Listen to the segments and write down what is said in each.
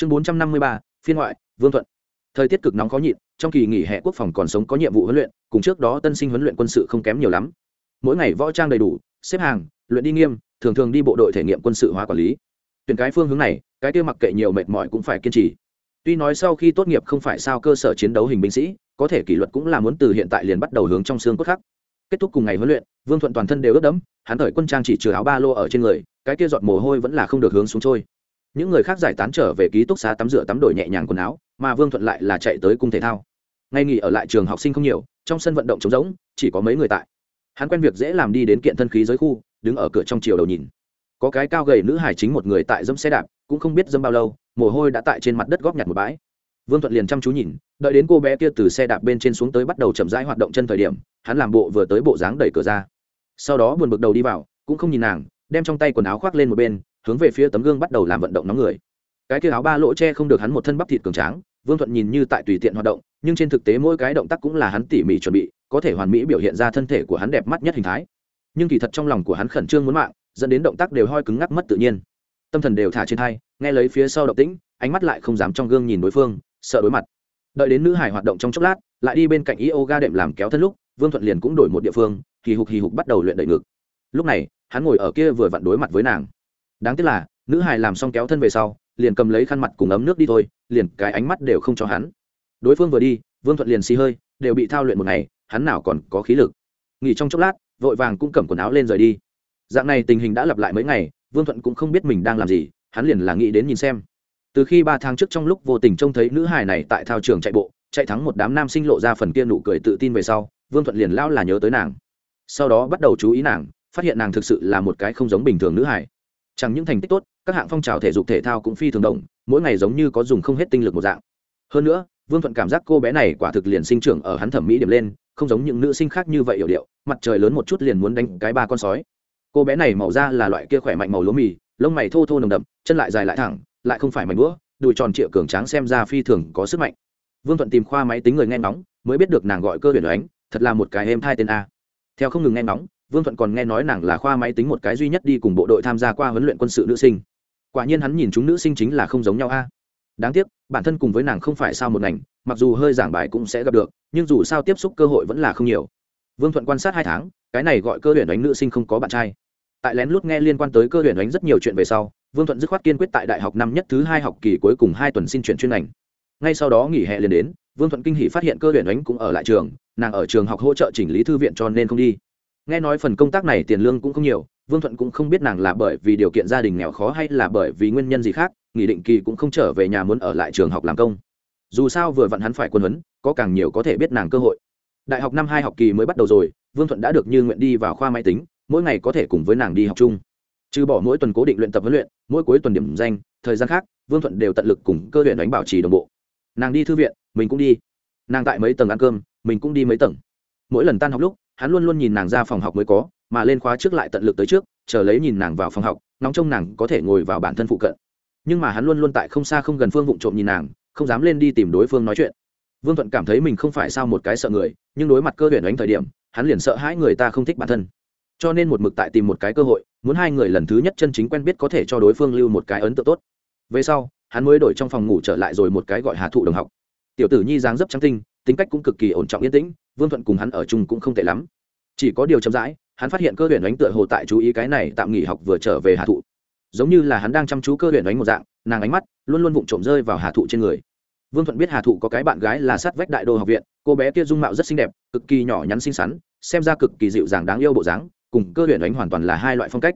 chương bốn trăm năm mươi ba, phiên ngoại, vương thuận. Thời tiết cực nóng khó nhịn, trong kỳ nghỉ hè quốc phòng còn sống có nhiệm vụ huấn luyện, cùng trước đó tân sinh huấn luyện quân sự không kém nhiều lắm. Mỗi ngày võ trang đầy đủ, xếp hàng, luyện đi nghiêm, thường thường đi bộ đội thể nghiệm quân sự hóa quản lý. Tuyển cái phương hướng này, cái kia mặc kệ nhiều mệt mỏi cũng phải kiên trì. Tuy nói sau khi tốt nghiệp không phải sao cơ sở chiến đấu hình binh sĩ, có thể kỷ luật cũng là muốn từ hiện tại liền bắt đầu hướng trong xương cốt khắc kết thúc cùng ngày huấn luyện, vương thuận toàn thân đều ướt đẫm, hắn thời quân trang chỉ trừ áo ba lô ở trên người, cái kia giọt mồ hôi vẫn là không được hướng xuống trôi những người khác giải tán trở về ký túc xá tắm rửa tắm đổi nhẹ nhàng quần áo, mà vương thuận lại là chạy tới cung thể thao. Ngay nghỉ ở lại trường học sinh không nhiều, trong sân vận động trống rỗng, chỉ có mấy người tại. Hắn quen việc dễ làm đi đến kiện thân khí giới khu, đứng ở cửa trong chiều đầu nhìn. Có cái cao gầy nữ hải chính một người tại dẫm xe đạp, cũng không biết dẫm bao lâu, mồ hôi đã tại trên mặt đất góp nhặt một bãi. Vương thuận liền chăm chú nhìn, đợi đến cô bé kia từ xe đạp bên trên xuống tới bắt đầu chậm rãi hoạt động chân thời điểm, hắn làm bộ vừa tới bộ dáng đẩy cửa ra. Sau đó buồn bực đầu đi vào, cũng không nhìn nàng, đem trong tay quần áo khoác lên một bên hướng về phía tấm gương bắt đầu làm vận động nóng người. Cái kia áo ba lỗ che không được hắn một thân bắp thịt cường tráng, vương thuận nhìn như tại tùy tiện hoạt động, nhưng trên thực tế mỗi cái động tác cũng là hắn tỉ mỉ chuẩn bị, có thể hoàn mỹ biểu hiện ra thân thể của hắn đẹp mắt nhất hình thái. Nhưng kỳ thật trong lòng của hắn khẩn trương muốn mạng, dẫn đến động tác đều hoi cứng ngắc mất tự nhiên. Tâm thần đều thả trên thai, nghe lấy phía sau động tĩnh, ánh mắt lại không dám trong gương nhìn đối phương, sợ đối mặt. Đợi đến nữ hải hoạt động trong chốc lát, lại đi bên cạnh yoga đệm làm kéo thân lúc, vương thuận liền cũng đổi một địa phương, hì hục hì hục bắt đầu luyện đẩy ngực. Lúc này, hắn ngồi ở kia vừa vặn đối mặt với nàng đáng tiếc là, nữ hải làm xong kéo thân về sau, liền cầm lấy khăn mặt cùng ấm nước đi thôi, liền cái ánh mắt đều không cho hắn. Đối phương vừa đi, vương thuận liền xì hơi, đều bị thao luyện một ngày, hắn nào còn có khí lực. Nghỉ trong chốc lát, vội vàng cũng cầm quần áo lên rời đi. Dạng này tình hình đã lặp lại mấy ngày, vương thuận cũng không biết mình đang làm gì, hắn liền là nghĩ đến nhìn xem. Từ khi ba tháng trước trong lúc vô tình trông thấy nữ hài này tại thao trường chạy bộ, chạy thắng một đám nam sinh lộ ra phần kia nụ cười tự tin về sau, vương thuận liền lao là nhớ tới nàng. Sau đó bắt đầu chú ý nàng, phát hiện nàng thực sự là một cái không giống bình thường nữ hải chẳng những thành tích tốt, các hạng phong trào thể dục thể thao cũng phi thường đồng mỗi ngày giống như có dùng không hết tinh lực một dạng. Hơn nữa, vương thuận cảm giác cô bé này quả thực liền sinh trưởng ở hắn thẩm mỹ điểm lên, không giống những nữ sinh khác như vậy hiểu điệu, mặt trời lớn một chút liền muốn đánh cái ba con sói. Cô bé này màu da là loại kia khỏe mạnh màu lúa mì, lông mày thô thô nồng đậm, chân lại dài lại thẳng, lại không phải mảnh đũa đùi tròn trịa cường tráng xem ra phi thường có sức mạnh. Vương thuận tìm khoa máy tính người nghe ngóng, mới biết được nàng gọi cơ huyền ánh, thật là một cái êm thai tên a. Theo không ngừng nghe ngóng vương thuận còn nghe nói nàng là khoa máy tính một cái duy nhất đi cùng bộ đội tham gia qua huấn luyện quân sự nữ sinh. Quả nhiên hắn nhìn chúng nữ sinh chính là không giống nhau a. Đáng tiếc, bản thân cùng với nàng không phải sao một ngành, mặc dù hơi giảng bài cũng sẽ gặp được, nhưng dù sao tiếp xúc cơ hội vẫn là không nhiều. Vương thuận quan sát hai tháng, cái này gọi cơ huyền đánh nữ sinh không có bạn trai. Tại lén lút nghe liên quan tới cơ huyền đánh rất nhiều chuyện về sau, vương thuận dứt khoát kiên quyết tại đại học năm nhất thứ hai học kỳ cuối cùng hai tuần xin chuyển chuyên ngành. Ngay sau đó nghỉ hè liền đến, vương thuận kinh hỷ phát hiện cơ huyền đánh cũng ở lại trường, nàng ở trường học hỗ trợ chỉnh lý thư viện cho nên không đi nghe nói phần công tác này tiền lương cũng không nhiều, vương thuận cũng không biết nàng là bởi vì điều kiện gia đình nghèo khó hay là bởi vì nguyên nhân gì khác, nghỉ định kỳ cũng không trở về nhà muốn ở lại trường học làm công. Dù sao vừa vặn hắn phải quân huấn, có càng nhiều có thể biết nàng cơ hội. Đại học năm hai học kỳ mới bắt đầu rồi, vương thuận đã được như nguyện đi vào khoa máy tính, mỗi ngày có thể cùng với nàng đi học chung. Trừ bỏ mỗi tuần cố định luyện tập huấn luyện, mỗi cuối tuần điểm danh, thời gian khác, vương thuận đều tận lực cùng cơ luyện đánh bảo trì đồng bộ. Nàng đi thư viện, mình cũng đi. Nàng tại mấy tầng ăn cơm, mình cũng đi mấy tầng. Mỗi lần tan học lúc hắn luôn luôn nhìn nàng ra phòng học mới có, mà lên khóa trước lại tận lực tới trước, chờ lấy nhìn nàng vào phòng học, nóng trông nàng có thể ngồi vào bản thân phụ cận. Nhưng mà hắn luôn luôn tại không xa không gần phương vụng trộm nhìn nàng, không dám lên đi tìm đối phương nói chuyện. Vương thuận cảm thấy mình không phải sao một cái sợ người, nhưng đối mặt cơ huyền đánh thời điểm, hắn liền sợ hãi người ta không thích bản thân. Cho nên một mực tại tìm một cái cơ hội, muốn hai người lần thứ nhất chân chính quen biết có thể cho đối phương lưu một cái ấn tượng tốt. Về sau, hắn mới đổi trong phòng ngủ trở lại rồi một cái gọi hà thụ đồng học. Tiểu tử nhi dáng dấp trắng tinh tính cách cũng cực kỳ ổn trọng yên tĩnh, vương thuận cùng hắn ở chung cũng không tệ lắm. Chỉ có điều chậm rãi, hắn phát hiện cơ huyền đánh tựa hồ tại chú ý cái này tạm nghỉ học vừa trở về hà thụ. Giống như là hắn đang chăm chú cơ huyền đánh một dạng, nàng ánh mắt luôn luôn vụng trộm rơi vào hà thụ trên người. Vương thuận biết hà thụ có cái bạn gái là sát vách đại đô học viện, cô bé kia dung mạo rất xinh đẹp, cực kỳ nhỏ nhắn xinh xắn, xem ra cực kỳ dịu dàng đáng yêu bộ dáng, cùng cơ huyền đánh hoàn toàn là hai loại phong cách.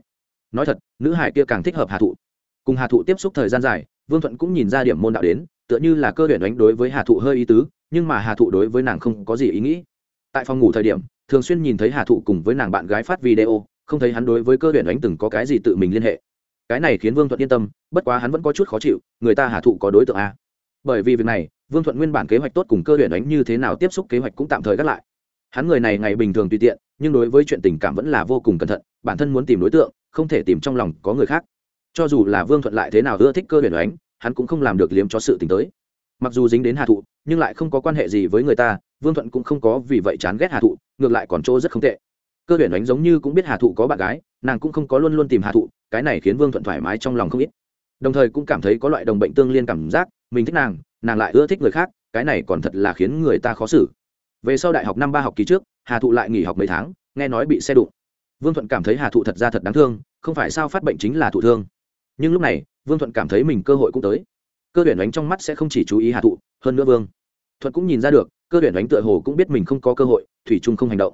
Nói thật, nữ hải kia càng thích hợp hà thụ. Cùng hà thụ tiếp xúc thời gian dài, vương thuận cũng nhìn ra điểm môn đạo đến, tựa như là cơ huyền đánh đối với hà thụ hơi ý tứ nhưng mà hà thụ đối với nàng không có gì ý nghĩ. Tại phòng ngủ thời điểm, thường xuyên nhìn thấy hà thụ cùng với nàng bạn gái phát video, không thấy hắn đối với cơ huyền đánh từng có cái gì tự mình liên hệ. Cái này khiến vương thuận yên tâm, bất quá hắn vẫn có chút khó chịu, người ta hà thụ có đối tượng a. Bởi vì việc này, vương thuận nguyên bản kế hoạch tốt cùng cơ huyền đánh như thế nào tiếp xúc kế hoạch cũng tạm thời gác lại. Hắn người này ngày bình thường tùy tiện, nhưng đối với chuyện tình cảm vẫn là vô cùng cẩn thận, bản thân muốn tìm đối tượng, không thể tìm trong lòng có người khác. Cho dù là vương thuận lại thế nào ưa thích cơ huyền đánh hắn cũng không làm được liếm cho sự t tới. Mặc dù dính đến hà thụ nhưng lại không có quan hệ gì với người ta, vương thuận cũng không có vì vậy chán ghét hà thụ, ngược lại còn chỗ rất không tệ. Cơ huyền đánh giống như cũng biết hà thụ có bạn gái, nàng cũng không có luôn luôn tìm hà thụ, cái này khiến vương thuận thoải mái trong lòng không ít. Đồng thời cũng cảm thấy có loại đồng bệnh tương liên cảm giác, mình thích nàng nàng lại ưa thích người khác, cái này còn thật là khiến người ta khó xử. Về sau đại học năm ba học kỳ trước, hà thụ lại nghỉ học mấy tháng, nghe nói bị xe đụng. Vương thuận cảm thấy hà thụ thật ra thật đáng thương, không phải sao phát bệnh chính là thụ thương. Nhưng lúc này, vương thuận cảm thấy mình cơ hội cũng tới cơ tuyển đánh trong mắt sẽ không chỉ chú ý hà thụ, hơn nữa vương. Thuận cũng nhìn ra được, cơ tuyển đánh tựa hồ cũng biết mình không có cơ hội, thủy trung không hành động.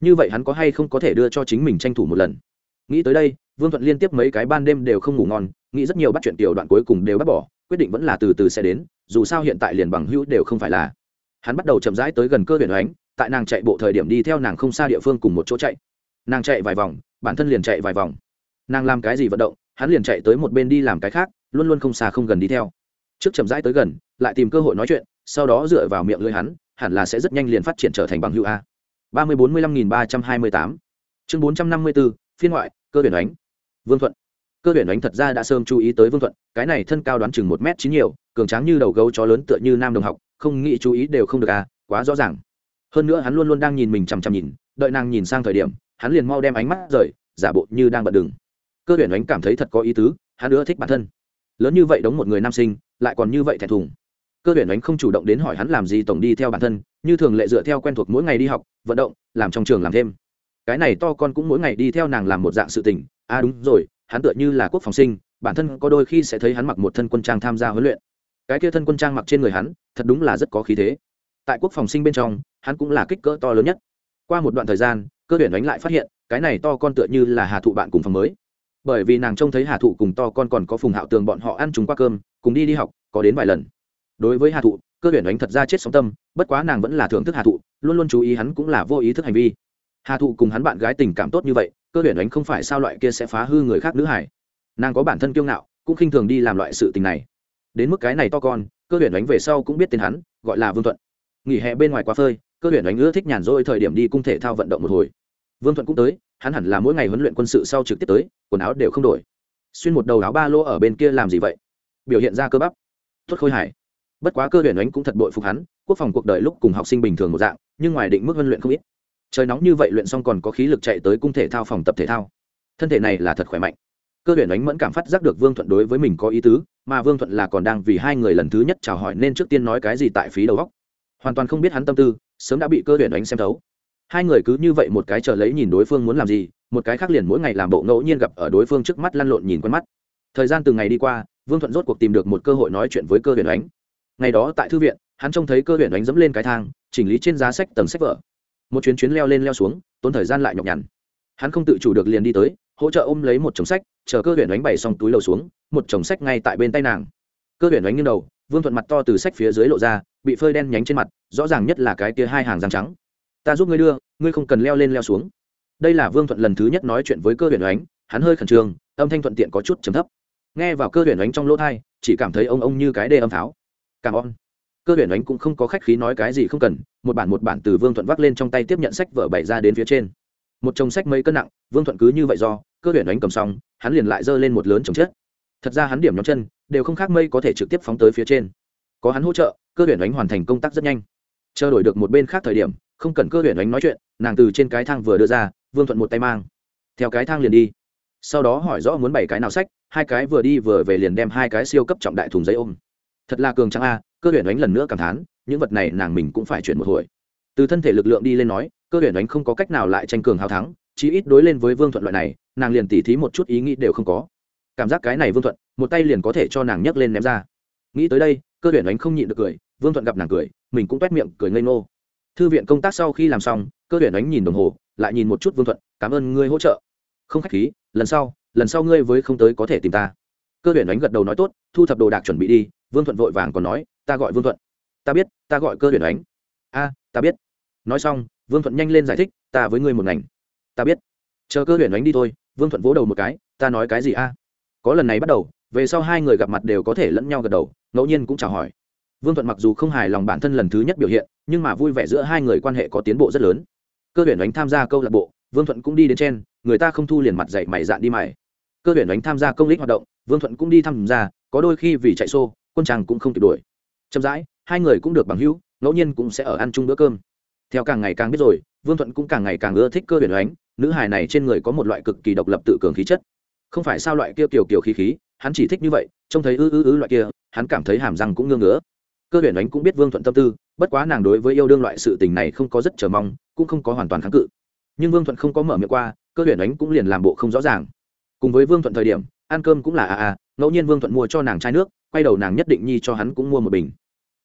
Như vậy hắn có hay không có thể đưa cho chính mình tranh thủ một lần? Nghĩ tới đây, vương thuận liên tiếp mấy cái ban đêm đều không ngủ ngon, nghĩ rất nhiều bắt chuyện tiểu đoạn cuối cùng đều bắt bỏ, quyết định vẫn là từ từ sẽ đến, dù sao hiện tại liền bằng hữu đều không phải là. Hắn bắt đầu chậm rãi tới gần cơ huyền đánh tại nàng chạy bộ thời điểm đi theo nàng không xa địa phương cùng một chỗ chạy. Nàng chạy vài vòng, bản thân liền chạy vài vòng. Nàng làm cái gì vận động, hắn liền chạy tới một bên đi làm cái khác, luôn luôn không xa không gần đi theo trước chậm rãi tới gần, lại tìm cơ hội nói chuyện, sau đó dựa vào miệng lưỡi hắn, hẳn là sẽ rất nhanh liền phát triển trở thành bằng hữu a. ba mươi bốn mươi lăm nghìn ba trăm hai mươi tám. Chương bốn trăm năm mươi bốn, phiên ngoại, cơ tuyển ánh. Vương thuận. Cơ tuyển ánh thật ra đã sớm chú ý tới vương thuận, cái này thân cao đoán chừng một m chín nhiều, cường tráng như đầu gấu chó lớn tựa như nam đồng học, không nghĩ chú ý đều không được à quá rõ ràng. Hơn nữa hắn luôn luôn đang nhìn mình chằm chằm nhìn, đợi nàng nhìn sang thời điểm, hắn liền mau đem ánh mắt rời, giả bộ như đang bận đừng cơ tuyển ánh cảm thấy thật có ý tứ, hắn nữa thích bản thân lớn như vậy đóng một người nam sinh, lại còn như vậy thẹn thùng. Cơ huyền ánh không chủ động đến hỏi hắn làm gì tổng đi theo bản thân, như thường lệ dựa theo quen thuộc mỗi ngày đi học, vận động, làm trong trường làm thêm. Cái này to con cũng mỗi ngày đi theo nàng làm một dạng sự tình. À đúng rồi, hắn tựa như là quốc phòng sinh, bản thân có đôi khi sẽ thấy hắn mặc một thân quân trang tham gia huấn luyện. Cái kia thân quân trang mặc trên người hắn, thật đúng là rất có khí thế. Tại quốc phòng sinh bên trong, hắn cũng là kích cỡ to lớn nhất. Qua một đoạn thời gian, cơ huyền đánh lại phát hiện, cái này to con tựa như là hà thụ bạn cùng phòng mới bởi vì nàng trông thấy hà thụ cùng to con còn có phùng hạo tường bọn họ ăn chúng qua cơm, cùng đi đi học, có đến vài lần. Đối với hà thụ, cơ huyền đánh thật ra chết sóng tâm, bất quá nàng vẫn là thưởng thức hà thụ, luôn luôn chú ý hắn cũng là vô ý thức hành vi. Hà thụ cùng hắn bạn gái tình cảm tốt như vậy, cơ huyền đánh không phải sao loại kia sẽ phá hư người khác nữ hải nàng có bản thân kiêu ngạo, cũng khinh thường đi làm loại sự tình này. Đến mức cái này to con, cơ huyền đánh về sau cũng biết tên hắn, gọi là vương thuận. Nghỉ hè bên ngoài quá phơi, cơ huyền đánh ưa thích nhàn rỗi thời điểm đi cung thể thao vận động một hồi. Vương thuận cũng tới hắn hẳn là mỗi ngày huấn luyện quân sự sau trực tiếp tới, quần áo đều không đổi. Xuyên một đầu áo ba lô ở bên kia làm gì vậy? Biểu hiện ra cơ bắp. Tuất khôi hải. bất quá cơ huyền ánh cũng thật bội phục hắn, quốc phòng cuộc đời lúc cùng học sinh bình thường một dạng, nhưng ngoài định mức huấn luyện không ít. Trời nóng như vậy luyện xong còn có khí lực chạy tới cung thể thao phòng tập thể thao. Thân thể này là thật khỏe mạnh. Cơ huyền ánh mẫn cảm phát giác được vương thuận đối với mình có ý tứ, mà vương thuận là còn đang vì hai người lần thứ nhất chào hỏi nên trước tiên nói cái gì tại phí đầu góc hoàn toàn không biết hắn tâm tư, sớm đã bị cơ huyền ánh xem thấu hai người cứ như vậy một cái chờ lấy nhìn đối phương muốn làm gì, một cái khác liền mỗi ngày làm bộ ngẫu nhiên gặp ở đối phương trước mắt lăn lộn nhìn quen mắt. Thời gian từng ngày đi qua, vương thuận rốt cuộc tìm được một cơ hội nói chuyện với cơ huyền Ánh. ngày đó tại thư viện, hắn trông thấy cơ huyền Ánh dẫm lên cái thang, chỉnh lý trên giá sách tầng sách vở. Một chuyến chuyến leo lên leo xuống, tốn thời gian lại nhọc nhằn. Hắn không tự chủ được liền đi tới, hỗ trợ ôm lấy một chồng sách, chờ cơ huyền Ánh bày xong túi lầu xuống, một chồng sách ngay tại bên tay nàng. Cơ huyền Ánh nghiêng đầu, vương thuận mặt to từ sách phía dưới lộ ra, bị phơi đen nhánh trên mặt, rõ ràng nhất là cái tia hai hàng răng trắng ta giúp ngươi đưa ngươi không cần leo lên leo xuống. Đây là vương thuận lần thứ nhất nói chuyện với cơ huyền Ánh, hắn hơi khẩn trương âm thanh thuận tiện có chút chấm thấp. Nghe vào cơ huyền Ánh trong lỗ thai chỉ cảm thấy ông ông như cái đê âm pháo cảm ơn. Cơ huyền Ánh cũng không có khách khí nói cái gì không cần một bản một bản từ vương thuận vác lên trong tay tiếp nhận sách vở bày ra đến phía trên. Một chồng sách mấy cân nặng vương thuận cứ như vậy do cơ huyền Ánh cầm xong hắn liền lại giơ lên một lớn chồng chết. Thật ra hắn điểm nhóm chân đều không khác mây có thể trực tiếp phóng tới phía trên. Có hắn hỗ trợ cơ huyền Ánh hoàn thành công tác rất nhanh. Chờ đổi được một bên khác thời điểm không cần cơ huyện đánh nói chuyện, nàng từ trên cái thang vừa đưa ra, vương thuận một tay mang. Theo cái thang liền đi. Sau đó hỏi rõ muốn bảy cái nào sách, hai cái vừa đi vừa về liền đem hai cái siêu cấp trọng đại thùng giấy ôm. Thật là cường trắng a, cơ huyện đánh lần nữa cảm thán, những vật này nàng mình cũng phải chuyển một hồi. Từ thân thể lực lượng đi lên nói, cơ huyện đánh không có cách nào lại tranh cường hào thắng, chí ít đối lên với vương thuận loại này, nàng liền tỉ thí một chút ý nghĩ đều không có. Cảm giác cái này vương thuận, một tay liền có thể cho nàng nhấc lên ném ra. Nghĩ tới đây, cơ huyện đánh không nhịn được cười, vương thuận gặp nàng cười, mình cũng quét miệng cười ngây ngô thư viện công tác sau khi làm xong cơ tuyển ánh nhìn đồng hồ lại nhìn một chút vương thuận cảm ơn ngươi hỗ trợ. Không khách khí lần sau lần sau ngươi với không tới có thể tìm ta. Cơ tuyển ánh gật đầu nói tốt thu thập đồ đạc chuẩn bị đi. Vương thuận vội vàng còn nói ta gọi vương thuận. Ta biết ta gọi cơ tuyển ánh, a ta biết. Nói xong vương thuận nhanh lên giải thích ta với ngươi một ngành. Ta biết. Chờ cơ tuyển ánh đi thôi. Vương thuận vỗ đầu một cái ta nói cái gì a? Có lần này bắt đầu về sau hai người gặp mặt đều có thể lẫn nhau gật đầu. Ngẫu nhiên cũng chào hỏi vương thuận mặc dù không hài lòng bản thân lần thứ nhất biểu hiện, nhưng mà vui vẻ giữa hai người quan hệ có tiến bộ rất lớn. Cơ huyền đánh tham gia câu lạc bộ, vương thuận cũng đi đến trên, người ta không thu liền mặt dạy mày dạn đi mày. Cơ huyền đánh tham gia công lý hoạt động, vương thuận cũng đi tham gia, có đôi khi vì chạy xô, quân chàng cũng không kịp đuổi. Chậm rãi, hai người cũng được bằng hữu, ngẫu nhiên cũng sẽ ở ăn chung bữa cơm. Theo càng ngày càng biết rồi, vương thuận cũng càng ngày càng ưa thích cơ huyền đánh nữ hài này trên người có một loại cực kỳ độc lập tự cường khí chất. Không phải sao loại kia kiểu kiểu khí khí, hắn chỉ thích như vậy, trông thấy ư ư ư loại kia, hắn cảm thấy hàm răng cũng ngương ngứa cơ huyền ánh cũng biết vương thuận tâm tư, bất quá nàng đối với yêu đương loại sự tình này không có rất chờ mong, cũng không có hoàn toàn kháng cự. Nhưng vương thuận không có mở miệng qua, cơ huyền ánh cũng liền làm bộ không rõ ràng. Cùng với vương thuận thời điểm, ăn cơm cũng là a a, ngẫu nhiên vương thuận mua cho nàng chai nước, quay đầu nàng nhất định nhi cho hắn cũng mua một bình.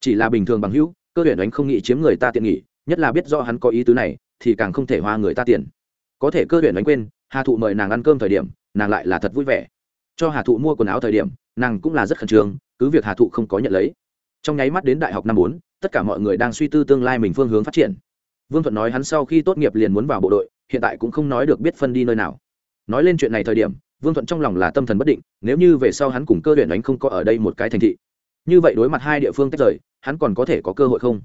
Chỉ là bình thường bằng hữu, cơ huyền ánh không nghĩ chiếm người ta tiện nghỉ, nhất là biết do hắn có ý tứ này, thì càng không thể hoa người ta tiền. Có thể cơ huyền ánh quên, hà thụ mời nàng ăn cơm thời điểm, nàng lại là thật vui vẻ. Cho hà thụ mua quần áo thời điểm, nàng cũng là rất khẩn trương, cứ việc hà thụ không có nhận lấy trong nháy mắt đến đại học năm bốn, tất cả mọi người đang suy tư tương lai mình phương hướng phát triển. Vương thuận nói hắn sau khi tốt nghiệp liền muốn vào bộ đội, hiện tại cũng không nói được biết phân đi nơi nào. Nói lên chuyện này thời điểm, vương thuận trong lòng là tâm thần bất định, nếu như về sau hắn cùng cơ huyện đánh không có ở đây một cái thành thị, như vậy đối mặt hai địa phương tách rời, hắn còn có thể có cơ hội không?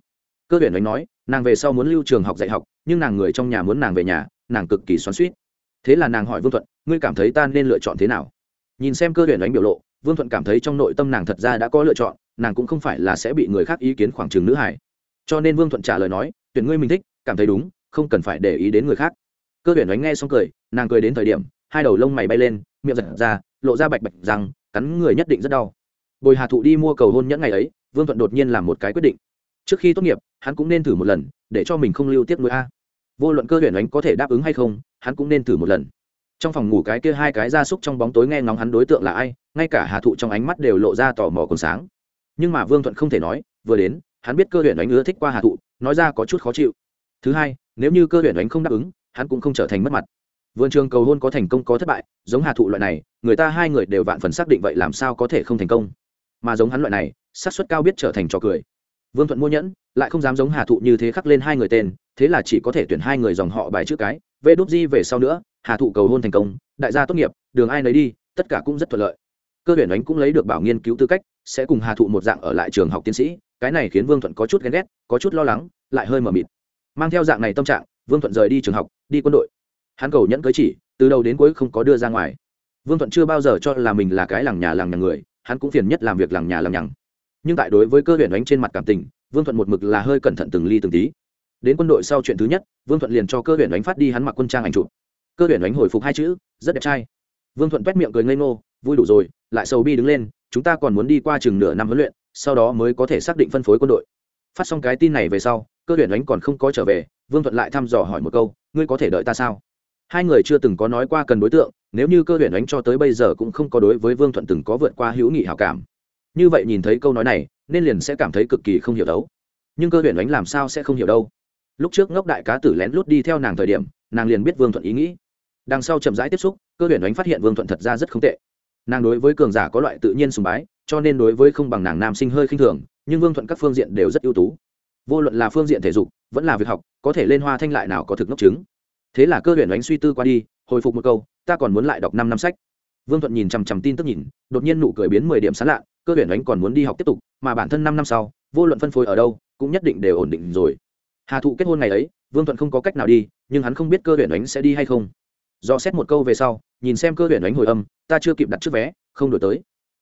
Cơ huyện đánh nói, nàng về sau muốn lưu trường học dạy học, nhưng nàng người trong nhà muốn nàng về nhà, nàng cực kỳ xoắn suýt thế là nàng hỏi vương thuận, ngươi cảm thấy ta nên lựa chọn thế nào? Nhìn xem cơ huyện đánh biểu lộ, vương thuận cảm thấy trong nội tâm nàng thật ra đã có lựa chọn nàng cũng không phải là sẽ bị người khác ý kiến khoảng trừng nữ hải cho nên vương thuận trả lời nói, tuyển ngươi mình thích, cảm thấy đúng, không cần phải để ý đến người khác. Cơ tuyển đánh nghe xong cười, nàng cười đến thời điểm, hai đầu lông mày bay lên, miệng giật ra, lộ ra bạch bạch rằng, cắn người nhất định rất đau. Bồi hà thụ đi mua cầu hôn nhẫn ngày ấy, vương thuận đột nhiên làm một cái quyết định. Trước khi tốt nghiệp, hắn cũng nên thử một lần, để cho mình không lưu tiếp nối a. Vô luận cơ tuyển đánh có thể đáp ứng hay không, hắn cũng nên thử một lần. Trong phòng ngủ cái kia hai cái gia súc trong bóng tối nghe ngóng hắn đối tượng là ai, ngay cả hà thụ trong ánh mắt đều lộ ra tò mò còn sáng nhưng mà vương thuận không thể nói, vừa đến, hắn biết cơ huyện đánh ưa thích qua hà thụ, nói ra có chút khó chịu. Thứ hai, nếu như cơ huyện đánh không đáp ứng, hắn cũng không trở thành mất mặt. Vườn trường cầu hôn có thành công có thất bại, giống hà thụ loại này, người ta hai người đều vạn phần xác định vậy làm sao có thể không thành công. Mà giống hắn loại này, xác suất cao biết trở thành trò cười. Vương thuận mua nhẫn, lại không dám giống hà thụ như thế khắc lên hai người tên, thế là chỉ có thể tuyển hai người dòng họ bài chữ cái vê đúp di về sau nữa, hà thụ cầu hôn thành công, đại gia tốt nghiệp, đường ai nấy đi, tất cả cũng rất thuận lợi cơ tuyển ánh cũng lấy được bảo nghiên cứu tư cách, sẽ cùng hà thụ một dạng ở lại trường học tiến sĩ, cái này khiến vương thuận có chút ghen ghét, có chút lo lắng, lại hơi mờ mịt. Mang theo dạng này tâm trạng, vương thuận rời đi trường học, đi quân đội. Hắn cầu nhẫn cưới chỉ, từ đầu đến cuối không có đưa ra ngoài. Vương thuận chưa bao giờ cho là mình là cái làng nhà làng nhà người, hắn cũng phiền nhất làm việc làng nhà làng nhằng. Nhưng tại đối với cơ huyền ánh trên mặt cảm tình, vương thuận một mực là hơi cẩn thận từng ly từng tí. Đến quân đội sau chuyện thứ nhất, vương thuận liền cho cơ huyền ánh phát đi hắn mặc quân trang ảnh chụp. Cơ huyền ánh hồi phục hai chữ, rất đẹp trai. Vương thuận quét miệng cười ngây ngô, vui đủ rồi lại sầu bi đứng lên, chúng ta còn muốn đi qua chừng nửa năm huấn luyện, sau đó mới có thể xác định phân phối quân đội. Phát xong cái tin này về sau, cơ tuyển đánh còn không có trở về, vương thuận lại thăm dò hỏi một câu, ngươi có thể đợi ta sao? Hai người chưa từng có nói qua cần đối tượng, nếu như cơ tuyển đánh cho tới bây giờ cũng không có đối với vương thuận từng có vượt qua hữu nghị hảo cảm. Như vậy nhìn thấy câu nói này, nên liền sẽ cảm thấy cực kỳ không hiểu đấu. Nhưng cơ tuyển đánh làm sao sẽ không hiểu đâu? Lúc trước ngốc đại cá tử lén lút đi theo nàng thời điểm, nàng liền biết vương thuận ý nghĩ. Đằng sau chậm rãi tiếp xúc, cơ tuyển đánh phát hiện vương thuận thật ra rất không tệ nàng đối với cường giả có loại tự nhiên sùng bái, cho nên đối với không bằng nàng nam sinh hơi khinh thường, nhưng vương thuận các phương diện đều rất ưu tú. Vô luận là phương diện thể dục, vẫn là việc học, có thể lên hoa thanh lại nào có thực ngốc chứng thế là cơ huyền đánh suy tư qua đi, hồi phục một câu, ta còn muốn lại đọc năm năm sách. Vương thuận nhìn chằm chằm tin tức nhìn, đột nhiên nụ cười biến mười điểm sán lạ, cơ huyền đánh còn muốn đi học tiếp tục, mà bản thân năm năm sau, vô luận phân phối ở đâu, cũng nhất định đều ổn định rồi. Hà thụ kết hôn ngày ấy, vương thuận không có cách nào đi, nhưng hắn không biết cơ huyền đánh sẽ đi hay không. Do xét một câu về sau, nhìn xem cơ huyền đánh hồi âm ta chưa kịp đặt trước vé, không đổi tới.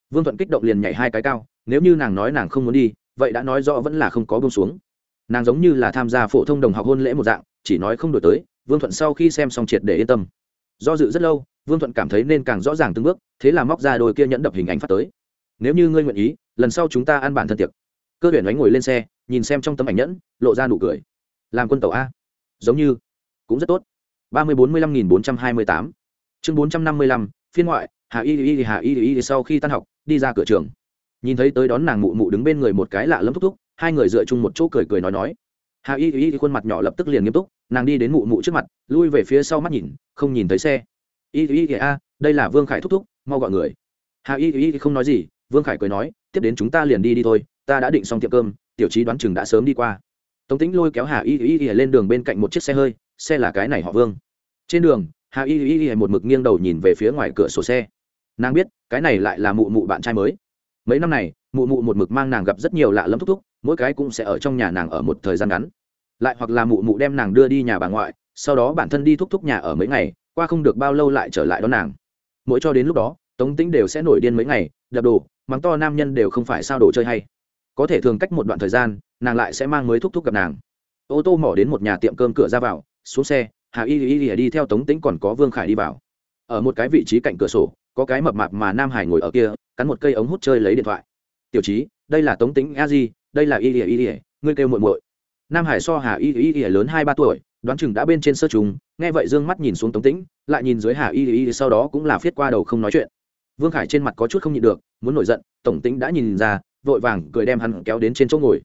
Vương thuận kích động liền nhảy hai cái cao, nếu như nàng nói nàng không muốn đi, vậy đã nói rõ vẫn là không có bông xuống. Nàng giống như là tham gia phổ thông đồng học hôn lễ một dạng, chỉ nói không đổi tới, vương thuận sau khi xem xong triệt để yên tâm. Do dự rất lâu, vương thuận cảm thấy nên càng rõ ràng từng bước, thế là móc ra đôi kia nhẫn đập hình ảnh phát tới. Nếu như ngươi nguyện ý, lần sau chúng ta ăn bản thân tiệc. Cơ tuyển đánh ngồi lên xe, nhìn xem trong tấm ảnh nhẫn, lộ ra nụ cười. Làm quân tàu a. Giống như. Cũng rất tốt. ba mươi bốn mươi lăm nghìn bốn trăm hai mươi tám. Chương bốn trăm năm mươi lăm, phiên ngoại hà y y hà y y sau khi tan học đi ra cửa trường nhìn thấy tới đón nàng mụ mụ đứng bên người một cái lạ lẫm thúc thúc hai người dựa chung một chỗ cười cười nói nói hà y y khuôn mặt nhỏ lập tức liền nghiêm túc nàng đi đến mụ mụ trước mặt lui về phía sau mắt nhìn không nhìn thấy xe y y a đây là vương khải thúc thúc mau gọi người hà y y không nói gì vương khải cười nói tiếp đến chúng ta liền đi đi thôi ta đã định xong tiệm cơm tiểu trí đoán chừng đã sớm đi qua tống tính lôi kéo hà y y y lên đường bên cạnh một chiếc xe hơi xe là cái này họ vương trên đường hà y y y một mực nghiêng đầu nhìn về phía ngoài cửa sổ xe nàng biết, cái này lại là mụ mụ bạn trai mới. Mấy năm này, mụ mụ một mực mang nàng gặp rất nhiều lạ lẫm thúc thúc, mỗi cái cũng sẽ ở trong nhà nàng ở một thời gian ngắn. Lại hoặc là mụ mụ đem nàng đưa đi nhà bà ngoại, sau đó bản thân đi thúc thúc nhà ở mấy ngày, qua không được bao lâu lại trở lại đón nàng. Mỗi cho đến lúc đó, tống tính đều sẽ nổi điên mấy ngày, đập đồ, mắng to nam nhân đều không phải sao đồ chơi hay. Có thể thường cách một đoạn thời gian, nàng lại sẽ mang mới thúc thúc gặp nàng. Ô tô mỏ đến một nhà tiệm cơm cửa ra vào, xuống xe, hà y y y đi theo tống tính còn có vương khải đi vào. Ở một cái vị trí cạnh cửa sổ có cái mập mạp mà nam hải ngồi ở kia, cắn một cây ống hút chơi lấy điện thoại. Tiểu trí đây là tống tính a di, đây là y ỉa y ỉa ngươi kêu muội muội. Nam hải so hà y y lớn hai ba tuổi, đoán chừng đã bên trên sơ trùng, nghe vậy dương mắt nhìn xuống tống tĩnh, lại nhìn dưới hà y y sau đó cũng là phiết qua đầu không nói chuyện. Vương khải trên mặt có chút không nhịn được, muốn nổi giận tổng tĩnh đã nhìn ra, vội vàng cười đem hắn kéo đến trên chỗ ngồi.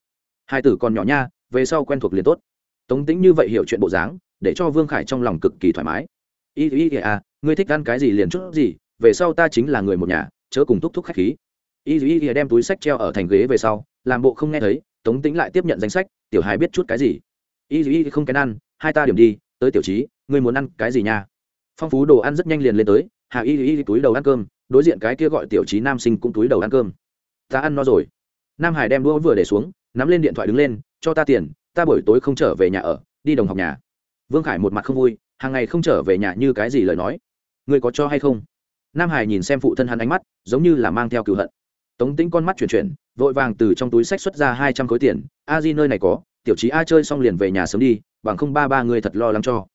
Hai tử còn nhỏ nha, về sau quen thuộc liền tốt. Tống tĩnh như vậy hiểu chuyện bộ dáng, để cho vương khải trong lòng cực kỳ thoải mái. Y y y à ngươi thích ăn cái gì liền chút gì về sau ta chính là người một nhà, chớ cùng thúc thúc khách khí. Y y y đem túi sách treo ở thành ghế về sau, làm bộ không nghe thấy, tống tĩnh lại tiếp nhận danh sách, tiểu hài biết chút cái gì? Y y không kén ăn, hai ta điểm đi, tới tiểu trí ngươi muốn ăn cái gì nha? Phong phú đồ ăn rất nhanh liền lên tới, hà y y túi đầu ăn cơm, đối diện cái kia gọi tiểu trí nam sinh cũng túi đầu ăn cơm. Ta ăn no rồi. Nam hải đem đũa vừa để xuống, nắm lên điện thoại đứng lên, cho ta tiền, ta buổi tối không trở về nhà ở, đi đồng học nhà. Vương khải một mặt không vui, hàng ngày không trở về nhà như cái gì lời nói? Ngươi có cho hay không? Nam hải nhìn xem phụ thân hắn ánh mắt, giống như là mang theo cựu hận. Tống tĩnh con mắt chuyển chuyển, vội vàng từ trong túi sách xuất ra hai trăm khối tiền. A di nơi này có, tiểu trí a chơi xong liền về nhà sớm đi, bằng không ba ba người thật lo lắng cho.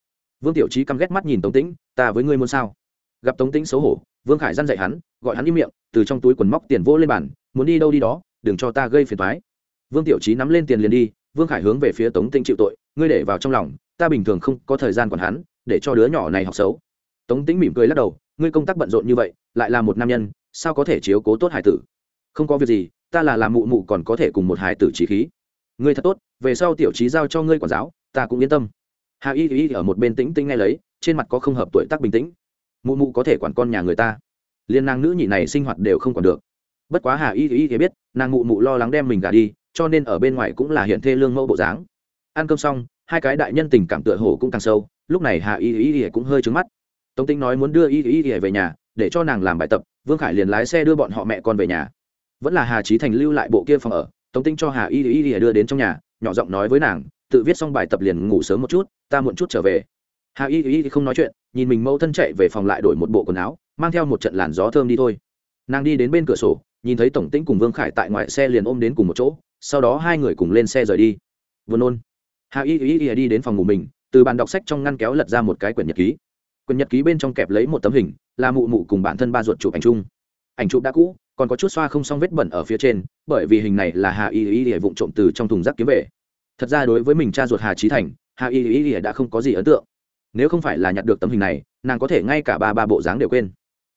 Vương tiểu trí căm ghét mắt nhìn tống tĩnh, ta với ngươi muốn sao? Gặp tống tĩnh xấu hổ, vương khải dăn dạy hắn, gọi hắn im miệng, từ trong túi quần móc tiền vô lên bàn, muốn đi đâu đi đó, đừng cho ta gây phiền thoái vương tiểu trí nắm lên tiền liền đi, vương khải hướng về phía tống tĩnh chịu tội, ngươi để vào trong lòng, ta bình thường không có thời gian còn hắn, để cho đứa nhỏ này học xấu. Tống tĩnh mỉm cười lắc đầu ngươi công tác bận rộn như vậy, lại là một nam nhân, sao có thể chiếu cố tốt hải tử? Không có việc gì, ta là làm mụ mụ còn có thể cùng một hải tử trí khí. Ngươi thật tốt, về sau tiểu trí giao cho ngươi quản giáo, ta cũng yên tâm. Hà y y ở một bên tĩnh tĩnh nghe lấy, trên mặt có không hợp tuổi tác bình tĩnh. Mụ mụ có thể quản con nhà người ta. Liên nàng nữ nhị này sinh hoạt đều không còn được. Bất quá hà y y thì biết, nàng mụ mụ lo lắng đem mình gả đi, cho nên ở bên ngoài cũng là hiện thê lương mẫu bộ dáng. Ăn cơm xong, hai cái đại nhân tình cảm tựa hồ cũng càng sâu, lúc này hà y y y cũng hơi trứng mắt tống tính nói muốn đưa y y y về nhà để cho nàng làm bài tập vương khải liền lái xe đưa bọn họ mẹ con về nhà vẫn là hà trí thành lưu lại bộ kia phòng ở tống tinh cho hà y y y đưa đến trong nhà nhỏ giọng nói với nàng tự viết xong bài tập liền ngủ sớm một chút ta muộn chút trở về hà y y không nói chuyện nhìn mình mẫu thân chạy về phòng lại đổi một bộ quần áo mang theo một trận làn gió thơm đi thôi nàng đi đến bên cửa sổ nhìn thấy tổng tĩnh cùng vương khải tại ngoài xe liền ôm đến cùng một chỗ sau đó hai người cùng lên xe rời đi vừa nôn hà y y y đi đến phòng ngủ mình từ bàn đọc sách trong ngăn kéo lật ra một cái quyển nhật ký quyển nhật ký bên trong kẹp lấy một tấm hình, là mụ mụ cùng bản thân ba ruột chụp ảnh chung. Ảnh chụp đã cũ, còn có chút xoa không xong vết bẩn ở phía trên, bởi vì hình này là hà y y y vụng trộm từ trong thùng rác kiếm về. Thật ra đối với mình cha ruột hà trí thành, hà y y y đã không có gì ấn tượng. Nếu không phải là nhặt được tấm hình này, nàng có thể ngay cả ba ba bộ dáng đều quên.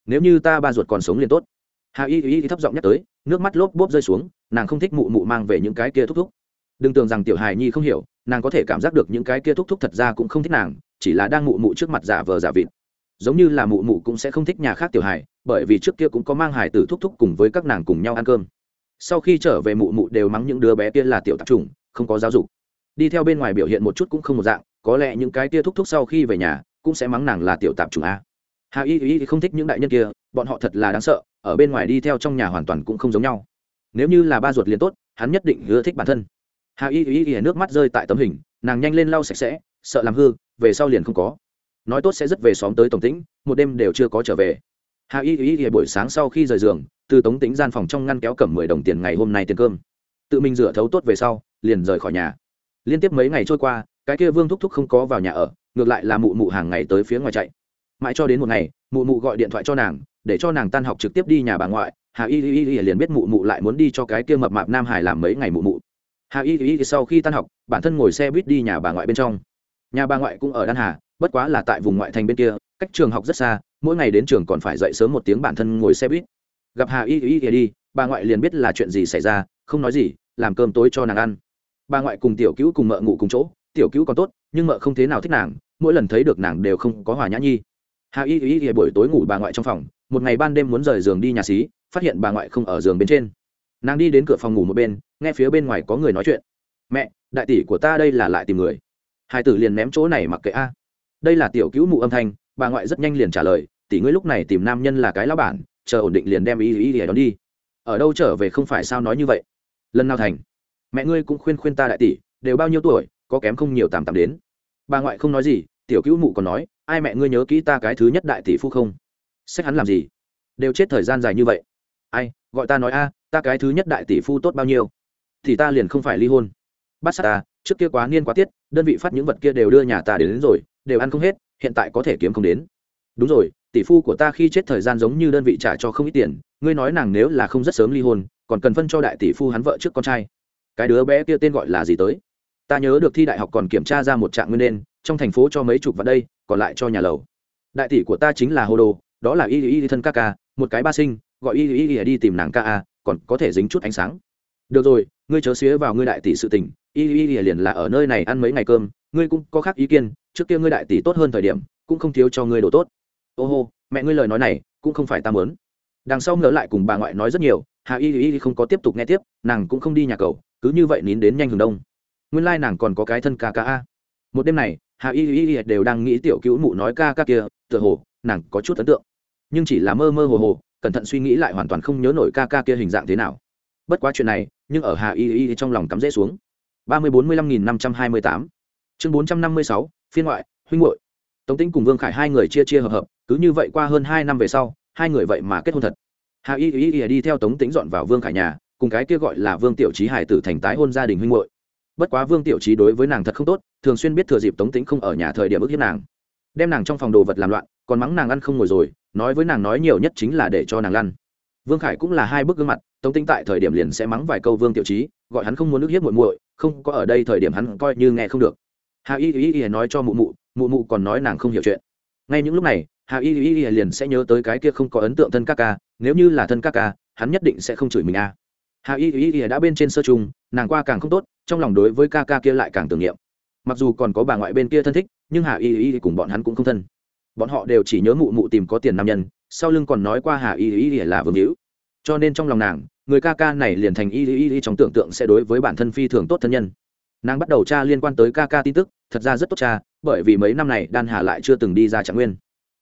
Nếu như ta ba ruột còn sống liền tốt. Hà y y thấp giọng nhắc tới, nước mắt lốp bốp rơi xuống, nàng không thích mụ mụ mang về những cái kia thúc thúc. Đừng tưởng rằng tiểu hài nhi không hiểu, nàng có thể cảm giác được những cái kia thúc thúc thật ra cũng không thích nàng chỉ là đang mụ mụ trước mặt giả vờ giả vịt. Giống như là mụ mụ cũng sẽ không thích nhà khác tiểu hài, bởi vì trước kia cũng có mang hài tử thúc thúc cùng với các nàng cùng nhau ăn cơm. Sau khi trở về mụ mụ đều mắng những đứa bé kia là tiểu tạp trùng không có giáo dục. Đi theo bên ngoài biểu hiện một chút cũng không một dạng, có lẽ những cái kia thúc thúc sau khi về nhà, cũng sẽ mắng nàng là tiểu tạp trùng a. Hà y y không thích những đại nhân kia, bọn họ thật là đáng sợ, ở bên ngoài đi theo trong nhà hoàn toàn cũng không giống nhau. Nếu như là ba ruột liền tốt, hắn nhất định ưa thích bản thân. Hà y y y nước mắt rơi tại tấm hình, nàng nhanh lên lau sạch sẽ sợ làm hư, về sau liền không có. Nói tốt sẽ rất về xóm tới tổng tĩnh, một đêm đều chưa có trở về. Hà y y y buổi sáng sau khi rời giường, từ tống tĩnh gian phòng trong ngăn kéo cầm mười đồng tiền ngày hôm nay tiền cơm. Tự mình rửa thấu tốt về sau, liền rời khỏi nhà. Liên tiếp mấy ngày trôi qua, cái kia vương thúc thúc không có vào nhà ở, ngược lại là mụ mụ hàng ngày tới phía ngoài chạy. Mãi cho đến một ngày, mụ mụ gọi điện thoại cho nàng, để cho nàng tan học trực tiếp đi nhà bà ngoại. Hà y y y liền biết mụ mụ lại muốn đi cho cái kia mập mạp nam hải làm mấy ngày mụ mụ. Hà y y sau khi tan học, bản thân ngồi xe buýt đi nhà bà ngoại bên trong nhà bà ngoại cũng ở đan hà, bất quá là tại vùng ngoại thành bên kia, cách trường học rất xa, mỗi ngày đến trường còn phải dậy sớm một tiếng bản thân ngồi xe buýt. Gặp hà y y y đi, bà ngoại liền biết là chuyện gì xảy ra, không nói gì, làm cơm tối cho nàng ăn. Bà ngoại cùng tiểu cứu cùng mợ ngủ cùng chỗ, tiểu cứu còn tốt, nhưng mợ không thế nào thích nàng, mỗi lần thấy được nàng đều không có hòa nhã nhi. Hà y y y buổi tối ngủ bà ngoại trong phòng, một ngày ban đêm muốn rời giường đi nhà xí, phát hiện bà ngoại không ở giường bên trên. Nàng đi đến cửa phòng ngủ một bên, nghe phía bên ngoài có người nói chuyện. Mẹ, đại tỷ của ta đây là lại tìm người hai tử liền ném chỗ này mặc kệ a. Đây là tiểu cứu mụ âm thanh, bà ngoại rất nhanh liền trả lời, tỷ ngươi lúc này tìm nam nhân là cái lão bản, chờ ổn định liền đem ý ý để đón đi. Ở đâu trở về không phải sao nói như vậy? Lần nào thành? Mẹ ngươi cũng khuyên khuyên ta đại tỷ, đều bao nhiêu tuổi, có kém không nhiều tạm tạm đến. Bà ngoại không nói gì, tiểu cứu mụ còn nói, ai mẹ ngươi nhớ kỹ ta cái thứ nhất đại tỷ phu không? Xét hắn làm gì? Đều chết thời gian dài như vậy. Ai, gọi ta nói a, ta cái thứ nhất đại tỷ phu tốt bao nhiêu? Thì ta liền không phải ly hôn. Bắt sát ta trước kia quá niên quá tiết đơn vị phát những vật kia đều đưa nhà ta đến, đến rồi đều ăn không hết hiện tại có thể kiếm không đến. Đúng rồi tỷ phu của ta khi chết thời gian giống như đơn vị trả cho không ít tiền ngươi nói nàng nếu là không rất sớm ly hôn còn cần phân cho đại tỷ phu hắn vợ trước con trai. Cái đứa bé kia tên gọi là gì tới? Ta nhớ được thi đại học còn kiểm tra ra một trạng nguyên đen trong thành phố cho mấy chục vào đây còn lại cho nhà lầu. Đại tỷ của ta chính là hô đồ đó là y y thân ca ca một cái ba sinh gọi y y y đi tìm nàng ca a còn có thể dính chút ánh sáng. Được rồi ngươi chớ xía vào ngươi đại tỷ sự tình y y y liền là ở nơi này ăn mấy ngày cơm, ngươi cũng có khác ý kiến, trước kia ngươi đại tỷ tốt hơn thời điểm, cũng không thiếu cho ngươi đồ tốt. Ô hô, mẹ ngươi lời nói này, cũng không phải ta mớn đằng sau ngỡ lại cùng bà ngoại nói rất nhiều, hà y y không có tiếp tục nghe tiếp, nàng cũng không đi nhà cầu, cứ như vậy nín đến nhanh hừng đông. Nguyên lai nàng còn có cái thân ca ca a. Một đêm này, hà y y đều đang nghĩ tiểu cứu mụ nói ca ca kia, tựa hồ, nàng có chút ấn tượng. Nhưng chỉ là mơ mơ hồ hồ, cẩn thận suy nghĩ lại hoàn toàn không nhớ nổi ca ca kia hình dạng thế nào. Bất quá chuyện này, nhưng ở hà y y trong lòng cắm rễ xuống ba mươi bốn mươi lăm nghìn năm trăm hai mươi tám. Chương bốn trăm năm mươi sáu, phiên ngoại, huynh hội tống tĩnh cùng vương khải hai người chia chia hợp hợp, cứ như vậy qua hơn hai năm về sau, hai người vậy mà kết hôn thật. Hà y y y đi theo tống tĩnh dọn vào vương khải nhà, cùng cái kia gọi là vương tiểu trí hải tử thành tái hôn gia đình huynh hội bất quá vương tiểu trí đối với nàng thật không tốt, thường xuyên biết thừa dịp tống tĩnh không ở nhà thời điểm ức hiếp nàng. Đem nàng trong phòng đồ vật làm loạn, còn mắng nàng ăn không ngồi rồi, nói với nàng nói nhiều nhất chính là để cho nàng lăn vương khải cũng là hai bức gương mặt tống tinh tại thời điểm liền sẽ mắng vài câu vương tiểu trí gọi hắn không muốn nước hiếp muội muội không có ở đây thời điểm hắn coi như nghe không được hà y y y nói cho mụ mụ mụ mụ còn nói nàng không hiểu chuyện ngay những lúc này hà y y y liền sẽ nhớ tới cái kia không có ấn tượng thân ca ca nếu như là thân ca ca hắn nhất định sẽ không chửi mình a à. hà y y y đã bên trên sơ trùng, nàng qua càng không tốt trong lòng đối với ca ca kia lại càng tưởng niệm mặc dù còn có bà ngoại bên kia thân thích nhưng hà y y cùng bọn hắn cũng không thân bọn họ đều chỉ nhớ mụ mụ tìm có tiền nam nhân sau lưng còn nói qua hà y y là vương hữu cho nên trong lòng nàng, người ca ca này liền thành y y y trong tưởng tượng sẽ đối với bản thân phi thường tốt thân nhân. Nàng bắt đầu tra liên quan tới ca ca tin tức, thật ra rất tốt cha bởi vì mấy năm này đan hà lại chưa từng đi ra trạng nguyên.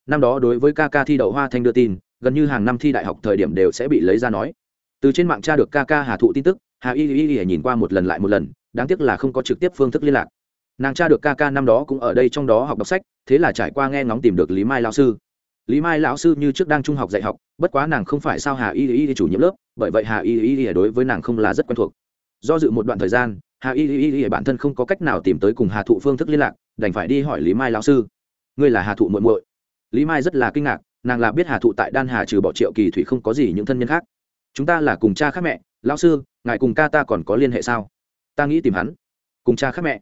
Năm đó đối với ca ca thi đậu hoa thanh đưa tin, gần như hàng năm thi đại học thời điểm đều sẽ bị lấy ra nói. Từ trên mạng tra được ca ca hà thụ tin tức, hà y y y nhìn qua một lần lại một lần, đáng tiếc là không có trực tiếp phương thức liên lạc. Nàng tra được ca ca năm đó cũng ở đây trong đó học đọc sách, thế là trải qua nghe ngóng tìm được lý mai lão sư lý mai lão sư như trước đang trung học dạy học, bất quá nàng không phải sao hà y y chủ nhiệm lớp, bởi vậy hà y y đối với nàng không là rất quen thuộc. Do dự một đoạn thời gian, hà y y y bản thân không có cách nào tìm tới cùng hà thụ phương thức liên lạc, đành phải đi hỏi lý mai lão sư. Ngươi là hà thụ muộn muội. Lý mai rất là kinh ngạc, nàng là biết hà thụ tại đan hà trừ bỏ triệu kỳ thủy không có gì những thân nhân khác. Chúng ta là cùng cha khác mẹ, lão sư, ngài cùng ca ta còn có liên hệ sao? Ta nghĩ tìm hắn. Cùng cha khác mẹ.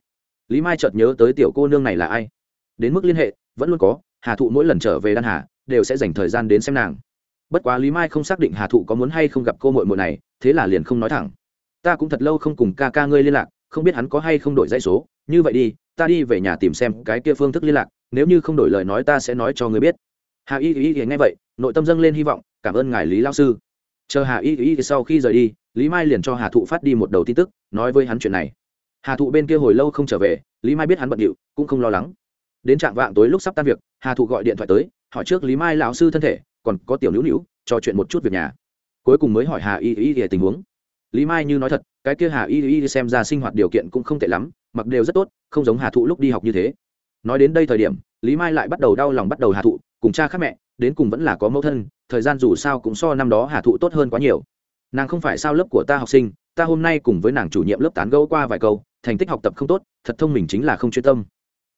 Lý mai chợt nhớ tới tiểu cô nương này là ai. Đến mức liên hệ, vẫn luôn có, hà thụ mỗi lần trở về đan hà đều sẽ dành thời gian đến xem nàng. Bất quá lý mai không xác định hà thụ có muốn hay không gặp cô mội mội này, thế là liền không nói thẳng. Ta cũng thật lâu không cùng ca ca ngươi liên lạc, không biết hắn có hay không đổi dãy số. Như vậy đi, ta đi về nhà tìm xem cái kia phương thức liên lạc, nếu như không đổi lời nói ta sẽ nói cho ngươi biết. Hà y y y nghe vậy, nội tâm dâng lên hy vọng, cảm ơn ngài lý lao sư. Chờ hà y y sau khi rời đi, lý mai liền cho hà thụ phát đi một đầu tin tức, nói với hắn chuyện này. Hà thụ bên kia hồi lâu không trở về, lý mai biết hắn bận điệu, cũng không lo lắng. Đến trạng vạng tối lúc sắp tan việc, hà thụ gọi điện thoại tới hỏi trước lý mai lão sư thân thể, còn có tiểu nữu nữu, trò chuyện một chút việc nhà. Cuối cùng mới hỏi hà y y y tình huống. Lý mai như nói thật, cái kia hà y y xem ra sinh hoạt điều kiện cũng không tệ lắm, mặc đều rất tốt, không giống hà thụ lúc đi học như thế. Nói đến đây thời điểm, lý mai lại bắt đầu đau lòng bắt đầu hà thụ, cùng cha khác mẹ, đến cùng vẫn là có mẫu thân, thời gian dù sao cũng so năm đó hà thụ tốt hơn quá nhiều. Nàng không phải sao lớp của ta học sinh, ta hôm nay cùng với nàng chủ nhiệm lớp tán gẫu qua vài câu, thành tích học tập không tốt, thật thông mình chính là không chuyên tâm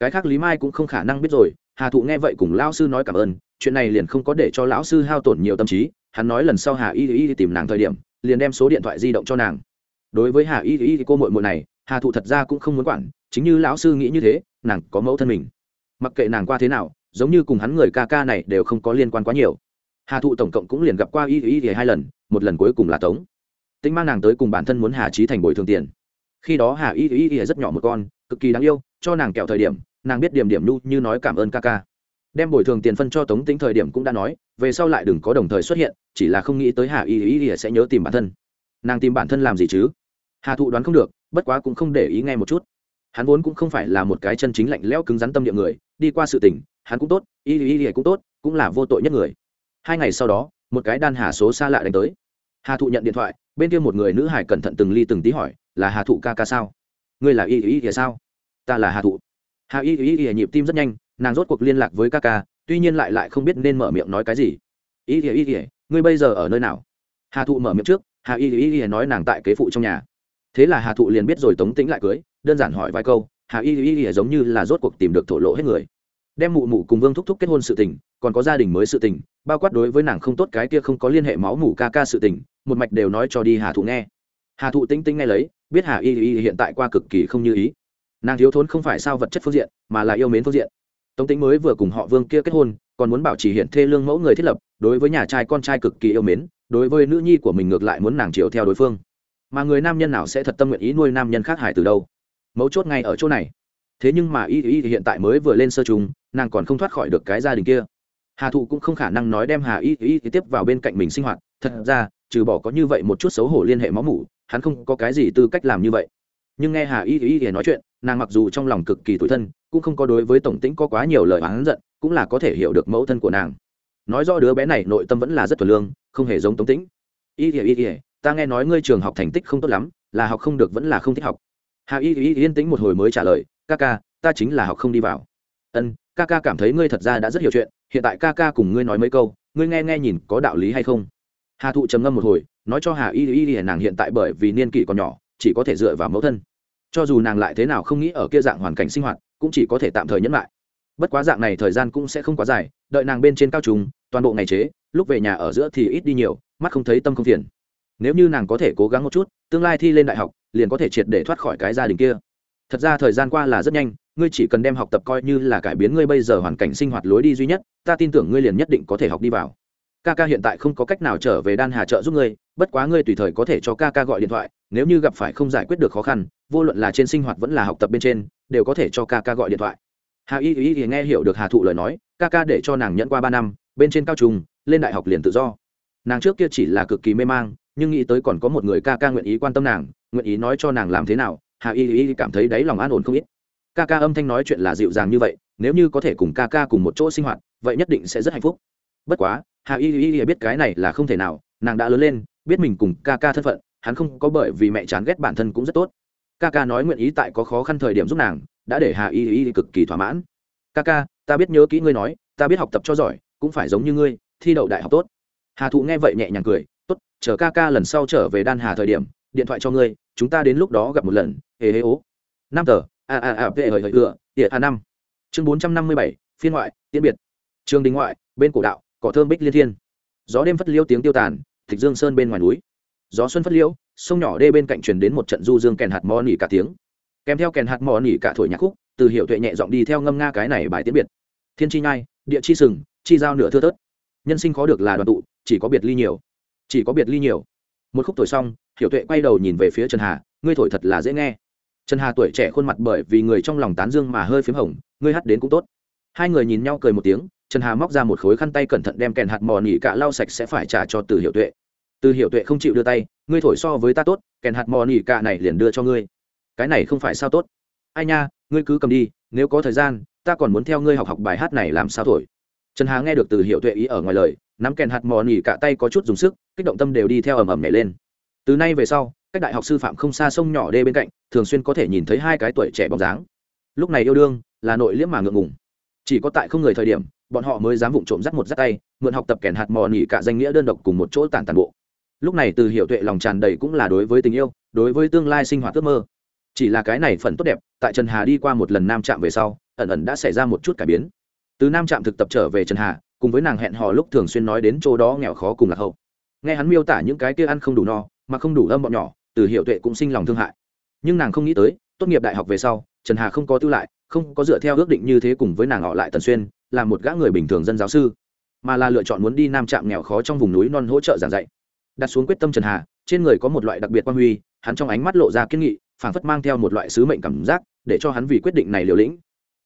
cái khác lý mai cũng không khả năng biết rồi, hà thụ nghe vậy cùng lão sư nói cảm ơn, chuyện này liền không có để cho lão sư hao tổn nhiều tâm trí, hắn nói lần sau hà y y tìm nàng thời điểm, liền đem số điện thoại di động cho nàng. Đối với hà y y cô mội mội này, hà thụ thật ra cũng không muốn quản, chính như lão sư nghĩ như thế, nàng có mẫu thân mình. Mặc kệ nàng qua thế nào, giống như cùng hắn người ca ca này đều không có liên quan quá nhiều. Hà thụ tổng cộng cũng liền gặp qua y y y hai lần, một lần cuối cùng là tống. Tính mang nàng tới cùng bản thân muốn hà trí thành bồi thường tiền. Khi đó hà y y y rất nhỏ một con, cực kỳ đáng yêu, cho nàng kẹo thời điểm nàng biết điểm điểm nhu như nói cảm ơn ca ca. Đem bồi thường tiền phân cho tống tính thời điểm cũng đã nói, về sau lại đừng có đồng thời xuất hiện, chỉ là không nghĩ tới hà y y y sẽ nhớ tìm bản thân. Nàng tìm bản thân làm gì chứ? Hà thụ đoán không được, bất quá cũng không để ý ngay một chút. Hắn vốn cũng không phải là một cái chân chính lạnh lẽo cứng rắn tâm địa người, đi qua sự tình, hắn cũng tốt, y y y cũng tốt, cũng là vô tội nhất người. Hai ngày sau đó, một cái đan hà số xa lạ đánh tới. Hà thụ nhận điện thoại, bên kia một người nữ hải cẩn thận từng ly từng tí hỏi, là hà thụ ca ca sao? Ngươi là y y y sao? Ta là hà thụ hà y y y nhịp tim rất nhanh nàng rốt cuộc liên lạc với ca ca tuy nhiên lại lại không biết nên mở miệng nói cái gì y y y ngươi bây giờ ở nơi nào hà thụ mở miệng trước hà y y y nói nàng tại kế phụ trong nhà thế là hà thụ liền biết rồi tống tĩnh lại cưới đơn giản hỏi vài câu hà y y y giống như là rốt cuộc tìm được thổ lộ hết người đem mụ mụ cùng vương thúc thúc kết hôn sự tình còn có gia đình mới sự tình bao quát đối với nàng không tốt cái kia không có liên hệ máu mủ ca ca sự tình một mạch đều nói cho đi hà thụ nghe hà thụ tinh tinh nghe lấy biết hà y y hiện tại qua cực kỳ không như ý nàng thiếu thốn không phải sao vật chất phương diện, mà là yêu mến phương diện. Tống tính mới vừa cùng họ vương kia kết hôn, còn muốn bảo trì hiện thê lương mẫu người thiết lập, đối với nhà trai con trai cực kỳ yêu mến, đối với nữ nhi của mình ngược lại muốn nàng chiều theo đối phương. Mà người nam nhân nào sẽ thật tâm nguyện ý nuôi nam nhân khác hải từ đâu? Mấu chốt ngay ở chỗ này. Thế nhưng mà y y hiện tại mới vừa lên sơ trùng, nàng còn không thoát khỏi được cái gia đình kia. Hà thụ cũng không khả năng nói đem hà y y tiếp vào bên cạnh mình sinh hoạt. Thật ra, trừ bỏ có như vậy một chút xấu hổ liên hệ máu mủ, hắn không có cái gì tư cách làm như vậy nhưng nghe hà y y Y nói chuyện, nàng mặc dù trong lòng cực kỳ tủi thân, cũng không có đối với tổng tĩnh có quá nhiều lời oán giận, cũng là có thể hiểu được mẫu thân của nàng. Nói rõ đứa bé này nội tâm vẫn là rất thuần lương, không hề giống tống tĩnh. Y Y y ta nghe nói ngươi trường học thành tích không tốt lắm, là học không được vẫn là không thích học. Hà y y yên tĩnh một hồi mới trả lời, ca ca, ta chính là học không đi vào. Ân, ca ca cảm thấy ngươi thật ra đã rất hiểu chuyện, hiện tại ca ca cùng ngươi nói mấy câu, ngươi nghe nghe nhìn có đạo lý hay không? Hà thụ trầm ngâm một hồi, nói cho hà y y y nàng hiện tại bởi vì niên kỷ còn nhỏ chỉ có thể dựa vào mẫu thân. Cho dù nàng lại thế nào không nghĩ ở kia dạng hoàn cảnh sinh hoạt, cũng chỉ có thể tạm thời nhẫn lại. Bất quá dạng này thời gian cũng sẽ không quá dài, đợi nàng bên trên cao trùng, toàn bộ ngày chế, lúc về nhà ở giữa thì ít đi nhiều, mắt không thấy tâm không phiền. Nếu như nàng có thể cố gắng một chút, tương lai thi lên đại học, liền có thể triệt để thoát khỏi cái gia đình kia. Thật ra thời gian qua là rất nhanh, ngươi chỉ cần đem học tập coi như là cải biến ngươi bây giờ hoàn cảnh sinh hoạt lối đi duy nhất, ta tin tưởng ngươi liền nhất định có thể học đi vào. Ca ca hiện tại không có cách nào trở về đan hà trợ giúp ngươi, bất quá ngươi tùy thời có thể cho ca ca gọi điện thoại nếu như gặp phải không giải quyết được khó khăn, vô luận là trên sinh hoạt vẫn là học tập bên trên, đều có thể cho ca ca gọi điện thoại. Hà y y thì nghe hiểu được hà thụ lời nói, ca ca để cho nàng nhận qua ba năm, bên trên cao trung, lên đại học liền tự do. Nàng trước kia chỉ là cực kỳ mê mang, nhưng nghĩ tới còn có một người ca ca nguyện ý quan tâm nàng, nguyện ý nói cho nàng làm thế nào, hà y y cảm thấy đáy lòng an ổn không ít. Ca ca âm thanh nói chuyện là dịu dàng như vậy, nếu như có thể cùng ca ca cùng một chỗ sinh hoạt, vậy nhất định sẽ rất hạnh phúc. Bất quá, hà y y biết cái này là không thể nào, nàng đã lớn lên, biết mình cùng ca ca thân phận hắn không có bởi vì mẹ chán ghét bản thân cũng rất tốt. Ca ca nói nguyện ý tại có khó khăn thời điểm giúp nàng, đã để hà y y cực kỳ thỏa mãn. Ca ca ta biết nhớ kỹ ngươi nói, ta biết học tập cho giỏi, cũng phải giống như ngươi, thi đậu đại học tốt. Hà thụ nghe vậy nhẹ nhàng cười, tốt, chờ ca ca lần sau trở về đan hà thời điểm, điện thoại cho ngươi, chúng ta đến lúc đó gặp một lần, hề hề ố. Năm tờ, a a a vệ hời hời, ựa tiệ a, năm. Chương bốn trăm năm mươi bảy, phiên ngoại, tiễn biệt. Trường đình ngoại, bên cổ đạo, cỏ thơm bích liên thiên. Gió đêm phất liêu tiếng tiêu tàn, thịch dương sơn bên ngoài núi gió xuân phất liêu sông nhỏ đê bên cạnh truyền đến một trận du dương kèn hạt mò nỉ cả tiếng. Kèm theo kèn hạt mò nỉ cả thổi nhạc khúc, từ hiệu tuệ nhẹ giọng đi theo ngâm nga cái này bài tiễn biệt. Thiên chi nhai, địa chi sừng, chi giao nửa thưa tớt nhân sinh khó được là đoàn tụ, chỉ có biệt ly nhiều. Chỉ có biệt ly nhiều. Một khúc thổi xong, hiểu tuệ quay đầu nhìn về phía trần hà, ngươi thổi thật là dễ nghe. Trần hà tuổi trẻ khuôn mặt bởi vì người trong lòng tán dương mà hơi p h í m hồng, ngươi hát đến cũng tốt. Hai người nhìn nhau cười một tiếng, trần hà móc ra một khối khăn tay cẩn thận đem kèn hạt mò nỉ cả lau sạch sẽ phải trả cho từ hiệu tuệ từ hiệu tuệ không chịu đưa tay, ngươi thổi so với ta tốt, kèn hạt mò nỉ cả này liền đưa cho ngươi. Cái này không phải sao tốt. Ai nha, ngươi cứ cầm đi, nếu có thời gian, ta còn muốn theo ngươi học học bài hát này làm sao thổi. Trần hà nghe được từ hiệu tuệ ý ở ngoài lời, nắm kèn hạt mò nỉ cả tay có chút dùng sức, kích động tâm đều đi theo ầm ầm nhảy lên. Từ nay về sau cách đại học sư phạm không xa sông nhỏ đê bên cạnh, thường xuyên có thể nhìn thấy hai cái tuổi trẻ bóng dáng. Lúc này yêu đương, là nội liễm mà ngượng ngùng. Chỉ có tại không người thời điểm, bọn họ mới dám vụng trộm dắt một dắt tay, mượn học tập kèn hạt mò nỉ cả danh nghĩa đơn độc cùng một chỗ tản tàn bộ lúc này từ hiệu tuệ lòng tràn đầy cũng là đối với tình yêu, đối với tương lai sinh hoạt ước mơ. Chỉ là cái này phần tốt đẹp, tại trần hà đi qua một lần nam trạm về sau, ẩn ẩn đã xảy ra một chút cải biến. Từ nam trạm thực tập trở về trần hà, cùng với nàng hẹn hò lúc thường xuyên nói đến chỗ đó nghèo khó cùng lạc hậu. Nghe hắn miêu tả những cái kia ăn không đủ no, mà không đủ âm bọn nhỏ, từ hiệu tuệ cũng sinh lòng thương hại. Nhưng nàng không nghĩ tới, tốt nghiệp đại học về sau, trần hà không có tư lại, không có dựa theo ước định như thế cùng với nàng họ lại tần xuyên, là một gã người bình thường dân giáo sư. Mà là lựa chọn muốn đi nam trạm nghèo khó trong vùng núi non hỗ trợ giảng dạy đặt xuống quyết tâm trần hà, trên người có một loại đặc biệt quan huy, hắn trong ánh mắt lộ ra kiên nghị, phảng phất mang theo một loại sứ mệnh cảm giác, để cho hắn vì quyết định này liều lĩnh.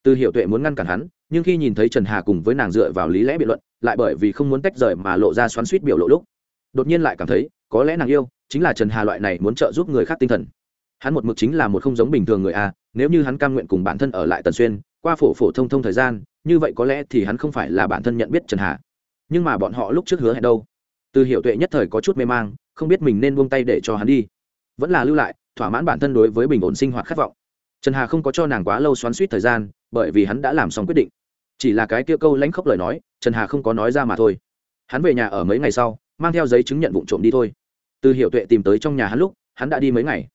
Từ hiệu tuệ muốn ngăn cản hắn, nhưng khi nhìn thấy trần hà cùng với nàng dựa vào lý lẽ biện luận, lại bởi vì không muốn tách rời mà lộ ra xoắn suýt biểu lộ lúc, đột nhiên lại cảm thấy, có lẽ nàng yêu, chính là trần hà loại này muốn trợ giúp người khác tinh thần. Hắn một mực chính là một không giống bình thường người a, nếu như hắn cam nguyện cùng bản thân ở lại tần xuyên, qua phổ phổ thông thông thời gian, như vậy có lẽ thì hắn không phải là bản thân nhận biết trần hà. Nhưng mà bọn họ lúc trước hứa hẹn đâu? Từ hiệu tuệ nhất thời có chút mê mang, không biết mình nên buông tay để cho hắn đi. Vẫn là lưu lại, thỏa mãn bản thân đối với bình ổn sinh hoạt khát vọng. Trần hà không có cho nàng quá lâu xoắn suýt thời gian, bởi vì hắn đã làm xong quyết định. Chỉ là cái kia câu lãnh khốc lời nói, trần hà không có nói ra mà thôi. Hắn về nhà ở mấy ngày sau, mang theo giấy chứng nhận vụ trộm đi thôi. Từ hiệu tuệ tìm tới trong nhà hắn lúc, hắn đã đi mấy ngày.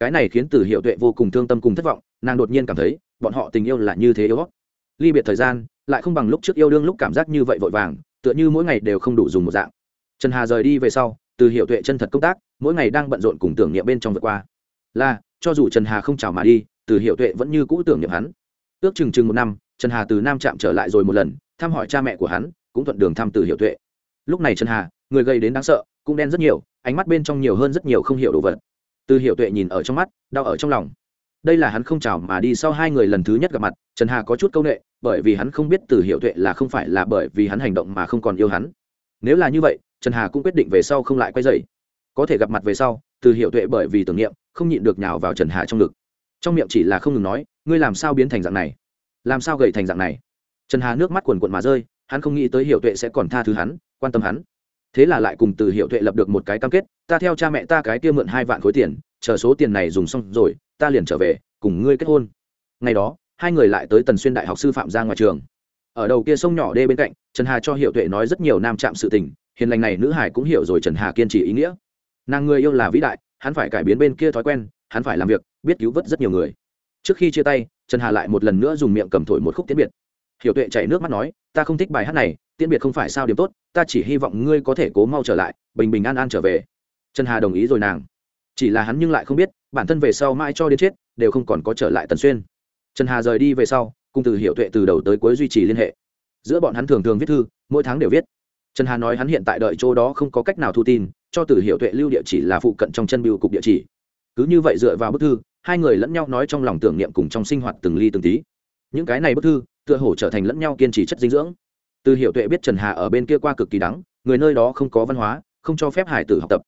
Cái này khiến từ hiệu tuệ vô cùng thương tâm cùng thất vọng, nàng đột nhiên cảm thấy, bọn họ tình yêu là như thế yếu ly biệt thời gian, lại không bằng lúc trước yêu đương lúc cảm giác như vậy vội vàng, tựa như mỗi ngày đều không đủ dùng một dạng trần hà rời đi về sau, từ hiệu tuệ chân thật công tác, mỗi ngày đang bận rộn cùng tưởng niệm bên trong vượt qua. Là, cho dù trần hà không chào mà đi, từ hiệu tuệ vẫn như cũ tưởng niệm hắn. Ước chừng chừng một năm, trần hà từ nam trạm trở lại rồi một lần, thăm hỏi cha mẹ của hắn, cũng thuận đường thăm từ hiệu tuệ. Lúc này trần hà, người gây đến đáng sợ, cũng đen rất nhiều, ánh mắt bên trong nhiều hơn rất nhiều không hiểu đồ vật. Từ hiệu tuệ nhìn ở trong mắt, đau ở trong lòng. Đây là hắn không chào mà đi sau hai người lần thứ nhất gặp mặt, trần hà có chút c â u n ệ bởi vì hắn không biết từ hiệu tuệ là không phải là bởi vì hắn hành động mà không còn yêu hắn. Nếu là như vậy trần hà cũng quyết định về sau không lại quay dày có thể gặp mặt về sau, từ hiệu tuệ bởi vì tưởng niệm, không nhịn được nhào vào trần hà trong ngực. Trong miệng chỉ là không ngừng nói, ngươi làm sao biến thành dạng này? Làm sao gầy thành dạng này? Trần hà nước mắt quần quận mà rơi, hắn không nghĩ tới hiệu tuệ sẽ còn tha thứ hắn, quan tâm hắn. Thế là lại cùng từ hiệu tuệ lập được một cái cam kết, ta theo cha mẹ ta cái kia mượn hai vạn khối tiền, chờ số tiền này dùng xong rồi, ta liền trở về, cùng ngươi kết hôn. Ngày đó, hai người lại tới tần xuyên đại học sư phạm ra ngoài trường. Ở đầu kia sông nhỏ đê bên cạnh, trần hà cho hiệu tuệ nói rất nhiều nam trạm sự tình hiền lành này nữ hải cũng hiểu rồi trần hà kiên trì ý nghĩa. Nàng người yêu là vĩ đại, hắn phải cải biến bên kia thói quen, hắn phải làm việc, biết cứu vớt rất nhiều người. Trước khi chia tay, trần hà lại một lần nữa dùng miệng cầm thổi một khúc tiễn biệt. Hiểu tuệ chảy nước mắt nói, ta không thích bài hát này, tiễn biệt không phải sao điểm tốt, ta chỉ hy vọng ngươi có thể cố mau trở lại, bình bình an an trở về. Trần hà đồng ý rồi nàng. Chỉ là hắn nhưng lại không biết, bản thân về sau mãi cho đến chết, đều không còn có trở lại tần xuyên. Trần hà rời đi về sau, cùng từ hiểu tuệ từ đầu tới cuối duy trì liên hệ. Giữa bọn hắn thường thường viết thư, mỗi tháng đều viết trần hà nói hắn hiện tại đợi chỗ đó không có cách nào thu tin, cho từ hiệu tuệ lưu địa chỉ là phụ cận trong chân biêu cục địa chỉ. Cứ như vậy dựa vào bức thư, hai người lẫn nhau nói trong lòng tưởng niệm cùng trong sinh hoạt từng ly từng tí. Những cái này bức thư, tựa hồ trở thành lẫn nhau kiên trì chất dinh dưỡng. Từ hiệu tuệ biết trần hà ở bên kia qua cực kỳ đắng, người nơi đó không có văn hóa, không cho phép hải tử học tập.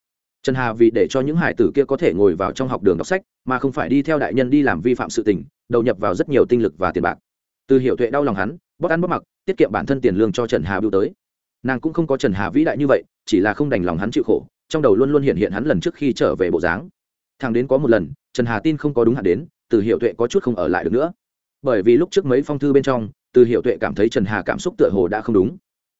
Trần hà vì để cho những hải tử kia có thể ngồi vào trong học đường đọc sách, mà không phải đi theo đại nhân đi làm vi phạm sự tình, đầu nhập vào rất nhiều tinh lực và tiền bạc. Từ hiệu tuệ đau lòng hắn bóc ăn bóc mặc, tiết kiệm bản thân tiền lương cho trần hà bưu tới nàng cũng không có trần hà vĩ đại như vậy, chỉ là không đành lòng hắn chịu khổ, trong đầu luôn luôn hiện hiện hắn lần trước khi trở về bộ dáng. Thằng đến có một lần, trần hà tin không có đúng hạn đến, từ hiệu tuệ có chút không ở lại được nữa. Bởi vì lúc trước mấy phong thư bên trong, từ hiệu tuệ cảm thấy trần hà cảm xúc tựa hồ đã không đúng.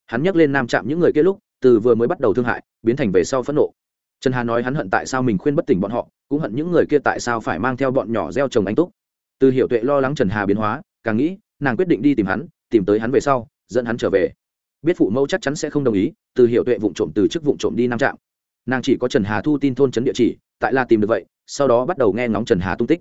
Hắn nhắc lên nam chạm những người kia lúc, từ vừa mới bắt đầu thương hại, biến thành về sau phẫn nộ. Trần hà nói hắn hận tại sao mình khuyên bất tỉnh bọn họ, cũng hận những người kia tại sao phải mang theo bọn nhỏ gieo trồng anh túc. Từ hiệu tuệ lo lắng trần hà biến hóa, càng nghĩ, nàng quyết định đi tìm hắn, tìm tới hắn về sau, dẫn hắn trở về biết phụ mẫu chắc chắn sẽ không đồng ý, từ hiệu tuệ vụ trộm, từ chức vụ trộm đi nam trạm. Nàng chỉ có trần hà thu tin thôn trấn địa chỉ, tại là tìm được vậy, sau đó bắt đầu nghe ngóng trần hà tung tích.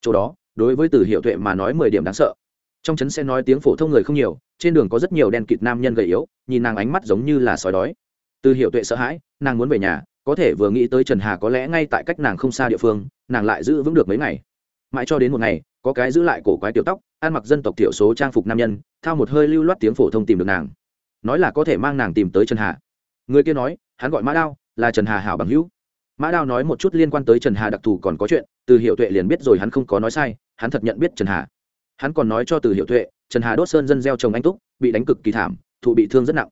Chỗ đó, đối với từ hiệu tuệ mà nói mười điểm đáng sợ. Trong trấn sẽ nói tiếng phổ thông người không nhiều, trên đường có rất nhiều đen kịt nam nhân gầy yếu, nhìn nàng ánh mắt giống như là sói đói. Từ hiệu tuệ sợ hãi, nàng muốn về nhà, có thể vừa nghĩ tới trần hà có lẽ ngay tại cách nàng không xa địa phương, nàng lại giữ vững được mấy ngày. Mãi cho đến một ngày, có cái giữ lại cổ quái tiểu tóc, ăn mặc dân tộc thiểu số trang phục nam nhân, thao một hơi lưu loát tiếng phổ thông tìm được nàng nói là có thể mang nàng tìm tới trần hà. Người kia nói, hắn gọi mã đao, là trần hà hảo bằng hữu. Mã đao nói một chút liên quan tới trần hà đặc thù còn có chuyện, từ hiệu tuệ liền biết rồi hắn không có nói sai, hắn thật nhận biết trần hà. Hắn còn nói cho từ hiệu tuệ, trần hà đốt sơn dân gieo chồng anh túc, bị đánh cực kỳ thảm, thụ bị thương rất nặng.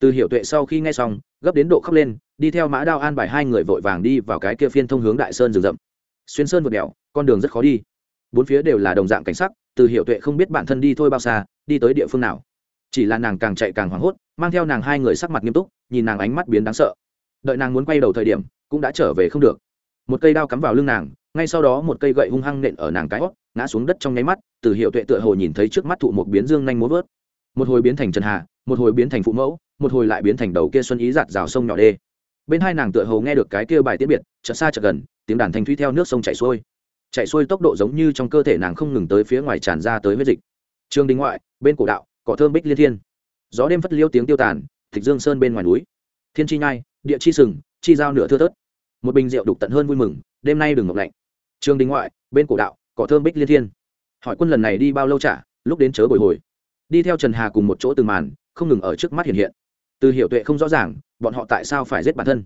Từ hiệu tuệ sau khi nghe xong, gấp đến độ khóc lên, đi theo mã đao an bài hai người vội vàng đi vào cái kia phiên thông hướng đại sơn rừng rậm. Xuyên sơn vượt đèo, con đường rất khó đi. Bốn phía đều là đồng dạng cảnh sắc, từ hiệu tuệ không biết bản thân đi thôi bao xa, đi tới địa phương nào chỉ là nàng càng chạy càng hoảng hốt, mang theo nàng hai người sắc mặt nghiêm túc, nhìn nàng ánh mắt biến đáng sợ. Đợi nàng muốn quay đầu thời điểm, cũng đã trở về không được. Một cây đao cắm vào lưng nàng, ngay sau đó một cây gậy hung hăng nện ở nàng cái hót, ngã xuống đất trong nháy mắt, từ hiệu tuệ tựa hồ nhìn thấy trước mắt thụ một biến dương nhanh múa vớt. Một hồi biến thành trần hà, một hồi biến thành phụ mẫu, một hồi lại biến thành đầu kia xuân ý giạt rào sông nhỏ đê. Bên hai nàng tựa hồ nghe được cái kia bài tiết biệt, chợt xa chợt gần, tiếng đàn thanh thúy theo nước sông chảy xuôi. Chạy xuôi tốc độ giống như trong cơ thể nàng không ngừng tới phía ngoài tràn ra tới huyết dịch. Trương đình ngoại, bên cổ đạo cỏ thơm bích liên thiên. Gió đêm phất liêu tiếng tiêu tàn, thịt dương sơn bên ngoài núi. Thiên chi nhai, địa chi sừng, chi giao nửa thưa thớt. Một bình rượu đục tận hơn vui mừng, đêm nay đừng ngọc lạnh. Trường đình ngoại, bên cổ đạo, cỏ thơm bích liên thiên. Hỏi quân lần này đi bao lâu trả, lúc đến chớ bồi hồi. Đi theo trần hà cùng một chỗ từng màn, không ngừng ở trước mắt hiện hiện. Từ hiểu tuệ không rõ ràng, bọn họ tại sao phải giết bản thân.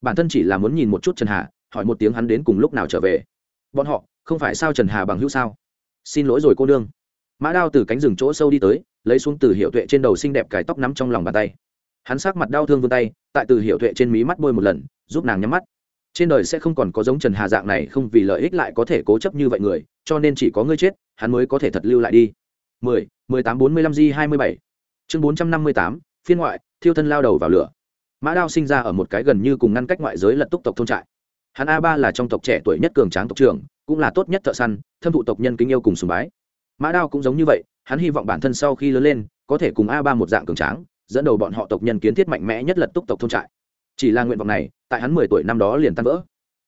Bản thân chỉ là muốn nhìn một chút trần hà, hỏi một tiếng hắn đến cùng lúc nào trở về. Bọn họ, không phải sao trần hà bằng hữu sao? Xin lỗi rồi cô nương. Mã đao từ cánh rừng chỗ sâu đi tới lấy xuống từ hiệu tuệ trên đầu xinh đẹp cái tóc nắm trong lòng bàn tay. Hắn sát mặt đau thương vươn tay, tại từ hiệu tuệ trên mí mắt bôi một lần, giúp nàng nhắm mắt. Trên đời sẽ không còn có giống trần hà dạng này không vì lợi ích lại có thể cố chấp như vậy người, cho nên chỉ có ngươi chết, hắn mới có thể thật lưu lại đi. Mười mười tám bốn mươi lăm g hai mươi bảy. Chương bốn trăm năm mươi tám, phiên ngoại, thiêu thân lao đầu vào lửa. Mã đao sinh ra ở một cái gần như cùng ngăn cách ngoại giới lật túc tộc thôn trại. Hắn a ba là trong tộc trẻ tuổi nhất cường tráng tộc trưởng, cũng là tốt nhất thợ săn, thâm thụ tộc nhân kính yêu cùng sùng bái. Mã đao cũng giống như vậy hắn hy vọng bản thân sau khi lớn lên, có thể cùng a ba một dạng cường tráng, dẫn đầu bọn họ tộc nhân kiến thiết mạnh mẽ nhất lật túc tộc thôn trại. Chỉ là nguyện vọng này, tại hắn mười tuổi năm đó liền tan vỡ.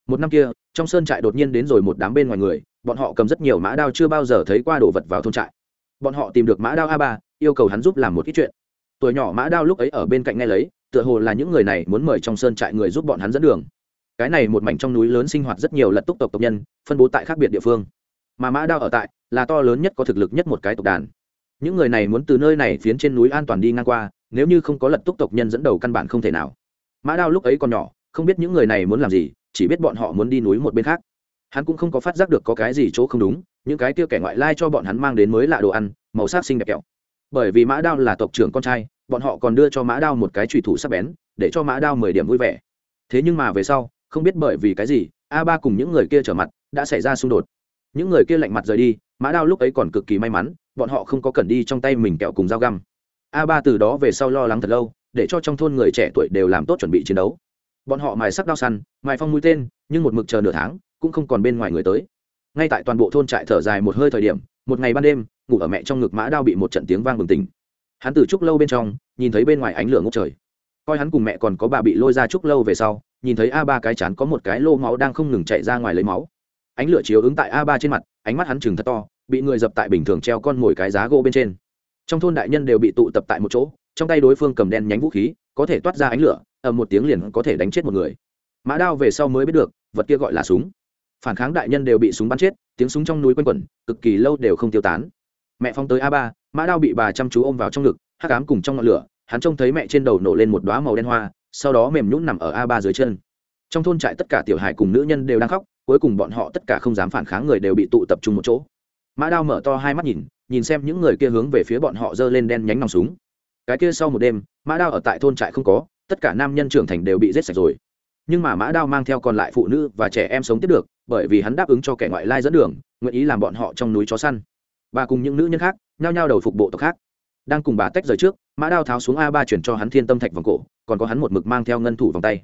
Một năm kia, trong sơn trại đột nhiên đến rồi một đám bên ngoài người, bọn họ cầm rất nhiều mã đao chưa bao giờ thấy qua đồ vật vào thôn trại. Bọn họ tìm được mã đao a ba, yêu cầu hắn giúp làm một ít chuyện. Tuổi nhỏ mã đao lúc ấy ở bên cạnh nghe lấy, tựa hồ là những người này muốn mời trong sơn trại người giúp bọn hắn dẫn đường. Cái này một mảnh trong núi lớn sinh hoạt rất nhiều lật túc tộc tộc nhân, phân bố tại khác biệt địa phương. Mà mã đao ở tại là to lớn nhất có thực lực nhất một cái tộc đàn. Những người này muốn từ nơi này phiến trên núi an toàn đi ngang qua, nếu như không có lật túc tộc nhân dẫn đầu căn bản không thể nào. Mã đao lúc ấy còn nhỏ, không biết những người này muốn làm gì, chỉ biết bọn họ muốn đi núi một bên khác. Hắn cũng không có phát giác được có cái gì chỗ không đúng, những cái kia kẻ ngoại lai cho bọn hắn mang đến mới lạ đồ ăn, màu sắc xinh đẹp kẹo. Bởi vì mã đao là tộc trưởng con trai, bọn họ còn đưa cho mã đao một cái trùy thủ sắc bén, để cho mã đao mười điểm vui vẻ. Thế nhưng mà về sau, không biết bởi vì cái gì, a ba cùng những người kia trở mặt, đã xảy ra xung đột. Những người kia lạnh mặt rời đi mã đao lúc ấy còn cực kỳ may mắn, bọn họ không có cần đi trong tay mình kẹo cùng dao găm. A ba từ đó về sau lo lắng thật lâu, để cho trong thôn người trẻ tuổi đều làm tốt chuẩn bị chiến đấu. Bọn họ mài sắc đao săn, mài phong mũi tên, nhưng một mực chờ nửa tháng, cũng không còn bên ngoài người tới. Ngay tại toàn bộ thôn trại thở dài một hơi thời điểm, một ngày ban đêm, ngủ ở mẹ trong ngực mã đao bị một trận tiếng vang bừng tỉnh. Hắn từ trúc lâu bên trong, nhìn thấy bên ngoài ánh lửa ngốc trời. Coi hắn cùng mẹ còn có bà bị lôi ra trúc lâu về sau, nhìn thấy a ba cái chán có một cái lô máu đang không ngừng chạy ra ngoài lấy máu. Ánh lửa chiếu ứng tại a ba trên mặt ánh mắt hắn chừng thật to, bị người dập tại bình thường treo con mồi cái giá gỗ bên trên. Trong thôn đại nhân đều bị tụ tập tại một chỗ, trong tay đối phương cầm đen nhánh vũ khí, có thể toát ra ánh lửa, ầm một tiếng liền có thể đánh chết một người. Mã đao về sau mới biết được, vật kia gọi là súng. Phản kháng đại nhân đều bị súng bắn chết, tiếng súng trong núi quanh quẩn, cực kỳ lâu đều không tiêu tán. Mẹ phong tới a ba, mã đao bị bà chăm chú ôm vào trong ngực, hắc ám cùng trong ngọn lửa, hắn trông thấy mẹ trên đầu nổ lên một đoá màu đen hoa, sau đó mềm nhũn nằm ở a ba dưới chân. Trong thôn trại tất cả tiểu hải cùng nữ nhân đều đang khóc cuối cùng bọn họ tất cả không dám phản kháng người đều bị tụ tập trung một chỗ. Mã đao mở to hai mắt nhìn nhìn xem những người kia hướng về phía bọn họ giơ lên đen nhánh nòng súng. Cái kia sau một đêm, mã đao ở tại thôn trại không có, tất cả nam nhân trưởng thành đều bị giết sạch rồi. Nhưng mà mã đao mang theo còn lại phụ nữ và trẻ em sống tiếp được, bởi vì hắn đáp ứng cho kẻ ngoại lai dẫn đường, nguyện ý làm bọn họ trong núi chó săn. Bà cùng những nữ nhân khác, nhao nhao đầu phục bộ tộc khác. Đang cùng bà tách rời trước, mã đao tháo xuống a ba chuyển cho hắn thiên tâm thạch vòng cổ, còn có hắn một mực mang theo ngân thủ vòng tay.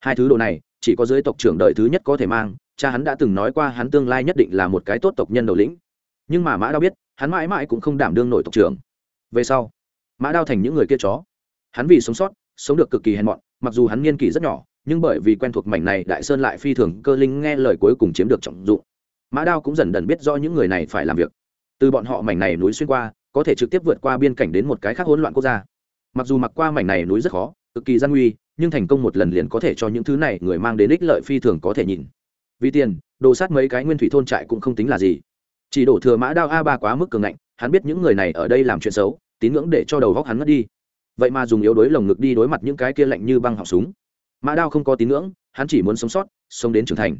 Hai thứ đồ này, chỉ có dưới tộc trưởng đời thứ nhất có thể mang cha hắn đã từng nói qua hắn tương lai nhất định là một cái tốt tộc nhân đầu lĩnh. Nhưng mà mã đao biết, hắn mãi mãi cũng không đảm đương nổi tộc trưởng. Về sau, mã đao thành những người kia chó. Hắn vì sống sót, sống được cực kỳ hèn mọn, mặc dù hắn niên kỷ rất nhỏ, nhưng bởi vì quen thuộc mảnh này đại sơn lại phi thường cơ linh nghe lời cuối cùng chiếm được trọng dụng. Mã đao cũng dần dần biết do những người này phải làm việc. Từ bọn họ mảnh này núi xuyên qua, có thể trực tiếp vượt qua biên cảnh đến một cái khác hỗn loạn quốc gia. Mặc dù mặc qua mảnh này núi rất khó, cực kỳ gian nguy, nhưng thành công một lần liền có thể cho những thứ này người mang đến ích lợi phi thường có thể nhìn vì tiền đồ sát mấy cái nguyên thủy thôn trại cũng không tính là gì. Chỉ đổ thừa mã đao a ba quá mức cường ngạnh hắn biết những người này ở đây làm chuyện xấu tín ngưỡng để cho đầu góc hắn mất đi. Vậy mà dùng yếu đối lồng ngực đi đối mặt những cái kia lạnh như băng họng súng. Mã đao không có tín ngưỡng hắn chỉ muốn sống sót sống đến trưởng thành.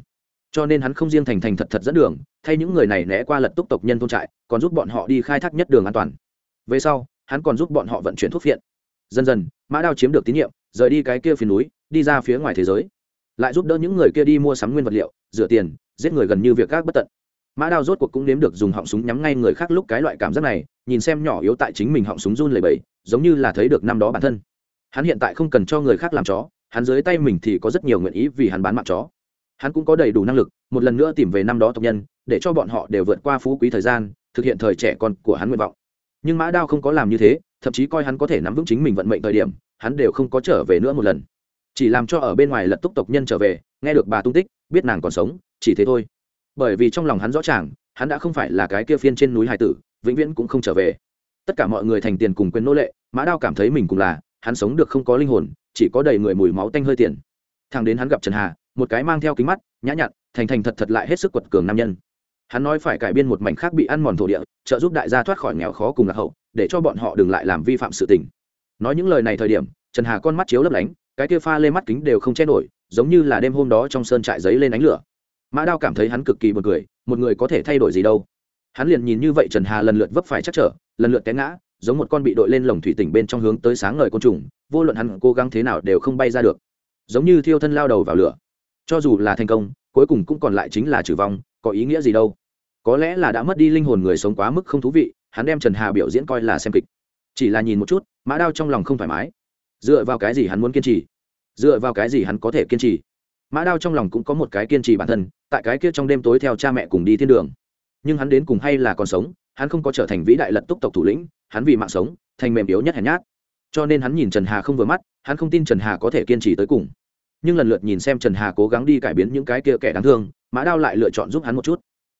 Cho nên hắn không riêng thành thành thật thật dẫn đường thay những người này né qua lật túc tộc nhân thôn trại còn giúp bọn họ đi khai thác nhất đường an toàn. Về sau hắn còn giúp bọn họ vận chuyển thuốc viện, dần dần mã đao chiếm được tín nhiệm rời đi cái kia phía núi đi ra phía ngoài thế giới lại giúp đỡ những người kia đi mua sắm nguyên vật liệu, rửa tiền, giết người gần như việc các bất tận. Mã đao rốt cuộc cũng nếm được dùng họng súng nhắm ngay người khác lúc cái loại cảm giác này, nhìn xem nhỏ yếu tại chính mình họng súng run lầy bẫy giống như là thấy được năm đó bản thân. Hắn hiện tại không cần cho người khác làm chó, hắn dưới tay mình thì có rất nhiều nguyện ý vì hắn bán mạng chó. Hắn cũng có đầy đủ năng lực, một lần nữa tìm về năm đó tộc nhân, để cho bọn họ đều vượt qua phú quý thời gian, thực hiện thời trẻ con của hắn nguyện vọng. Nhưng mã đao không có làm như thế, thậm chí coi hắn có thể nắm vững chính mình vận mệnh thời điểm, hắn đều không có trở về nữa một lần chỉ làm cho ở bên ngoài lật túc tộc nhân trở về, nghe được bà tung tích, biết nàng còn sống, chỉ thế thôi. Bởi vì trong lòng hắn rõ ràng, hắn đã không phải là cái kia phiên trên núi hải tử, vĩnh viễn cũng không trở về. Tất cả mọi người thành tiền cùng quyền nô lệ, mã đao cảm thấy mình cùng là, hắn sống được không có linh hồn, chỉ có đầy người mùi máu tanh hơi tiền. Thằng đến hắn gặp trần hà, một cái mang theo kính mắt, nhã nhặn, thành thành thật thật lại hết sức quật cường nam nhân. Hắn nói phải cải biên một mảnh khác bị ăn mòn thổ địa, trợ giúp đại gia thoát khỏi nghèo khó cùng lạc hậu, để cho bọn họ đừng lại làm vi phạm sự tình. Nói những lời này thời điểm, trần hà con mắt chiếu lấp lánh cái kia pha lê mắt kính đều không che nổi, giống như là đêm hôm đó trong sơn trại giấy lên ánh lửa. Mã đao cảm thấy hắn cực kỳ b u ồ n cười, một người có thể thay đổi gì đâu? Hắn liền nhìn như vậy trần hà lần lượt vấp phải chắc trở, lần lượt té ngã, giống một con bị đội lên lồng thủy tỉnh bên trong hướng tới sáng ngời côn trùng, vô luận hắn cố gắng thế nào đều không bay ra được. Giống như thiêu thân lao đầu vào lửa. Cho dù là thành công, cuối cùng cũng còn lại chính là trừ vong, có ý nghĩa gì đâu? Có lẽ là đã mất đi linh hồn người sống quá mức không thú vị, hắn đem trần hà biểu diễn coi là xem kịch. Chỉ là nhìn một chút, mã đao trong lòng không thoải mái dựa vào cái gì hắn muốn kiên trì? Dựa vào cái gì hắn có thể kiên trì? Mã đao trong lòng cũng có một cái kiên trì bản thân, tại cái kia trong đêm tối theo cha mẹ cùng đi thiên đường. Nhưng hắn đến cùng hay là còn sống, hắn không có trở thành vĩ đại lật túc tộc thủ lĩnh, hắn vì mạng sống, thành mềm yếu nhất hèn nhát. Cho nên hắn nhìn trần hà không vừa mắt, hắn không tin trần hà có thể kiên trì tới cùng. Nhưng lần lượt nhìn xem trần hà cố gắng đi cải biến những cái kia kẻ đáng thương, mã đao lại lựa chọn giúp hắn một chút.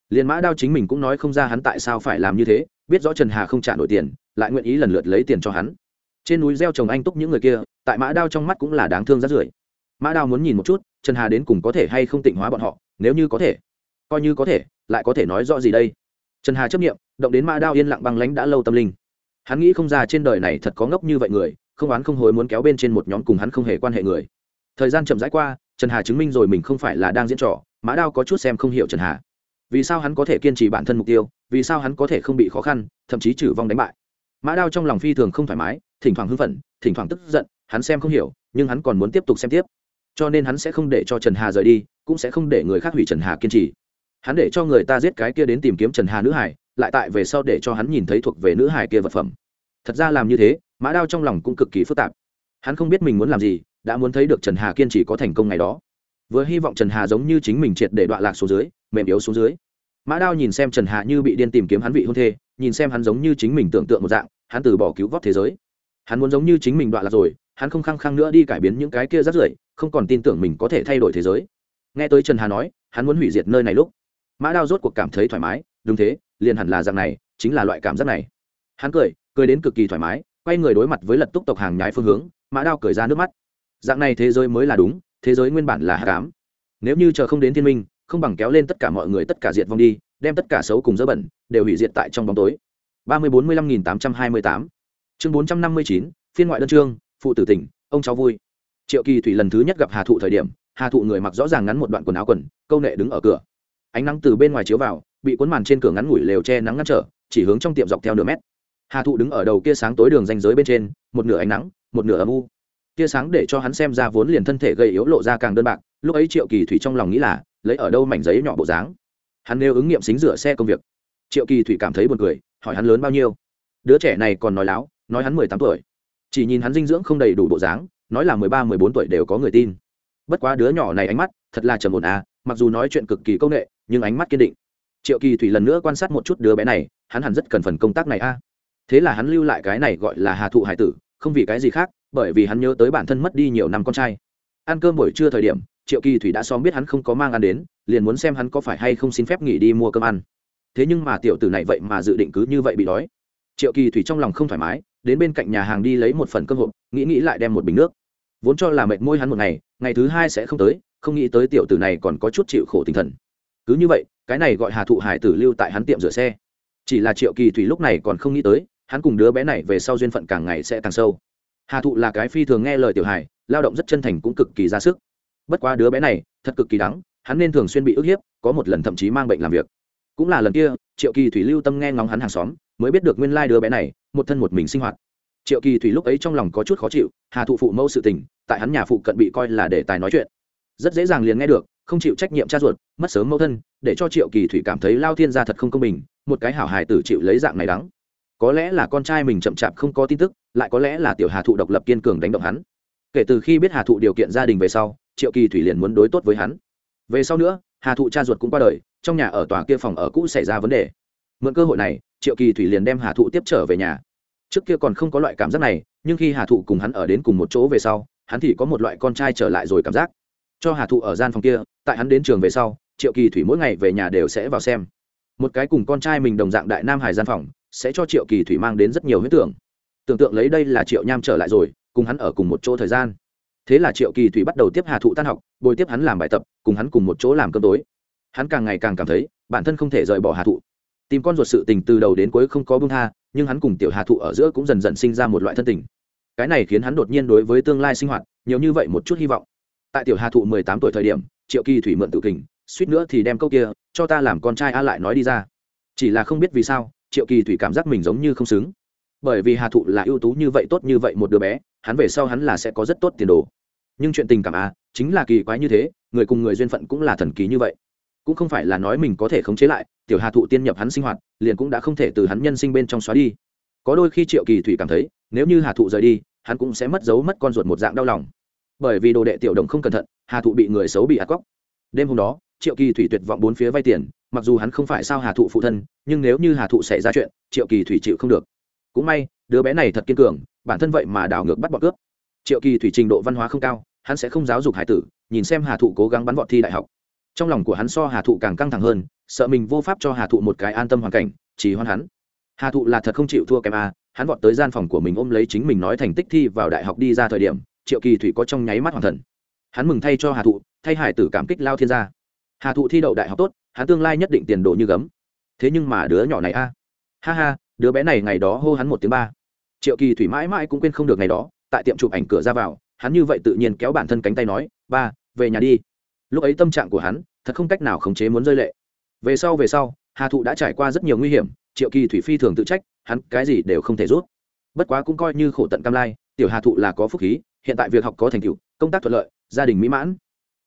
Liền mã đao chính mình cũng nói không ra hắn tại sao phải làm như thế, biết rõ trần hà không trả nổi tiền, lại nguyện ý lần lượt lấy tiền cho hắn trên núi gieo trồng anh túc những người kia, tại mã đao trong mắt cũng là đáng thương rất rưởi. Mã đao muốn nhìn một chút, trần hà đến cùng có thể hay không tịnh hóa bọn họ, nếu như có thể. Coi như có thể, lại có thể nói rõ gì đây? Trần hà chấp nghiệm động đến mã đao yên lặng băng lánh đã lâu tâm linh. Hắn nghĩ không ra trên đời này thật có ngốc như vậy người, không oán không hối muốn kéo bên trên một nhóm cùng hắn không hề quan hệ người. Thời gian chậm rãi qua, trần hà chứng minh rồi mình không phải là đang diễn trò, mã đao có chút xem không hiểu trần hà. Vì sao hắn có thể kiên trì bản thân mục tiêu, vì sao hắn có thể không bị khó khăn, thậm chí trừ vong đánh bại? Mã đao trong lòng phi thường không thoải mái, thỉnh thoảng hưng phẫn thỉnh thoảng tức giận, hắn xem không hiểu, nhưng hắn còn muốn tiếp tục xem tiếp. Cho nên hắn sẽ không để cho trần hà rời đi, cũng sẽ không để người khác hủy trần hà kiên trì. Hắn để cho người ta giết cái kia đến tìm kiếm trần hà nữ hải, lại tại về sau để cho hắn nhìn thấy thuộc về nữ hải kia vật phẩm. Thật ra làm như thế, mã đao trong lòng cũng cực kỳ phức tạp. Hắn không biết mình muốn làm gì, đã muốn thấy được trần hà kiên trì có thành công ngày đó. Vừa hy vọng trần hà giống như chính mình triệt để đoạn lạc xuống dưới, mềm yếu xuống dưới. Mã đao nhìn xem trần hà như bị điên tìm kiếm hắn vị hôn thê, nhìn xem hắn giống như chính mình tưởng tượng một dạng hắn từ bỏ cứu vớt thế giới. Hắn muốn giống như chính mình đoạn lạc rồi, hắn không khăng khăng nữa đi cải biến những cái kia rất rưởi, không còn tin tưởng mình có thể thay đổi thế giới. Nghe tới trần hà nói, hắn muốn hủy diệt nơi này lúc, mã đao rốt cuộc cảm thấy thoải mái, đúng thế, liền hẳn là dạng này, chính là loại cảm giác này. Hắn cười cười đến cực kỳ thoải mái, quay người đối mặt với lật túc tộc hàng nhái phương hướng, mã đao cười ra nước mắt. Dạng này thế giới mới là đúng, thế giới nguyên bản là hạ cám nếu như chờ không đến thiên minh, không bằng kéo lên tất cả mọi người tất cả diệt vong đi, đem tất cả xấu cùng dơ bẩn, đều hủy diệt tại trong bóng tối ba mươi bốn mươi lăm nghìn tám trăm hai mươi tám. Chương bốn trăm năm mươi chín, phiên ngoại đơn chương, phụ tử tỉnh ông cháu vui. Triệu kỳ thủy lần thứ nhất gặp hà thụ thời điểm, hà thụ người mặc rõ ràng ngắn một đoạn quần áo quần, câu nệ đứng ở cửa. Ánh nắng từ bên ngoài chiếu vào, bị cuốn màn trên cửa ngắn ngủi lều che nắng ngăn trở, chỉ hướng trong tiệm dọc theo nửa mét. Hà thụ đứng ở đầu kia sáng tối đường danh giới bên trên, một nửa ánh nắng, một nửa âm u. Tia sáng để cho hắn xem ra vốn liền thân thể gây yếu lộ ra càng đơn bạc, lúc ấy triệu kỳ thủy trong lòng nghĩ là, lấy ở đâu mảnh giấy nhỏ bộ dáng. Hắn nêu ứng nghiệm xính rửa xe công việc. Triệu kỳ thủy cảm thấy buồn cười hỏi hắn lớn bao nhiêu. Đứa trẻ này còn nói láo, nói hắn mười tám tuổi. Chỉ nhìn hắn dinh dưỡng không đầy đủ bộ dáng, nói là mười ba, mười bốn tuổi đều có người tin. Bất quá đứa nhỏ này ánh mắt thật là trầm ổn à mặc dù nói chuyện cực kỳ công nghệ, nhưng ánh mắt kiên định. Triệu kỳ thủy lần nữa quan sát một chút đứa bé này, hắn hẳn rất cần phần công tác này a thế là hắn lưu lại cái này gọi là hà thụ hải tử, không vì cái gì khác, bởi vì hắn nhớ tới bản thân mất đi nhiều năm con trai. Ăn cơm buổi trưa thời điểm, triệu kỳ thủy đã xóm biết hắn không có mang ăn đến, liền muốn xem hắn có phải hay không xin phép nghỉ đi mua cơm ăn thế nhưng mà tiểu tử này vậy mà dự định cứ như vậy bị đói. Triệu kỳ thủy trong lòng không thoải mái, đến bên cạnh nhà hàng đi lấy một phần cơm hộp, nghĩ nghĩ lại đem một bình nước. Vốn cho là mệt môi hắn một ngày ngày thứ hai sẽ không tới, không nghĩ tới tiểu tử này còn có chút chịu khổ tinh thần. Cứ như vậy, cái này gọi hà thụ hải tử lưu tại hắn tiệm rửa xe. Chỉ là triệu kỳ thủy lúc này còn không nghĩ tới, hắn cùng đứa bé này về sau duyên phận càng ngày sẽ càng sâu. Hà thụ là cái phi thường nghe lời tiểu hải lao động rất chân thành cũng cực kỳ ra sức. Bất quá đứa bé này, thật cực kỳ đắng, hắn nên thường xuyên bị ức hiếp, có một lần thậm chí mang bệnh làm việc cũng là lần kia, triệu kỳ thủy lưu tâm nghe ngóng hắn hàng xóm, mới biết được nguyên lai đứa bé này, một thân một mình sinh hoạt. Triệu kỳ thủy lúc ấy trong lòng có chút khó chịu, hà thụ phụ mẫu sự tình, tại hắn nhà phụ cận bị coi là để tài nói chuyện. Rất dễ dàng liền nghe được, không chịu trách nhiệm cha ruột, mất sớm mẫu thân, để cho triệu kỳ thủy cảm thấy lao thiên gia thật không công bình, một cái hảo hài tử chịu lấy dạng này đắng. Có lẽ là con trai mình chậm chạp không có tin tức, lại có lẽ là tiểu hà thụ độc lập kiên cường đánh động hắn. Kể từ khi biết hà thụ điều kiện gia đình về sau, triệu kỳ thủy liền muốn đối tốt với hắn. Về sau nữa, hà thụ cha ruột cũng qua đời trong nhà ở tòa kia phòng ở cũ xảy ra vấn đề. Mượn cơ hội này, triệu kỳ thủy liền đem hà thụ tiếp trở về nhà. Trước kia còn không có loại cảm giác này, nhưng khi hà thụ cùng hắn ở đến cùng một chỗ về sau, hắn thì có một loại con trai trở lại rồi cảm giác. Cho hà thụ ở gian phòng kia, tại hắn đến trường về sau, triệu kỳ thủy mỗi ngày về nhà đều sẽ vào xem. Một cái cùng con trai mình đồng dạng đại nam hải gian phòng, sẽ cho triệu kỳ thủy mang đến rất nhiều huyết tưởng. Tưởng tượng lấy đây là triệu nham trở lại rồi, cùng hắn ở cùng một chỗ thời gian. Thế là triệu kỳ thủy bắt đầu tiếp hà thụ tan học, bồi tiếp hắn làm bài tập, cùng hắn cùng một chỗ làm cơm tối hắn càng ngày càng cảm thấy bản thân không thể rời bỏ hà thụ. Tìm con ruột sự tình từ đầu đến cuối không có bưng tha, nhưng hắn cùng tiểu hà thụ ở giữa cũng dần dần sinh ra một loại thân tình. Cái này khiến hắn đột nhiên đối với tương lai sinh hoạt nhiều như vậy một chút hy vọng. Tại tiểu hà thụ mười tám tuổi thời điểm, triệu kỳ thủy mượn tự kình, suýt nữa thì đem câu kia, cho ta làm con trai a lại nói đi ra. Chỉ là không biết vì sao, triệu kỳ thủy cảm giác mình giống như không xứng. Bởi vì hà thụ là ưu tú như vậy, tốt như vậy một đứa bé, hắn về sau hắn là sẽ có rất tốt tiền đồ. Nhưng chuyện tình cảm a, chính là kỳ quái như thế, người cùng người duyên phận cũng là thần kỳ như vậy cũng không phải là nói mình có thể khống chế lại, tiểu hà thụ tiên nhập hắn sinh hoạt, liền cũng đã không thể từ hắn nhân sinh bên trong xóa đi. Có đôi khi triệu kỳ thủy cảm thấy, nếu như hà thụ rời đi, hắn cũng sẽ mất dấu mất con ruột một dạng đau lòng. Bởi vì đồ đệ tiểu đồng không cẩn thận, hà thụ bị người xấu bị ạt cóc đêm hôm đó, triệu kỳ thủy tuyệt vọng bốn phía vay tiền, mặc dù hắn không phải sao hà thụ phụ thân, nhưng nếu như hà thụ xảy ra chuyện, triệu kỳ thủy chịu không được. Cũng may, đứa bé này thật kiên cường, bản thân vậy mà đảo ngược bắt bọn cướp. Triệu kỳ thủy trình độ văn hóa không cao, hắn sẽ không giáo dục hải tử, nhìn xem hà thụ cố gắng bắn vọt thi đại học trong lòng của hắn so hà thụ càng căng thẳng hơn, sợ mình vô pháp cho hà thụ một cái an tâm hoàn cảnh, chỉ hoan hắn. Hà thụ là thật không chịu thua kém a, hắn vọt tới gian phòng của mình ôm lấy chính mình nói thành tích thi vào đại học đi ra thời điểm, triệu kỳ thủy có trong nháy mắt hoàn thần. Hắn mừng thay cho hà thụ, thay hải tử cảm kích lao thiên gia. Hà thụ thi đậu đại học tốt, hắn tương lai nhất định tiền đồ như gấm. Thế nhưng mà đứa nhỏ này a. Ha ha, đứa bé này ngày đó hô hắn một tiếng ba. Triệu kỳ thủy mãi mãi cũng quên không được ngày đó, tại tiệm chụp ảnh cửa ra vào, hắn như vậy tự nhiên kéo bản thân cánh tay nói, ba, về nhà đi lúc ấy tâm trạng của hắn thật không cách nào khống chế muốn rơi lệ. Về sau về sau, hà thụ đã trải qua rất nhiều nguy hiểm, triệu kỳ thủy phi thường tự trách, hắn cái gì đều không thể rút. Bất quá cũng coi như khổ tận cam lai, tiểu hà thụ là có phúc khí, hiện tại việc học có thành tựu, công tác thuận lợi, gia đình mỹ mãn.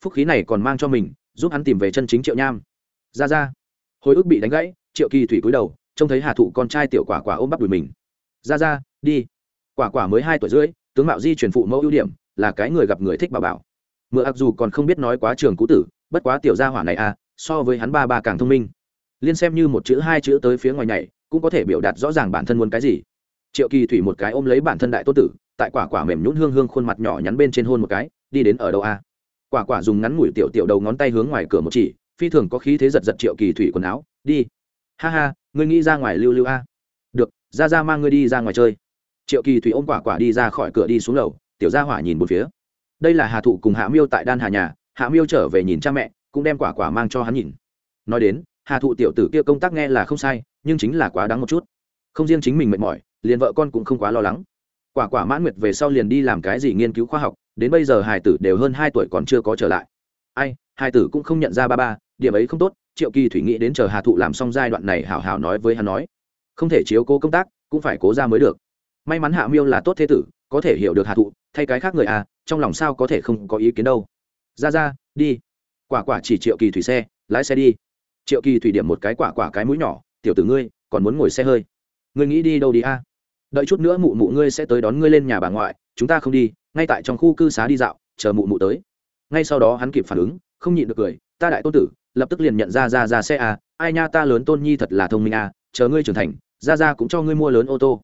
Phúc khí này còn mang cho mình, giúp hắn tìm về chân chính triệu nham. Ra ra. Hồi ức bị đánh gãy, triệu kỳ thủy cúi đầu, trông thấy hà thụ con trai tiểu quả quả ôm bắp đùi mình. Ra ra, đi. Quả quả mới hai tuổi rưỡi, tướng mạo di truyền phụ mẫu ưu điểm là cái người gặp người thích bảo bảo mượn ặc dù còn không biết nói quá trường cũ tử, bất quá tiểu gia hỏa này à so với hắn ba ba càng thông minh. Liên xem như một chữ hai chữ tới phía ngoài nhảy, cũng có thể biểu đạt rõ ràng bản thân muốn cái gì. Triệu kỳ thủy một cái ôm lấy bản thân đại tô tử, tại quả quả mềm nhún hương hương khuôn mặt nhỏ nhắn bên trên hôn một cái, đi đến ở đâu a quả quả dùng ngắn ngủi tiểu tiểu đầu ngón tay hướng ngoài cửa một chỉ, phi thường có khí thế giật giật triệu kỳ thủy quần áo, đi. Ha ha, ngươi nghĩ ra ngoài lưu lưu a được, ra ra mang ngươi đi ra ngoài chơi. Triệu kỳ thủy ôm quả quả đi ra khỏi cửa đi xuống lầu, tiểu gia hỏa nhìn một phía đây là hà thụ cùng hạ miêu tại đan hà nhà, hạ miêu trở về nhìn cha mẹ, cũng đem quả quả mang cho hắn nhìn. Nói đến, hà thụ tiểu tử kia công tác nghe là không sai, nhưng chính là quá đáng một chút. Không riêng chính mình mệt mỏi, liền vợ con cũng không quá lo lắng. Quả quả mãn nguyệt về sau liền đi làm cái gì nghiên cứu khoa học, đến bây giờ hải tử đều hơn hai tuổi còn chưa có trở lại. Ai hải tử cũng không nhận ra ba ba, điểm ấy không tốt, triệu kỳ thủy nghĩ đến chờ hà thụ làm xong giai đoạn này hảo hảo nói với hắn nói. Không thể chiếu cố công tác, cũng phải cố ra mới được. May mắn hạ miêu là tốt thế tử có thể hiểu được hạ thụ, thay cái khác người à trong lòng sao có thể không có ý kiến đâu. Ra ra, đi. Quả quả chỉ triệu kỳ thủy xe, lái xe đi. Triệu kỳ thủy điểm một cái quả quả cái mũi nhỏ, tiểu tử ngươi, còn muốn ngồi xe hơi? Ngươi nghĩ đi đâu đi a? Đợi chút nữa mụ mụ ngươi sẽ tới đón ngươi lên nhà bà ngoại, chúng ta không đi, ngay tại trong khu cư xá đi dạo, chờ mụ mụ tới. Ngay sau đó hắn kịp phản ứng, không nhịn được cười, ta đại tôn tử, lập tức liền nhận ra ra ra xe a ai nha ta lớn tôn nhi thật là thông minh a chờ ngươi trưởng thành, ra ra cũng cho ngươi mua lớn ô tô.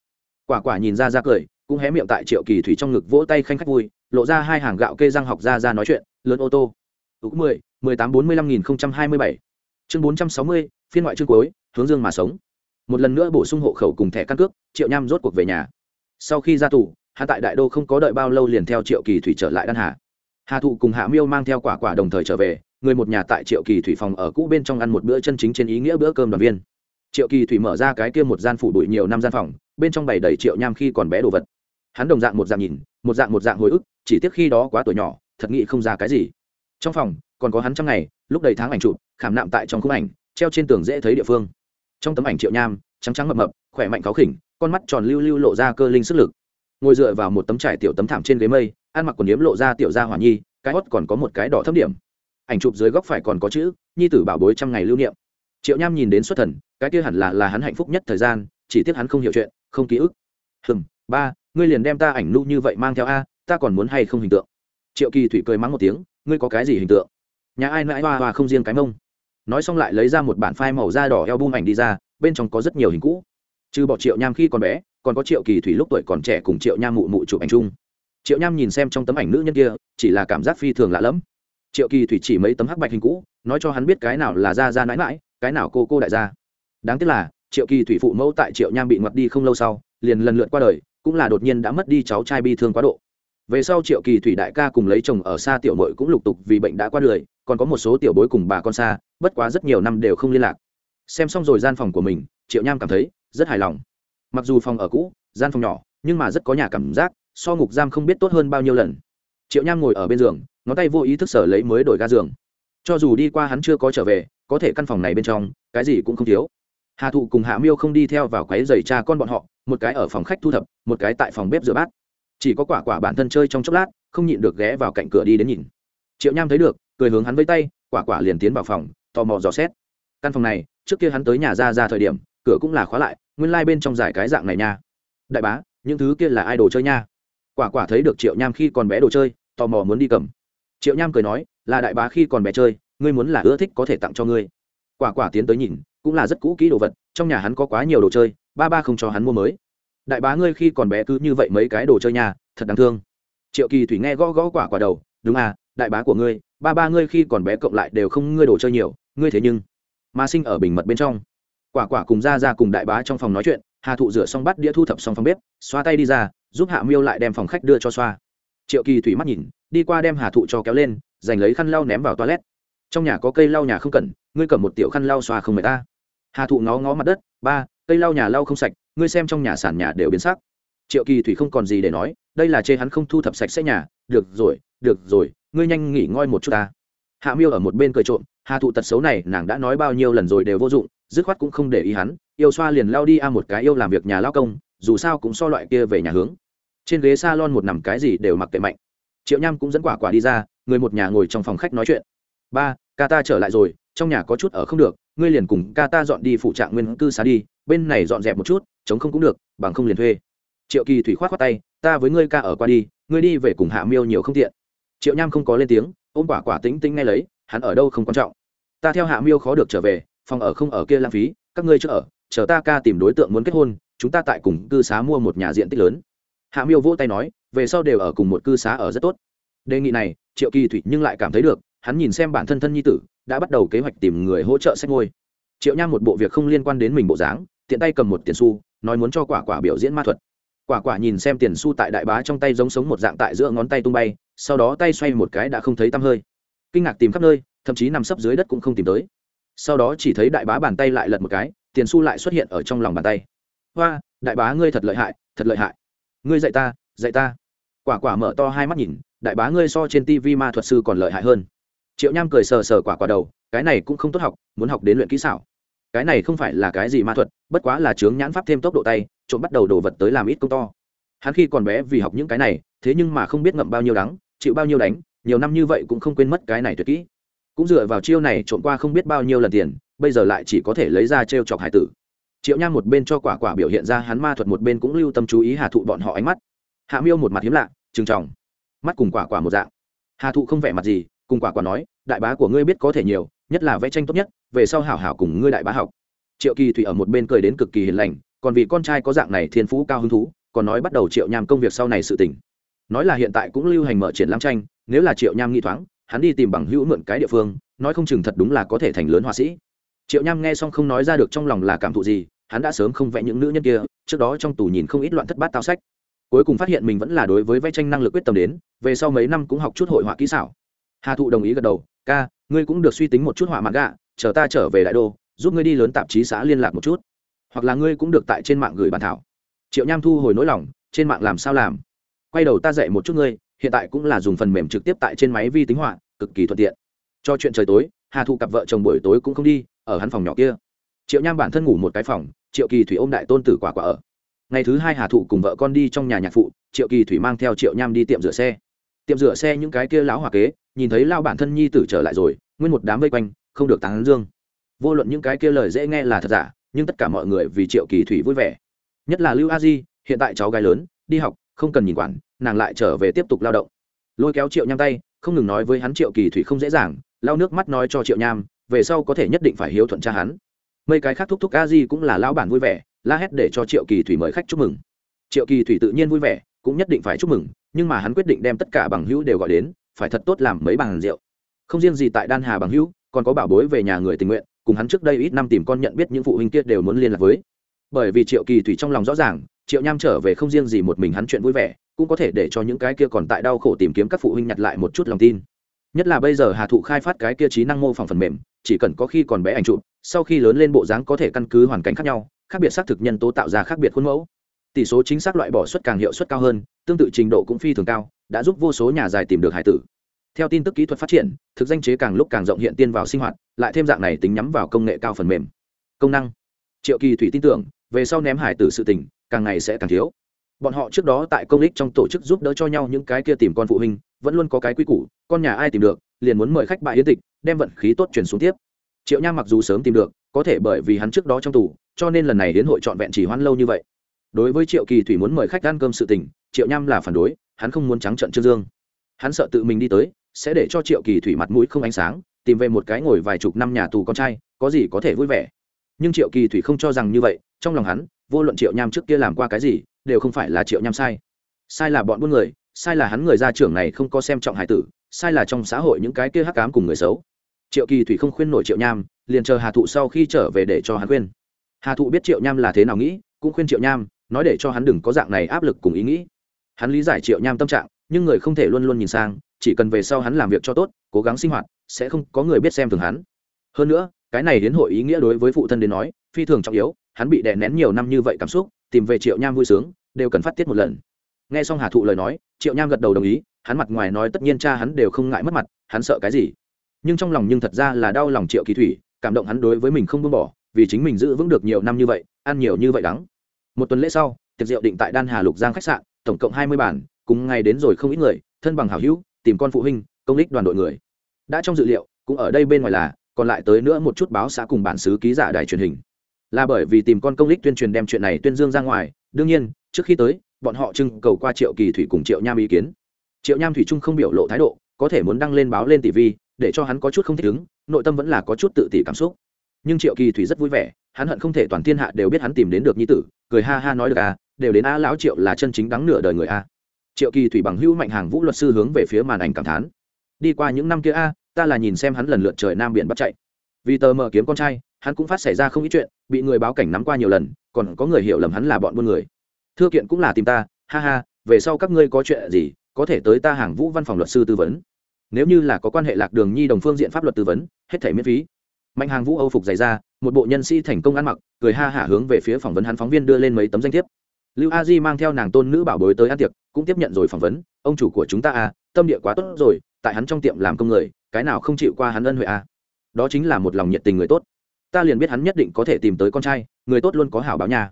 Quả quả nhìn ra ra cười cũng hé miệng tại triệu kỳ thủy trong ngực vỗ tay khanh khách vui, lộ ra hai hàng gạo kê răng học ra ra nói chuyện, lớn ô tô. Ước mười mười tám bốn mươi lăm nghìn không trăm hai mươi bảy. Chương bốn trăm sáu mươi, phiên ngoại chương cuối, hướng dương mà sống. Một lần nữa bổ sung hộ khẩu cùng thẻ căn cước, triệu nham rốt cuộc về nhà. Sau khi ra tù hạ tại đại đô không có đợi bao lâu liền theo triệu kỳ thủy trở lại đan hà. Hà thụ cùng hạ miêu mang theo quả quả đồng thời trở về, người một nhà tại triệu kỳ thủy phòng ở cũ bên trong ăn một bữa chân chính trên ý nghĩa bữa cơm đoàn viên. Triệu kỳ thủy mở ra cái kia một gian phủ bụi nhiều năm gian phòng, bên trong bày đầy triệu nham khi còn bé đồ vật hắn đồng dạng một dạng nhìn, một dạng một dạng hồi ức, chỉ tiếc khi đó quá tuổi nhỏ, thật nghĩ không ra cái gì. Trong phòng, còn có hắn trong ngày, lúc đầy tháng ảnh chụp, khảm nạm tại trong khung ảnh, treo trên tường dễ thấy địa phương. Trong tấm ảnh triệu nham, trắng trắng mập mập, khỏe mạnh khó khỉnh, con mắt tròn lưu lưu lộ ra cơ linh sức lực. Ngồi dựa vào một tấm trải tiểu tấm thảm trên ghế mây, ăn mặc quần yếm lộ ra tiểu ra hỏa nhi, cái hót còn có một cái đỏ thấp điểm. Ảnh chụp dưới góc phải còn có chữ, nhi tử bảo bối trăm ngày lưu niệm. Triệu nham nhìn đến xuất thần, cái kia hẳn là là hắn hạnh phúc nhất thời gian, chỉ tiếc hắn không hiểu chuyện, không ký ức. Hừm, ba ngươi liền đem ta ảnh nu như vậy mang theo a, ta còn muốn hay không hình tượng? Triệu kỳ thủy cười mắng một tiếng, ngươi có cái gì hình tượng? Nhà ai mãi hoa hoa không riêng cái mông. Nói xong lại lấy ra một bản phai màu da đỏ eo bung ảnh đi ra, bên trong có rất nhiều hình cũ. Trừ bỏ triệu nham khi còn bé, còn có triệu kỳ thủy lúc tuổi còn trẻ cùng triệu nham mụ mụ chụp ảnh chung. Triệu nham nhìn xem trong tấm ảnh nữ nhân kia, chỉ là cảm giác phi thường lạ lẫm. Triệu kỳ thủy chỉ mấy tấm hắc bạch hình cũ, nói cho hắn biết cái nào là ra ra mãi mãi, cái nào cô cô đại gia. Đáng tiếc là, triệu kỳ thủy phụ mẫu tại triệu nham bị ngoặt đi không lâu sau, liền lần lượt qua đời cũng là đột nhiên đã mất đi cháu trai bi thương quá độ. Về sau triệu kỳ thủy đại ca cùng lấy chồng ở xa tiểu mội cũng lục tục vì bệnh đã qua đời, còn có một số tiểu bối cùng bà con xa, bất quá rất nhiều năm đều không liên lạc. Xem xong rồi gian phòng của mình, triệu nham cảm thấy rất hài lòng. Mặc dù phòng ở cũ, gian phòng nhỏ, nhưng mà rất có nhà cảm giác, so ngục giam không biết tốt hơn bao nhiêu lần. Triệu nham ngồi ở bên giường, ngón tay vô ý thức sở lấy mới đổi ga giường. Cho dù đi qua hắn chưa có trở về, có thể căn phòng này bên trong, cái gì cũng không thiếu. Hà thụ cùng hạ miêu không đi theo vào quấy giày cha con bọn họ một cái ở phòng khách thu thập, một cái tại phòng bếp rửa bát. Chỉ có quả quả bản thân chơi trong chốc lát, không nhịn được ghé vào cạnh cửa đi đến nhìn. Triệu nham thấy được, cười hướng hắn với tay, quả quả liền tiến vào phòng, tò mò dò xét. Căn phòng này, trước kia hắn tới nhà ra ra thời điểm, cửa cũng là khóa lại, nguyên lai、like、bên trong giải cái dạng này nha. Đại bá, những thứ kia là ai đồ chơi nha? Quả quả thấy được triệu nham khi còn bé đồ chơi, tò mò muốn đi cầm. Triệu nham cười nói, là đại bá khi còn bé chơi, ngươi muốn là ưa thích có thể tặng cho ngươi. Quả quả tiến tới nhìn, cũng là rất cũ kỹ đồ vật, trong nhà hắn có quá nhiều đồ chơi ba ba không cho hắn mua mới. Đại bá ngươi khi còn bé cứ như vậy mấy cái đồ chơi nhà thật đáng thương. Triệu kỳ thủy nghe gõ gõ quả quả đầu, đúng à đại bá của ngươi, ba ba ngươi khi còn bé cộng lại đều không ngươi đồ chơi nhiều, ngươi thế nhưng mà sinh ở bình mật bên trong. Quả quả cùng ra ra cùng đại bá trong phòng nói chuyện, hà thụ rửa xong bắt đĩa thu thập xong phòng bếp, xoa tay đi ra, giúp hạ miêu lại đem phòng khách đưa cho xoa. Triệu kỳ thủy mắt nhìn, đi qua đem hà thụ cho kéo lên, giành lấy khăn lau ném vào toilet. Trong nhà có cây lau nhà không cần, ngươi cầm một tiểu khăn lau xoa không mệt ta. Hà thụ ngó ngó mặt đất, ba cây lau nhà lau không sạch, ngươi xem trong nhà sàn nhà đều biến sắc. Triệu kỳ thủy không còn gì để nói, đây là chê hắn không thu thập sạch sẽ nhà. Được rồi được rồi, ngươi nhanh nghỉ ngơi một chút ta. Hạ miêu ở một bên cười trộm, hà thụ tật xấu này, nàng đã nói bao nhiêu lần rồi đều vô dụng, dứt khoát cũng không để ý hắn, yêu xoa liền lao đi a một cái yêu làm việc nhà lao công, dù sao cũng so loại kia về nhà hướng. Trên ghế s a lon một nằm cái gì đều mặc kệ mạnh. Triệu nham cũng dẫn quả quả đi ra, người một nhà ngồi trong phòng khách nói chuyện. Ba, ca ta trở lại rồi, trong nhà có chút ở không được, ngươi liền cùng ca ta dọn đi phụ trạng nguyên cư xá đi bên này dọn dẹp một chút, chống không cũng được, bằng không liền thuê. Triệu kỳ thủy k h o á t khoác tay, ta với ngươi ca ở qua đi, ngươi đi về cùng hạ miêu nhiều không tiện. Triệu nham không có lên tiếng, ôm quả quả tính tính ngay lấy, hắn ở đâu không quan trọng. Ta theo hạ miêu khó được trở về, phòng ở không ở kia lãng phí, các ngươi chưa ở, chờ ta ca tìm đối tượng muốn kết hôn, chúng ta tại cùng cư xá mua một nhà diện tích lớn. Hạ miêu vỗ tay nói, về sau đều ở cùng một cư xá ở rất tốt. Đề nghị này, triệu kỳ thủy nhưng lại cảm thấy được, hắn nhìn xem bản thân thân nhi tử, đã bắt đầu kế hoạch tìm người hỗ trợ sách ngôi. Triệu nham một bộ việc không liên quan đến mình bộ dáng tiện tay cầm một tiền xu, nói muốn cho quả quả biểu diễn ma thuật. Quả quả nhìn xem tiền xu tại đại bá trong tay giống sống một dạng tại giữa ngón tay tung bay, sau đó tay xoay một cái đã không thấy tăm hơi. Kinh ngạc tìm khắp nơi, thậm chí nằm sấp dưới đất cũng không tìm tới. Sau đó chỉ thấy đại bá bàn tay lại lật một cái, tiền xu lại xuất hiện ở trong lòng bàn tay. Hoa, đại bá ngươi thật lợi hại, thật lợi hại. Ngươi dạy ta dạy ta. Quả quả mở to hai mắt nhìn, đại bá ngươi so trên tv ma thuật sư còn lợi hại hơn. Triệu nham cười sờ sờ quả quả đầu, cái này cũng không tốt học, muốn học đến luyện kỹ xảo cái này không phải là cái gì ma thuật, bất quá là chướng nhãn pháp thêm tốc độ tay, trộm bắt đầu đổ vật tới làm ít công to. Hắn khi còn bé vì học những cái này, thế nhưng mà không biết ngậm bao nhiêu đắng, chịu bao nhiêu đánh, nhiều năm như vậy cũng không quên mất cái này tuyệt kỹ. Cũng dựa vào chiêu này trộm qua không biết bao nhiêu lần tiền, bây giờ lại chỉ có thể lấy ra t r e o chọc hải tử. Triệu nham một bên cho quả quả biểu hiện ra hắn ma thuật, một bên cũng lưu tâm chú ý hà thụ bọn họ ánh mắt. Hạ miêu một mặt hiếm lạ, trừng tròng mắt cùng quả quả một dạng. Hà thụ không vẻ mặt gì, cùng quả quả nói, đại bá của ngươi biết có thể nhiều nhất là vẽ tranh tốt nhất, về sau hảo hảo cùng ngươi đại bá học. Triệu kỳ thủy ở một bên cười đến cực kỳ hiền lành, còn vì con trai có dạng này thiên phú cao hứng thú, còn nói bắt đầu triệu nham công việc sau này sự tỉnh nói là hiện tại cũng lưu hành mở triển lãm tranh, nếu là triệu nham nghi thoáng, hắn đi tìm bằng hữu mượn cái địa phương, nói không chừng thật đúng là có thể thành lớn họa sĩ. Triệu nham nghe xong không nói ra được trong lòng là cảm thụ gì, hắn đã sớm không vẽ những nữ nhân kia, trước đó trong tù nhìn không ít loạn thất bát tao sách. Cuối cùng phát hiện mình vẫn là đối với vẽ tranh năng lực quyết tâm đến, về sau mấy năm cũng học chút hội họa kỹ xảo. Hà thụ đồng ý gật đầu, ca ngươi cũng được suy tính một chút họa mặt gạ, chờ ta trở về đại đô, giúp ngươi đi lớn tạp chí xã liên lạc một chút. Hoặc là ngươi cũng được tại trên mạng gửi bản thảo. Triệu nham thu hồi nỗi lòng, trên mạng làm sao làm? Quay đầu ta dạy một chút ngươi, hiện tại cũng là dùng phần mềm trực tiếp tại trên máy vi tính họa, cực kỳ thuận tiện. Cho chuyện trời tối, hà thụ cặp vợ chồng buổi tối cũng không đi, ở hắn phòng nhỏ kia. Triệu nham bản thân ngủ một cái phòng, triệu kỳ thủy ôm đại tôn tử quả quả ở. Ngày thứ hai hà thụ cùng vợ con đi trong nhà nhạc phụ, triệu kỳ thủy mang theo triệu nham đi tiệm rửa xe. Tiệm rửa xe những cái kia lão hòa kế, nhìn thấy lao bản thân nhi tử trở lại rồi nguyên một đám vây quanh, không được tán dương. Vô luận những cái kia lời dễ nghe là thật giả, nhưng tất cả mọi người vì triệu kỳ thủy vui vẻ. Nhất là lưu a di, hiện tại cháu gái lớn, đi học, không cần nhìn quản, nàng lại trở về tiếp tục lao động. Lôi kéo triệu nham tay, không ngừng nói với hắn triệu kỳ thủy không dễ dàng lao nước mắt nói cho triệu nham, về sau có thể nhất định phải hiếu thuận cha hắn. Mấy cái khác thúc thúc a di cũng là lao bản vui vẻ, la hét để cho triệu kỳ thủy mời khách chúc mừng. Triệu kỳ thủy tự nhiên vui vẻ, cũng nhất định phải chúc mừng, nhưng mà hắn quyết định đem tất cả bằng hữu đều gọi đến, phải thật tốt làm mấy bàn rượu không riêng gì tại đan hà bằng hữu, còn có bảo bối về nhà người tình nguyện, cùng hắn trước đây ít năm tìm con nhận biết những phụ huynh kia đều muốn liên lạc với. Bởi vì triệu kỳ thủy trong lòng rõ ràng, triệu nham trở về không riêng gì một mình hắn chuyện vui vẻ, cũng có thể để cho những cái kia còn tại đau khổ tìm kiếm các phụ huynh nhặt lại một chút lòng tin. Nhất là bây giờ hà thụ khai phát cái kia trí năng mô phỏng phần mềm, chỉ cần có khi còn bé ảnh chụp, sau khi lớn lên bộ dáng có thể căn cứ hoàn cảnh khác nhau, khác biệt xác thực nhân tố tạo ra khác biệt khuôn mẫu. Tỷ số chính xác loại bỏ suất càng hiệu suất cao hơn, tương tự trình độ cũng phi thường cao, đã giúp vô số nhà dài tìm được hải tử theo tin tức kỹ thuật phát triển, thực danh chế càng lúc càng rộng hiện tiên vào sinh hoạt, lại thêm dạng này tính nhắm vào công nghệ cao phần mềm. Công năng. Triệu kỳ thủy tin tưởng, về sau ném hải tử sự tình, càng ngày sẽ càng thiếu. Bọn họ trước đó tại công ích trong tổ chức giúp đỡ cho nhau những cái kia tìm con phụ huynh, vẫn luôn có cái quy củ, con nhà ai tìm được, liền muốn mời khách bại yến tịch, đem vận khí tốt truyền xuống tiếp. Triệu Nham mặc dù sớm tìm được, có thể bởi vì hắn trước đó trong tù, cho nên lần này đến hội trọn vẹn chỉ hoan lâu như vậy. Đối với triệu kỳ thủy muốn mời khách ăn cơm sự tình, triệu nham là phản đối, hắn không muốn trắng trận trương dương. Hắn sợ tự mình đi tới sẽ để cho triệu kỳ thủy mặt mũi không ánh sáng, tìm về một cái ngồi vài chục năm nhà tù con trai, có gì có thể vui vẻ. Nhưng triệu kỳ thủy không cho rằng như vậy, trong lòng hắn, vô luận triệu nham trước kia làm qua cái gì, đều không phải là triệu nham sai. Sai là bọn buôn người, sai là hắn người gia trưởng này không có xem trọng hải tử, sai là trong xã hội những cái kia hắc cám cùng người xấu. Triệu kỳ thủy không khuyên nổi triệu nham, liền chờ hà thụ sau khi trở về để cho hắn khuyên. Hà thụ biết triệu nham là thế nào nghĩ, cũng khuyên triệu nham, nói để cho hắn đừng có dạng này áp lực cùng ý nghĩ. Hắn lý giải triệu nham tâm trạng, nhưng người không thể luôn luôn nhìn sang chỉ cần về sau hắn làm việc cho tốt, cố gắng sinh hoạt, sẽ không có người biết xem thường hắn. Hơn nữa, cái này đến hội ý nghĩa đối với phụ thân đến nói, phi thường trọng yếu, hắn bị đè nén nhiều năm như vậy cảm xúc, tìm về triệu nham vui sướng, đều cần phát tiết một lần. Nghe xong hà thụ lời nói, triệu nham gật đầu đồng ý, hắn mặt ngoài nói tất nhiên cha hắn đều không ngại mất mặt, hắn sợ cái gì? Nhưng trong lòng nhưng thật ra là đau lòng triệu kỳ thủy, cảm động hắn đối với mình không buông bỏ, vì chính mình giữ vững được nhiều năm như vậy, ăn nhiều như vậy đắng. Một tuần lễ sau, tiệc rượu định tại đan hà lục giang khách sạn, tổng cộng hai mươi bản cùng ngày đến rồi không ít người, thân bằng hảo hữu tìm con phụ huynh, công lích đoàn đội người. Đã trong dự liệu, cũng ở đây bên ngoài là, còn lại tới nữa một chút báo xã cùng bản xứ ký giả đài truyền hình. Là bởi vì tìm con công lích tuyên truyền đem chuyện này tuyên dương ra ngoài, đương nhiên, trước khi tới, bọn họ trưng cầu qua triệu kỳ thủy cùng triệu nham ý kiến. Triệu nham thủy trung không biểu lộ thái độ, có thể muốn đăng lên báo lên tv để cho hắn có chút không thích ứng, nội tâm vẫn là có chút tự tỷ cảm xúc. Nhưng triệu kỳ thủy rất vui vẻ, hắn hận không thể toàn thiên hạ đều biết hắn tìm đến được nhi tử, cười ha ha nói được à đều đến a lão triệu là chân chính đắng nửa đời người a triệu kỳ thủy bằng hữu mạnh hàng vũ luật sư hướng về phía màn ảnh cảm thán. Đi qua những năm kia a, ta là nhìn xem hắn lần lượt trời nam biển bắt chạy. Vì tờ mờ kiếm con trai, hắn cũng phát xảy ra không ít chuyện, bị người báo cảnh nắm qua nhiều lần, còn có người hiểu lầm hắn là bọn buôn người. Thưa kiện cũng là tìm ta, ha ha, về sau các ngươi có chuyện gì, có thể tới ta hàng vũ văn phòng luật sư tư vấn. Nếu như là có quan hệ lạc đường nhi đồng phương diện pháp luật tư vấn, hết thể miễn phí. Mạnh hàng vũ âu phục dày ra một bộ nhân sĩ thành công ăn mặc, cười ha hả hướng về phía phỏng vấn hắn phóng viên đưa lên mấy tấm danh thiếp. Lưu a di mang theo nàng tôn nữ bảo bối tới ăn tiệc cũng tiếp nhận rồi phỏng vấn, ông chủ của chúng ta à tâm địa quá tốt rồi, tại hắn trong tiệm làm công người, cái nào không chịu qua hắn ân huệ à? Đó chính là một lòng nhiệt tình người tốt. Ta liền biết hắn nhất định có thể tìm tới con trai, người tốt luôn có hảo báo nhà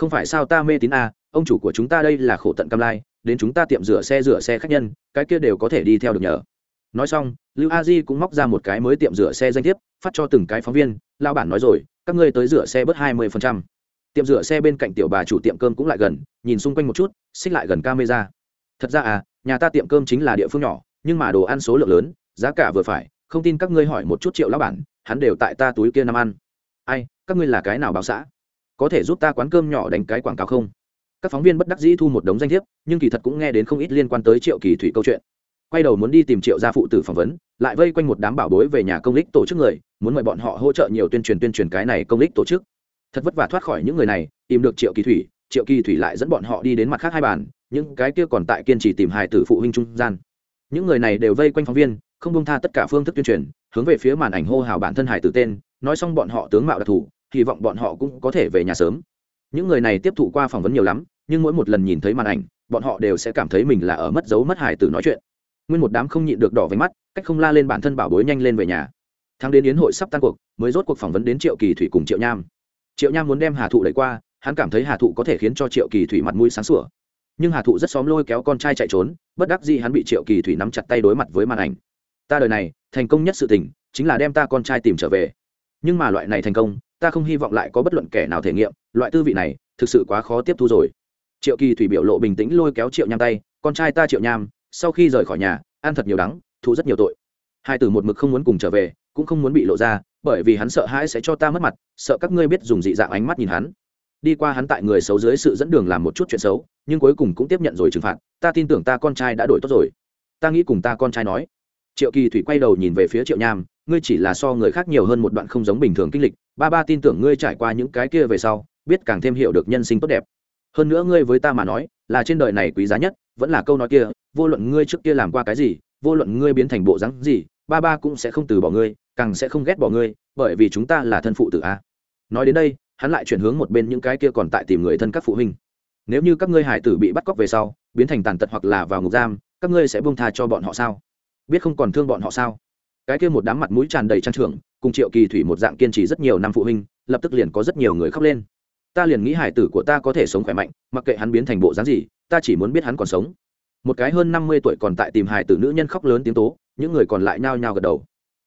không phải sao ta mê tín à ông chủ của chúng ta đây là khổ tận cam lai, đến chúng ta tiệm rửa xe rửa xe khách nhân, cái kia đều có thể đi theo được nhờ. Nói xong, lưu a di cũng móc ra một cái mới tiệm rửa xe danh thiếp, phát cho từng cái phóng viên lao bản nói rồi, các ngươi tới rửa xe bớt hai mươi phần trăm tiệm rửa xe bên cạnh tiểu bà chủ tiệm cơm cũng lại gần, nhìn xung quanh một chút, xích lại gần camera. Thật ra à nhà ta tiệm cơm chính là địa phương nhỏ, nhưng mà đồ ăn số lượng lớn, giá cả vừa phải, không tin các ngươi hỏi một chút triệu lão bản, hắn đều tại ta túi kia năm ăn. Ai, các ngươi là cái nào báo xã? Có thể giúp ta quán cơm nhỏ đánh cái quảng cáo không? Các phóng viên bất đắc dĩ thu một đống danh thiếp, nhưng kỳ thật cũng nghe đến không ít liên quan tới triệu kỳ thủy câu chuyện. Quay đầu muốn đi tìm triệu gia phụ tử phỏng vấn, lại vây quanh một đám bảo bối về nhà công lích tổ chức người, muốn mời bọn họ hỗ trợ nhiều tuyên truyền tuyên truyền cái này công lích tổ chức thật vất vả thoát khỏi những người này, tìm được triệu kỳ thủy, triệu kỳ thủy lại dẫn bọn họ đi đến mặt khác hai bàn, những cái kia còn tại kiên trì tìm hài tử phụ huynh trung gian. Những người này đều vây quanh phóng viên, không bông tha tất cả phương thức tuyên truyền, hướng về phía màn ảnh hô hào bản thân hài tử tên, nói xong bọn họ tướng mạo đặc thù, hy vọng bọn họ cũng có thể về nhà sớm. Những người này tiếp thụ qua phỏng vấn nhiều lắm, nhưng mỗi một lần nhìn thấy màn ảnh, bọn họ đều sẽ cảm thấy mình là ở mất dấu mất hài tử nói chuyện. Nguyên một đám không nhịn được đỏ váy mắt, cách không la lên bản thân bảo bối nhanh lên về nhà. Thắng đến yến hội sắp tan cuộc, mới rốt cuộc phỏng vấn đến triệu kỳ thủy cùng triệu nham triệu nham muốn đem hà thụ đẩy qua, hắn cảm thấy hà thụ có thể khiến cho triệu kỳ thủy mặt mũi sáng sủa. Nhưng hà thụ rất xóm lôi kéo con trai chạy trốn, bất đắc gì hắn bị triệu kỳ thủy nắm chặt tay đối mặt với màn ảnh. Ta đời này, thành công nhất sự tình, chính là đem ta con trai tìm trở về. Nhưng mà loại này thành công, ta không hy vọng lại có bất luận kẻ nào thể nghiệm, loại tư vị này, thực sự quá khó tiếp thu rồi. Triệu kỳ thủy biểu lộ bình tĩnh lôi kéo triệu nham tay, con trai ta triệu nham, sau khi rời khỏi nhà, ăn thật nhiều đắng, thụ rất nhiều tội. Hai từ một mực không muốn cùng trở về cũng không muốn bị lộ ra, bởi vì hắn sợ hãi sẽ cho ta mất mặt, sợ các ngươi biết dùng dị dạng ánh mắt nhìn hắn. Đi qua hắn tại người xấu dưới sự dẫn đường làm một chút chuyện xấu, nhưng cuối cùng cũng tiếp nhận rồi trừng phạt, ta tin tưởng ta con trai đã đổi tốt rồi. Ta nghĩ cùng ta con trai nói. Triệu kỳ thủy quay đầu nhìn về phía triệu nham, ngươi chỉ là so người khác nhiều hơn một đoạn không giống bình thường kinh lịch, ba ba tin tưởng ngươi trải qua những cái kia về sau, biết càng thêm hiểu được nhân sinh tốt đẹp. Hơn nữa ngươi với ta mà nói, là trên đời này quý giá nhất, vẫn là câu nói kia, vô luận ngươi trước kia làm qua cái gì, vô luận ngươi biến thành bộ rắn gì ba ba cũng sẽ không từ bỏ ngươi, càng sẽ không ghét bỏ ngươi, bởi vì chúng ta là thân phụ tử a. Nói đến đây, hắn lại chuyển hướng một bên những cái kia còn tại tìm người thân các phụ huynh. Nếu như các ngươi hải tử bị bắt cóc về sau, biến thành tàn tật hoặc là vào ngục giam, các ngươi sẽ buông tha cho bọn họ sao? Biết không còn thương bọn họ sao? Cái kia một đám mặt mũi tràn đầy trang trưởng, cùng triệu kỳ thủy một dạng kiên trì rất nhiều năm phụ huynh, lập tức liền có rất nhiều người khóc lên. Ta liền nghĩ hải tử của ta có thể sống khỏe mạnh, mặc kệ hắn biến thành bộ dáng gì, ta chỉ muốn biết hắn còn sống. Một cái hơn năm mươi tuổi còn tại tìm hải tử nữ nhân khóc lớn tiếng tố những người còn lại nhao nhao gật đầu.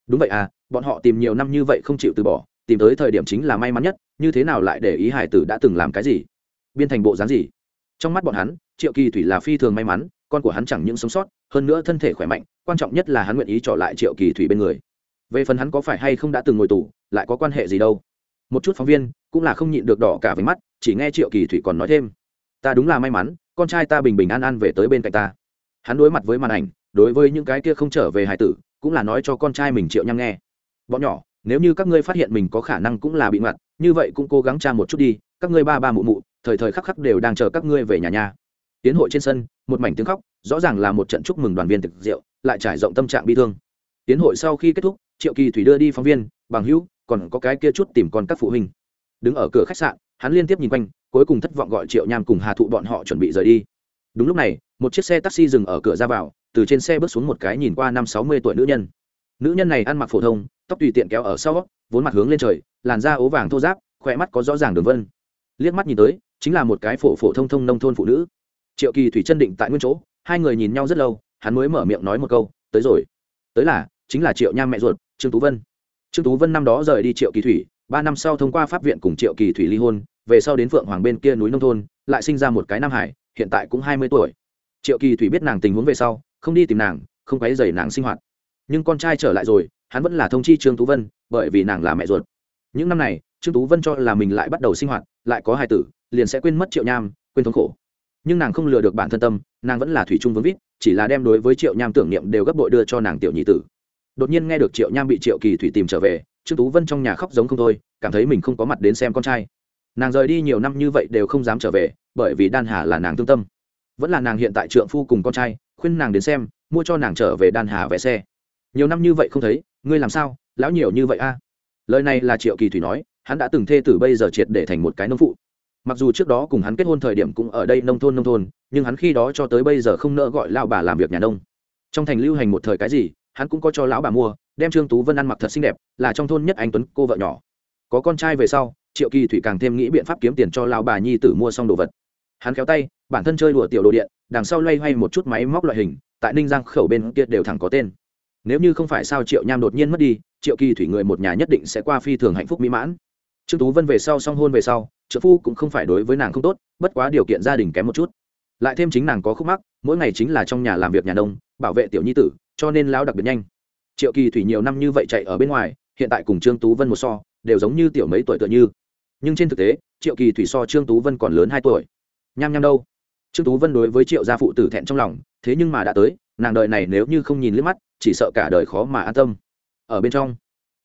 Đúng vậy à bọn họ tìm nhiều năm như vậy không chịu từ bỏ, tìm tới thời điểm chính là may mắn nhất, như thế nào lại để ý hải tử đã từng làm cái gì? Biên thành bộ dáng gì? Trong mắt bọn hắn, triệu kỳ thủy là phi thường may mắn, con của hắn chẳng những sống sót, hơn nữa thân thể khỏe mạnh, quan trọng nhất là hắn nguyện ý trở lại triệu kỳ thủy bên người. Về phần hắn có phải hay không đã từng ngồi tù, lại có quan hệ gì đâu? Một chút phóng viên cũng là không nhịn được đỏ cả với mắt, chỉ nghe triệu kỳ thủy còn nói thêm. Ta đúng là may mắn, con trai ta bình bình an an về tới bên cạnh ta. Hắn đối mặt với màn ảnh đối với những cái kia không trở về hải tử, cũng là nói cho con trai mình triệu nhăm nghe. Bọn nhỏ, nếu như các ngươi phát hiện mình có khả năng cũng là bị ngặt như vậy cũng cố gắng tra một chút đi, các ngươi ba ba mụ mụ, thời thời khắc khắc đều đang chờ các ngươi về nhà nhà tiến hội trên sân, một mảnh tiếng khóc, rõ ràng là một trận chúc mừng đoàn viên thực rượu, lại trải rộng tâm trạng bi thương. Tiến hội sau khi kết thúc, triệu kỳ thủy đưa đi phóng viên, bằng hữu, còn có cái kia chút tìm con các phụ huynh. Đứng ở cửa khách sạn, hắn liên tiếp nhìn quanh, cuối cùng thất vọng gọi triệu nham cùng hà thụ bọn họ chuẩn bị rời đi. Đúng lúc này một chiếc xe taxi dừng ở cửa ra vào, từ trên xe bước xuống một cái nhìn qua năm sáu mươi tuổi nữ nhân. Nữ nhân này ăn mặc phổ thông, tóc tùy tiện kéo ở sau, vốn mặt hướng lên trời, làn da ố vàng thô giáp khỏe mắt có rõ ràng đường vân. Liếc mắt nhìn tới, chính là một cái phổ phổ thông thông nông thôn phụ nữ. Triệu kỳ thủy chân định tại nguyên chỗ, hai người nhìn nhau rất lâu, hắn mới mở miệng nói một câu, tới rồi. Tới là, chính là triệu nham mẹ ruột, trương tú vân. Trương tú vân năm đó rời đi triệu kỳ thủy, ba năm sau thông qua pháp viện cùng triệu kỳ thủy ly hôn, về sau đến phượng hoàng bên kia núi nông thôn, lại sinh ra một cái nam hải, hiện tại cũng hai mươi tuổi triệu kỳ thủy biết nàng tình huống về sau, không đi tìm nàng, không quấy dày nàng sinh hoạt. Nhưng con trai trở lại rồi, hắn vẫn là thông chi trương tú vân, bởi vì nàng là mẹ ruột. Những năm này, trương tú vân cho là mình lại bắt đầu sinh hoạt, lại có hai tử, liền sẽ quên mất triệu nham, quên thống khổ. Nhưng nàng không lừa được bản thân tâm, nàng vẫn là thủy trung vướng vít, chỉ là đem đối với triệu nham tưởng niệm đều gấp bội đưa cho nàng tiểu nhị tử. Đột nhiên nghe được triệu nham bị triệu kỳ thủy tìm trở về, trương tú vân trong nhà khóc giống không thôi, cảm thấy mình không có mặt đến xem con trai. Nàng rời đi nhiều năm như vậy đều không dám trở về, bởi vì đan hà là nàng thương tâm vẫn là nàng hiện tại trượng phu cùng con trai, khuyên nàng đến xem, mua cho nàng trở về đan hà vé xe. Nhiều năm như vậy không thấy, ngươi làm sao, lão nhiều như vậy a? Lời này là triệu kỳ thủy nói, hắn đã từng thê tử bây giờ triệt để thành một cái nông phụ. Mặc dù trước đó cùng hắn kết hôn thời điểm cũng ở đây nông thôn nông thôn, nhưng hắn khi đó cho tới bây giờ không nỡ gọi lão bà làm việc nhà nông. Trong thành lưu hành một thời cái gì, hắn cũng có cho lão bà mua, đem trương tú vân ăn mặc thật xinh đẹp, là trong thôn nhất anh tuấn, cô vợ nhỏ. Có con trai về sau, triệu kỳ thủy càng thêm nghĩ biện pháp kiếm tiền cho lão bà nhi tử mua xong đồ vật hắn kéo tay, bản thân chơi đùa tiểu đồ điện, đằng sau loay hoay một chút máy móc loại hình, tại ninh giang khẩu bên kia đều thẳng có tên. Nếu như không phải sao triệu nham đột nhiên mất đi, triệu kỳ thủy người một nhà nhất định sẽ qua phi thường hạnh phúc mỹ mãn. Trương tú vân về sau song hôn về sau trợ phu cũng không phải đối với nàng không tốt, bất quá điều kiện gia đình kém một chút. Lại thêm chính nàng có khúc mắc, mỗi ngày chính là trong nhà làm việc nhà nông, bảo vệ tiểu nhi tử, cho nên lao đặc biệt nhanh. Triệu kỳ thủy nhiều năm như vậy chạy ở bên ngoài, hiện tại cùng trương tú vân một so, đều giống như tiểu mấy tuổi tựa như. Nhưng trên thực tế, triệu kỳ thủy so trương tú vân còn lớn hai tuổi nham nham đâu? Trương tú vân đối với triệu gia phụ tử thẹn trong lòng, thế nhưng mà đã tới, nàng đời này nếu như không nhìn liếc mắt, chỉ sợ cả đời khó mà an tâm. Ở bên trong,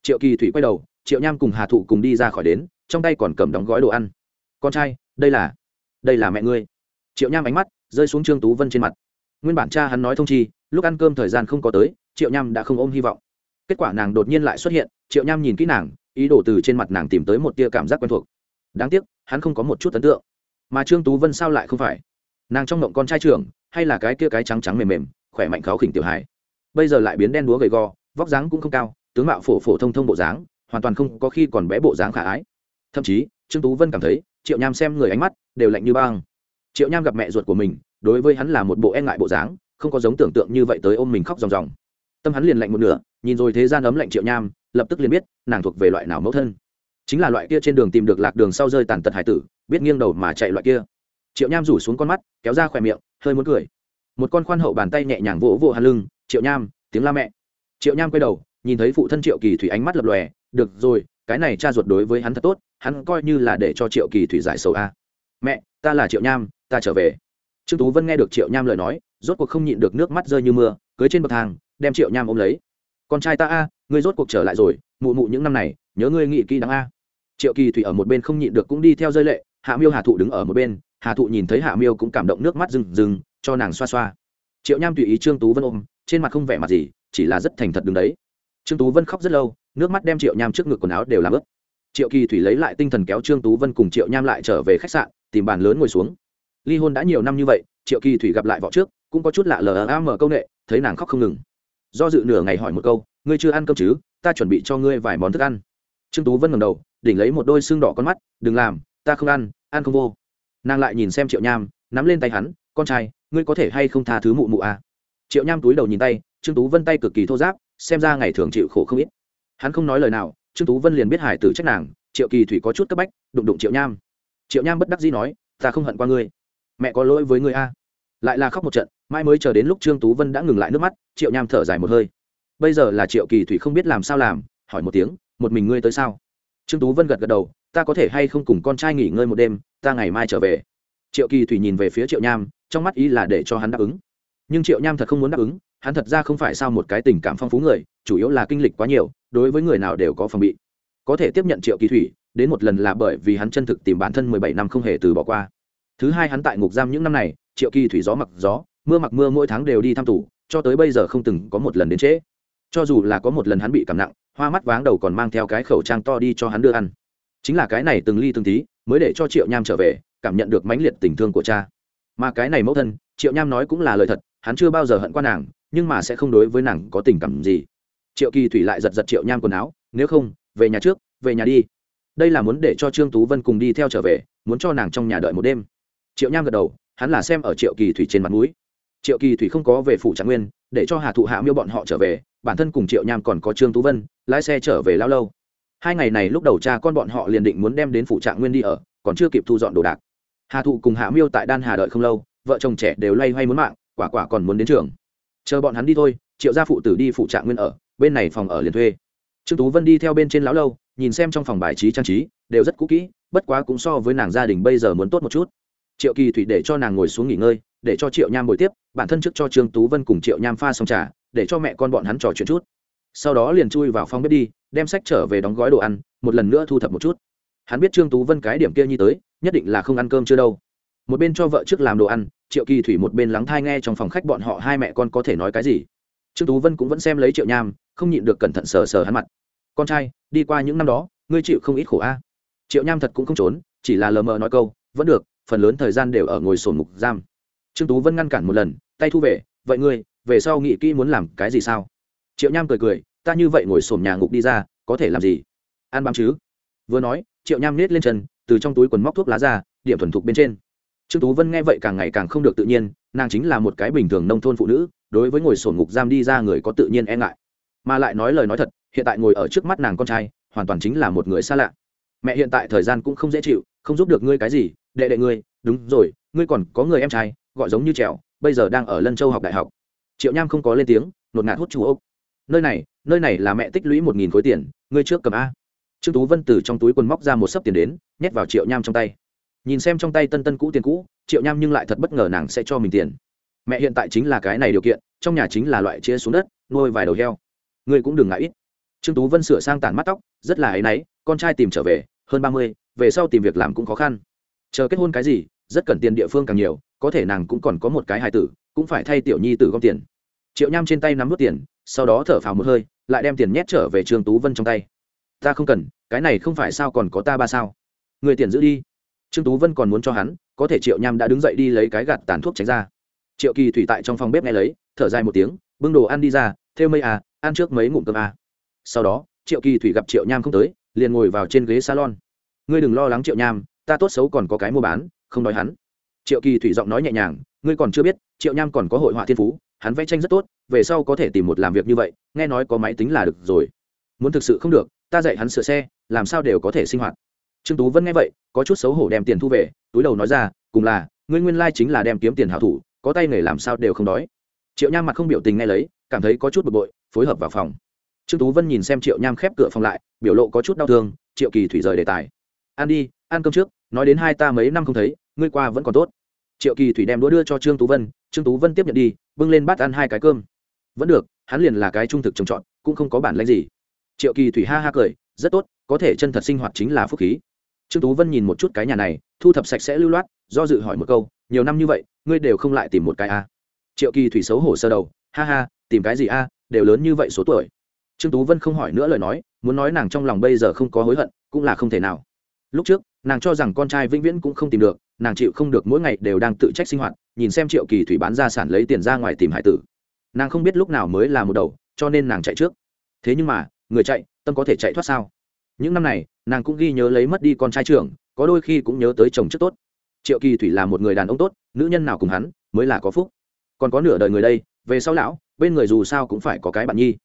triệu kỳ thủy quay đầu, triệu nham cùng hà thụ cùng đi ra khỏi đến, trong tay còn cầm đóng gói đồ ăn. Con trai, đây là đây là mẹ ngươi. Triệu nham ánh mắt rơi xuống trương tú vân trên mặt. Nguyên bản cha hắn nói thông chi, lúc ăn cơm thời gian không có tới, triệu nham đã không ôm hy vọng. Kết quả nàng đột nhiên lại xuất hiện, triệu nham nhìn kỹ nàng, ý đồ từ trên mặt nàng tìm tới một tia cảm giác quen thuộc. Đáng tiếc, hắn không có một chút ấn tượng mà trương tú vân sao lại không phải? Nàng trong ngộng con trai trưởng, hay là cái kia cái trắng trắng mềm mềm, khỏe mạnh kháo khỉnh tiểu hài. Bây giờ lại biến đen đúa gầy gò, vóc dáng cũng không cao, tướng mạo phổ phổ thông thông bộ dáng, hoàn toàn không có khi còn bé bộ dáng khả ái. Thậm chí, trương tú vân cảm thấy, triệu nham xem người ánh mắt, đều lạnh như băng. Triệu nham gặp mẹ ruột của mình, đối với hắn là một bộ e ngại bộ dáng, không có giống tưởng tượng như vậy tới ôm mình khóc ròng ròng. Tâm hắn liền lạnh một nửa, nhìn rồi thế gian ấm lạnh triệu nham, lập tức liền biết, nàng thuộc về loại nào mẫu thân chính là loại kia trên đường tìm được lạc đường sau rơi tàn tật hải tử, biết nghiêng đầu mà chạy loại kia. Triệu nham rủ xuống con mắt, kéo ra khỏe miệng, hơi muốn cười. Một con khoan hậu bàn tay nhẹ nhàng vỗ vỗ hàn lưng, triệu nham, tiếng la mẹ. Triệu nham quay đầu, nhìn thấy phụ thân triệu kỳ thủy ánh mắt lập lòe, được rồi, cái này cha ruột đối với hắn thật tốt, hắn coi như là để cho triệu kỳ thủy giải sầu a. Mẹ, ta là triệu nham, ta trở về. Trương tú vân nghe được triệu nham lời nói, rốt cuộc không nhịn được nước mắt rơi như mưa, cưới trên bậc thang, đem triệu nham ôm lấy. Con trai ta a, ngươi rốt cuộc trở lại rồi, mụ mụ những năm này, nhớ ngươi nghị kỹ đáng a triệu kỳ thủy ở một bên không nhịn được cũng đi theo rơi lệ, hạ miêu hà thụ đứng ở một bên, hà thụ nhìn thấy hạ miêu cũng cảm động nước mắt rừng rừng cho nàng xoa xoa. Triệu nham tùy ý trương tú vân ôm, trên mặt không vẻ mặt gì, chỉ là rất thành thật đứng đấy. Trương tú vân khóc rất lâu, nước mắt đem triệu nham trước ngực quần áo đều làm ướt. Triệu kỳ thủy lấy lại tinh thần kéo trương tú vân cùng triệu nham lại trở về khách sạn, tìm bàn lớn ngồi xuống. Ly hôn đã nhiều năm như vậy, triệu kỳ thủy gặp lại vợ trước, cũng có chút lạ lờ a mở câu nghệ thấy nàng khóc không ngừng. Do dự nửa ngày hỏi một câu, ngươi chưa ăn cơm chứ? Ta chuẩn bị cho ngươi vài món thức ăn trương tú vân ngầm đầu, đỉnh lấy một đôi xương đỏ con mắt, đừng làm, ta không ăn ăn không vô. Nàng lại nhìn xem triệu nham, nắm lên tay hắn, con trai, ngươi có thể hay không tha thứ mụ mụ à? triệu nham túi đầu nhìn tay, trương tú vân tay cực kỳ thô giáp xem ra ngày thường chịu khổ không ít. Hắn không nói lời nào, trương tú vân liền biết hải tử trách nàng, triệu kỳ thủy có chút cấp bách, đụng đụng triệu nham. Triệu nham bất đắc dĩ nói, ta không hận qua ngươi. Mẹ có lỗi với ngươi a lại là khóc một trận mai mới chờ đến lúc trương tú vân đã ngừng lại nước mắt, triệu nham thở dài một hơi. Bây giờ là triệu kỳ thủy không biết làm sao làm, hỏi một tiếng một mình ngươi tới sao? Trương tú vân gật gật đầu, ta có thể hay không cùng con trai nghỉ ngơi một đêm, ta ngày mai trở về. Triệu kỳ thủy nhìn về phía triệu nham, trong mắt ý là để cho hắn đáp ứng. Nhưng triệu nham thật không muốn đáp ứng, hắn thật ra không phải sao một cái tình cảm phong phú người, chủ yếu là kinh lịch quá nhiều, đối với người nào đều có phòng bị. Có thể tiếp nhận triệu kỳ thủy, đến một lần là bởi vì hắn chân thực tìm bản thân mười bảy năm không hề từ bỏ qua. Thứ hai hắn tại ngục giam những năm này, triệu kỳ thủy gió mặc gió, mưa mặc mưa mỗi tháng đều đi thăm tủ cho tới bây giờ không từng có một lần đến trễ. Cho dù là có một lần hắn bị cảm nặng hoa mắt váng đầu còn mang theo cái khẩu trang to đi cho hắn đưa ăn. Chính là cái này từng ly từng tí, mới để cho triệu nham trở về, cảm nhận được mãnh liệt tình thương của cha. Mà cái này mẫu thân, triệu nham nói cũng là lời thật, hắn chưa bao giờ hận qua nàng, nhưng mà sẽ không đối với nàng có tình cảm gì. Triệu kỳ thủy lại giật giật triệu nham quần áo, nếu không, về nhà trước, về nhà đi. Đây là muốn để cho trương tú vân cùng đi theo trở về, muốn cho nàng trong nhà đợi một đêm. Triệu nham gật đầu, hắn là xem ở triệu kỳ thủy trên mặt mũi. Triệu kỳ thủy không có về phủ trạng nguyên để cho hà thụ hạ miêu bọn họ trở về, bản thân cùng triệu nham còn có trương tú vân, lái xe trở về lao lâu. Hai ngày này lúc đầu cha con bọn họ liền định muốn đem đến phủ trạng nguyên đi ở, còn chưa kịp thu dọn đồ đạc. Hà thụ cùng hạ miêu tại đan hà đợi không lâu, vợ chồng trẻ đều loay hoay muốn mạng, quả quả còn muốn đến trường. Chờ bọn hắn đi thôi, triệu gia phụ tử đi phụ trạng nguyên ở, bên này phòng ở liền thuê. Trương tú vân đi theo bên trên lão lâu, nhìn xem trong phòng bài trí trang trí, đều rất cũ kỹ, bất quá cũng so với nàng gia đình bây giờ muốn tốt một chút. Triệu kỳ thủy để cho nàng ngồi xuống nghỉ ngơi, để cho triệu nham ngồi tiếp bản thân trước cho trương tú vân cùng triệu nham pha xong trà, để cho mẹ con bọn hắn trò chuyện chút. Sau đó liền chui vào phòng bếp đi, đem sách trở về đóng gói đồ ăn, một lần nữa thu thập một chút. Hắn biết trương tú vân cái điểm kia như tới, nhất định là không ăn cơm chưa đâu. Một bên cho vợ trước làm đồ ăn, triệu kỳ thủy một bên lắng thai nghe trong phòng khách bọn họ hai mẹ con có thể nói cái gì. Trương tú vân cũng vẫn xem lấy triệu nham, không nhịn được cẩn thận sờ sờ hắn mặt. Con trai, đi qua những năm đó, ngươi chịu không ít khổ a. Triệu nham thật cũng không trốn, chỉ là lờ mờ nói câu, vẫn được, phần lớn thời gian đều ở ngồi sổn mục giam trương tú vân ngăn cản một lần, tay thu về, vậy ngươi, về sau nghĩ kỹ muốn làm cái gì sao? Triệu nham cười cười, ta như vậy ngồi sổm nhà ngục đi ra, có thể làm gì? Ăn bám chứ. Vừa nói, triệu nham nết lên chân, từ trong túi quần móc thuốc lá ra, điểm thuần thục bên trên. Trương tú vân nghe vậy càng ngày càng không được tự nhiên, nàng chính là một cái bình thường nông thôn phụ nữ, đối với ngồi sổn ngục giam đi ra người có tự nhiên e ngại. Mà lại nói lời nói thật, hiện tại ngồi ở trước mắt nàng con trai, hoàn toàn chính là một người xa lạ. Mẹ hiện tại thời gian cũng không dễ chịu, không giúp được ngươi cái gì, đệ đệ ngươi, đúng rồi, ngươi còn có người em trai gọi giống như trèo, bây giờ đang ở lân châu học đại học. Triệu nham không có lên tiếng, nột ngạt hút chú ốc. Nơi này nơi này là mẹ tích lũy một nghìn khối tiền, ngươi trước cầm a. Trương tú vân từ trong túi quần móc ra một sấp tiền đến, nhét vào triệu nham trong tay. Nhìn xem trong tay tân tân cũ tiền cũ, triệu nham nhưng lại thật bất ngờ nàng sẽ cho mình tiền. Mẹ hiện tại chính là cái này điều kiện, trong nhà chính là loại chia xuống đất, nuôi vài đầu heo. Ngươi cũng đừng ngại ít. Trương tú vân sửa sang tản mắt tóc, rất là áy náy, con trai tìm trở về, hơn ba mươi, về sau tìm việc làm cũng khó khăn. Chờ kết hôn cái gì, rất cần tiền địa phương càng nhiều có thể nàng cũng còn có một cái hài tử, cũng phải thay tiểu nhi tử gom tiền. Triệu nham trên tay nắm vớt tiền, sau đó thở phào một hơi, lại đem tiền nhét trở về trương tú vân trong tay. Ta không cần, cái này không phải sao còn có ta ba sao? Người tiền giữ đi. Trương tú vân còn muốn cho hắn, có thể triệu nham đã đứng dậy đi lấy cái gạt tàn thuốc tránh ra. Triệu kỳ thủy tại trong phòng bếp nghe lấy, thở dài một tiếng, bưng đồ ăn đi ra theo mây à ăn trước mấy ngụm cơm à. sau đó, triệu kỳ thủy gặp triệu nham không tới, liền ngồi vào trên ghế salon. Ngươi đừng lo lắng triệu nham, ta tốt xấu còn có cái mua bán, không nói hắn triệu kỳ thủy giọng nói nhẹ nhàng, ngươi còn chưa biết, triệu nham còn có hội họa thiên phú, hắn vẽ tranh rất tốt, về sau có thể tìm một làm việc như vậy, nghe nói có máy tính là được rồi. Muốn thực sự không được, ta dạy hắn sửa xe, làm sao đều có thể sinh hoạt. Trương tú vân nghe vậy, có chút xấu hổ đem tiền thu về, túi đầu nói ra, cùng là, ngươi nguyên lai chính là đem kiếm tiền hảo thủ, có tay nghề làm sao đều không đói. Triệu nham mặt không biểu tình nghe lấy, cảm thấy có chút bực bội, phối hợp vào phòng. Trương tú vân nhìn xem triệu nham khép cửa phòng lại, biểu lộ có chút đau thương, triệu kỳ thủy rời đề tài. Ăn đi, ăn cơm trước, nói đến hai ta mấy năm không thấy, ngươi qua vẫn còn tốt triệu kỳ thủy đem đũa đưa cho trương tú vân, trương tú vân tiếp nhận đi, bưng lên bát ăn hai cái cơm. Vẫn được, hắn liền là cái trung thực trồng trọt, cũng không có bản lãnh gì. Triệu kỳ thủy ha ha cười, rất tốt, có thể chân thật sinh hoạt chính là phúc khí. Trương tú vân nhìn một chút cái nhà này, thu thập sạch sẽ lưu loát, do dự hỏi một câu, nhiều năm như vậy, ngươi đều không lại tìm một cái a? Triệu kỳ thủy xấu hổ sơ đầu, ha ha, tìm cái gì a, đều lớn như vậy số tuổi. Trương tú vân không hỏi nữa lời nói, muốn nói nàng trong lòng bây giờ không có hối hận, cũng là không thể nào lúc trước, nàng cho rằng con trai vĩnh viễn cũng không tìm được, nàng chịu không được mỗi ngày đều đang tự trách sinh hoạt, nhìn xem triệu kỳ thủy bán ra sản lấy tiền ra ngoài tìm hải tử. Nàng không biết lúc nào mới là một đầu, cho nên nàng chạy trước. Thế nhưng mà, người chạy, tâm có thể chạy thoát sao? Những năm này, nàng cũng ghi nhớ lấy mất đi con trai trưởng, có đôi khi cũng nhớ tới chồng trước tốt. Triệu kỳ thủy là một người đàn ông tốt, nữ nhân nào cùng hắn, mới là có phúc. Còn có nửa đời người đây, về sau lão, bên người dù sao cũng phải có cái bạn nhi.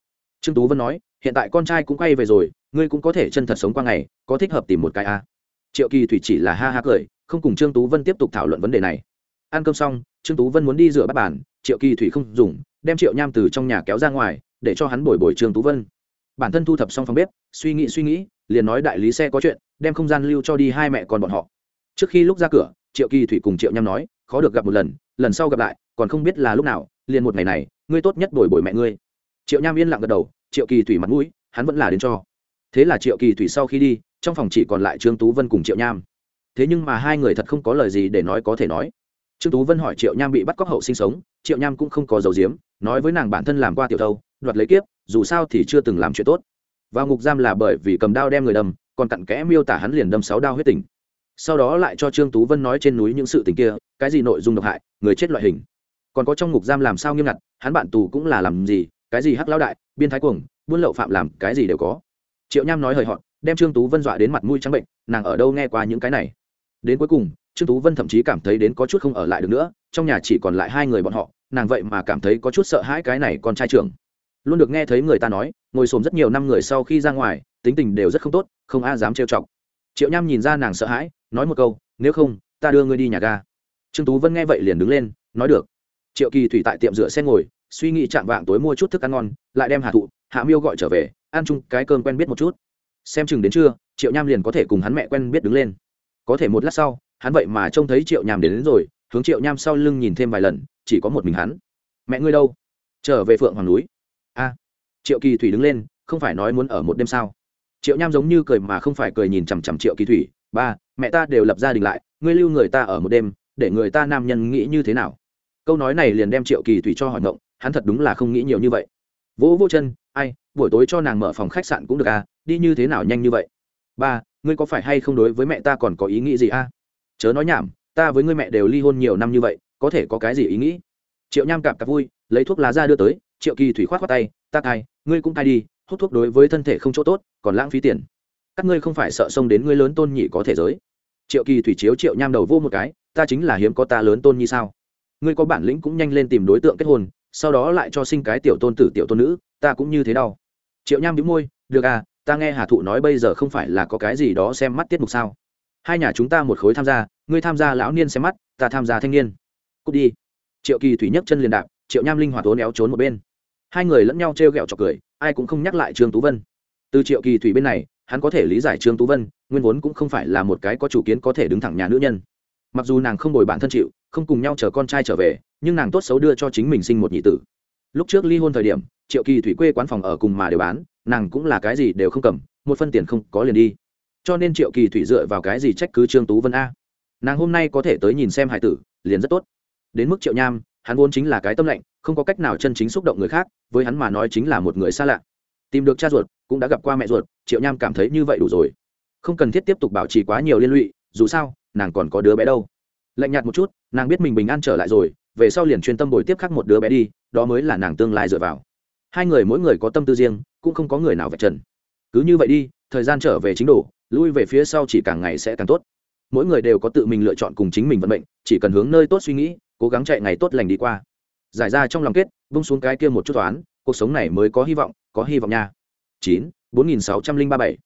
Trương tú vân nói, hiện tại con trai cũng quay về rồi, ngươi cũng có thể chân thật sống qua ngày, có thích hợp tìm một cái à? Triệu kỳ thủy chỉ là ha ha cười, không cùng trương tú vân tiếp tục thảo luận vấn đề này. Ăn cơm xong, trương tú vân muốn đi rửa bát bàn, triệu kỳ thủy không dùng, đem triệu nham từ trong nhà kéo ra ngoài, để cho hắn bồi bồi trương tú vân. Bản thân thu thập xong phòng bếp, suy nghĩ suy nghĩ, liền nói đại lý xe có chuyện, đem không gian lưu cho đi hai mẹ con bọn họ. Trước khi lúc ra cửa, triệu kỳ thủy cùng triệu nham nói, khó được gặp một lần lần sau gặp lại, còn không biết là lúc nào, liền một ngày này, ngươi tốt nhất bồi bồi mẹ ngươi. Triệu nham yên lặng gật đầu, triệu kỳ thủy mặt mũi, hắn vẫn là đến cho. Thế là triệu kỳ thủy sau khi đi trong phòng chỉ còn lại trương tú vân cùng triệu nham thế nhưng mà hai người thật không có lời gì để nói có thể nói trương tú vân hỏi triệu nham bị bắt cóc hậu sinh sống triệu nham cũng không có dầu diếm nói với nàng bản thân làm qua tiểu thâu đoạt lấy kiếp dù sao thì chưa từng làm chuyện tốt vào ngục giam là bởi vì cầm đao đem người đâm còn cặn kẽ miêu tả hắn liền đâm sáu đao huyết tình sau đó lại cho trương tú vân nói trên núi những sự tình kia cái gì nội dung độc hại người chết loại hình còn có trong ngục giam làm sao nghiêm ngặt hắn bạn tù cũng là làm gì cái gì hắc lao đại biên thái cuồng buôn lậu phạm làm cái gì đều có triệu nham nói hời họ đem trương tú vân dọa đến mặt mũi trắng bệnh, nàng ở đâu nghe qua những cái này? Đến cuối cùng, trương tú vân thậm chí cảm thấy đến có chút không ở lại được nữa, trong nhà chỉ còn lại hai người bọn họ, nàng vậy mà cảm thấy có chút sợ hãi cái này con trai trưởng. Luôn được nghe thấy người ta nói, ngồi xổm rất nhiều năm người sau khi ra ngoài, tính tình đều rất không tốt, không a dám trêu chọc. Triệu nham nhìn ra nàng sợ hãi, nói một câu, nếu không, ta đưa ngươi đi nhà ga. Trương tú vân nghe vậy liền đứng lên, nói được. Triệu kỳ thủy tại tiệm rửa xe ngồi, suy nghĩ chạm vạng tối mua chút thức ăn ngon, lại đem hà thụ, hạ miêu gọi trở về, ăn chung cái cơm quen biết một chút xem chừng đến trưa triệu nham liền có thể cùng hắn mẹ quen biết đứng lên. Có thể một lát sau hắn vậy mà trông thấy triệu nham đến, đến rồi hướng triệu nham sau lưng nhìn thêm vài lần chỉ có một mình hắn. Mẹ ngươi đâu? Trở về phượng hoàng núi. A. Triệu kỳ thủy đứng lên không phải nói muốn ở một đêm sao? Triệu nham giống như cười mà không phải cười nhìn chằm chằm triệu kỳ thủy ba mẹ ta đều lập gia đình lại ngươi lưu người ta ở một đêm để người ta nam nhân nghĩ như thế nào? Câu nói này liền đem triệu kỳ thủy cho hỏi ngộng hắn thật đúng là không nghĩ nhiều như vậy. Vỗ vô chân ai buổi tối cho nàng mở phòng khách sạn cũng được à đi như thế nào nhanh như vậy? Ba, ngươi có phải hay không đối với mẹ ta còn có ý nghĩ gì a? À? chớ nói nhảm, ta với ngươi mẹ đều ly hôn nhiều năm như vậy, có thể có cái gì ý nghĩ? Triệu nham cạp cạp vui, lấy thuốc lá ra đưa tới, triệu kỳ thủy khoát khoát tay, ta cai, ngươi cũng cai đi, hút thuốc đối với thân thể không chỗ tốt, còn lãng phí tiền. Các ngươi không phải sợ xông đến ngươi lớn tôn nhị có thể giới. Triệu kỳ thủy chiếu triệu nham đầu vô một cái, ta chính là hiếm có ta lớn tôn như sao? Ngươi có bản lĩnh cũng nhanh lên tìm đối tượng kết hôn, sau đó lại cho sinh cái tiểu tôn tử, tiểu tôn nữ, ta cũng như thế đau. Triệu nham bĩu môi, được à ta nghe hà thụ nói bây giờ không phải là có cái gì đó xem mắt tiết mục sao? Hai nhà chúng ta một khối tham gia, ngươi tham gia lão niên xem mắt, ta tham gia thanh niên. Cút đi. Triệu kỳ thủy nhấc chân liền đạp, triệu nham linh hoạt tốn éo trốn một bên. Hai người lẫn nhau t r e o g ẹ o chọc cười, ai cũng không nhắc lại trương tú vân. Từ triệu kỳ thủy bên này, hắn có thể lý giải trương tú vân, nguyên vốn cũng không phải là một cái có chủ kiến có thể đứng thẳng nhà nữ nhân. Mặc dù nàng không bồi bản thân chịu, không cùng nhau chờ con trai trở về, nhưng nàng tốt xấu đưa cho chính mình sinh một nhị tử. Lúc trước ly hôn thời điểm, triệu kỳ thủy quê quán phòng ở cùng mà đều bán nàng cũng là cái gì đều không cầm, một phân tiền không có liền đi. Cho nên triệu kỳ thủy dựa vào cái gì trách cứ trương tú vân a? Nàng hôm nay có thể tới nhìn xem hải tử, liền rất tốt. Đến mức triệu nham, hắn vốn chính là cái tâm lạnh không có cách nào chân chính xúc động người khác, với hắn mà nói chính là một người xa lạ. Tìm được cha ruột, cũng đã gặp qua mẹ ruột, triệu nham cảm thấy như vậy đủ rồi. Không cần thiết tiếp tục bảo trì quá nhiều liên lụy, dù sao, nàng còn có đứa bé đâu. Lạnh nhạt một chút, nàng biết mình bình an trở lại rồi, về sau liền chuyên tâm bồi tiếp khắc một đứa bé đi, đó mới là nàng tương lai dựa vào hai người mỗi người có tâm tư riêng, cũng không có người nào vạch trần. Cứ như vậy đi, thời gian trở về chính đủ lui về phía sau chỉ càng ngày sẽ càng tốt. Mỗi người đều có tự mình lựa chọn cùng chính mình vận mệnh, chỉ cần hướng nơi tốt suy nghĩ, cố gắng chạy ngày tốt lành đi qua. Giải ra trong lòng kết bung xuống cái kia một chút toán, cuộc sống này mới có hy vọng, có hy vọng nha. Chín, bốn nghìn sáu trăm linh ba bảy.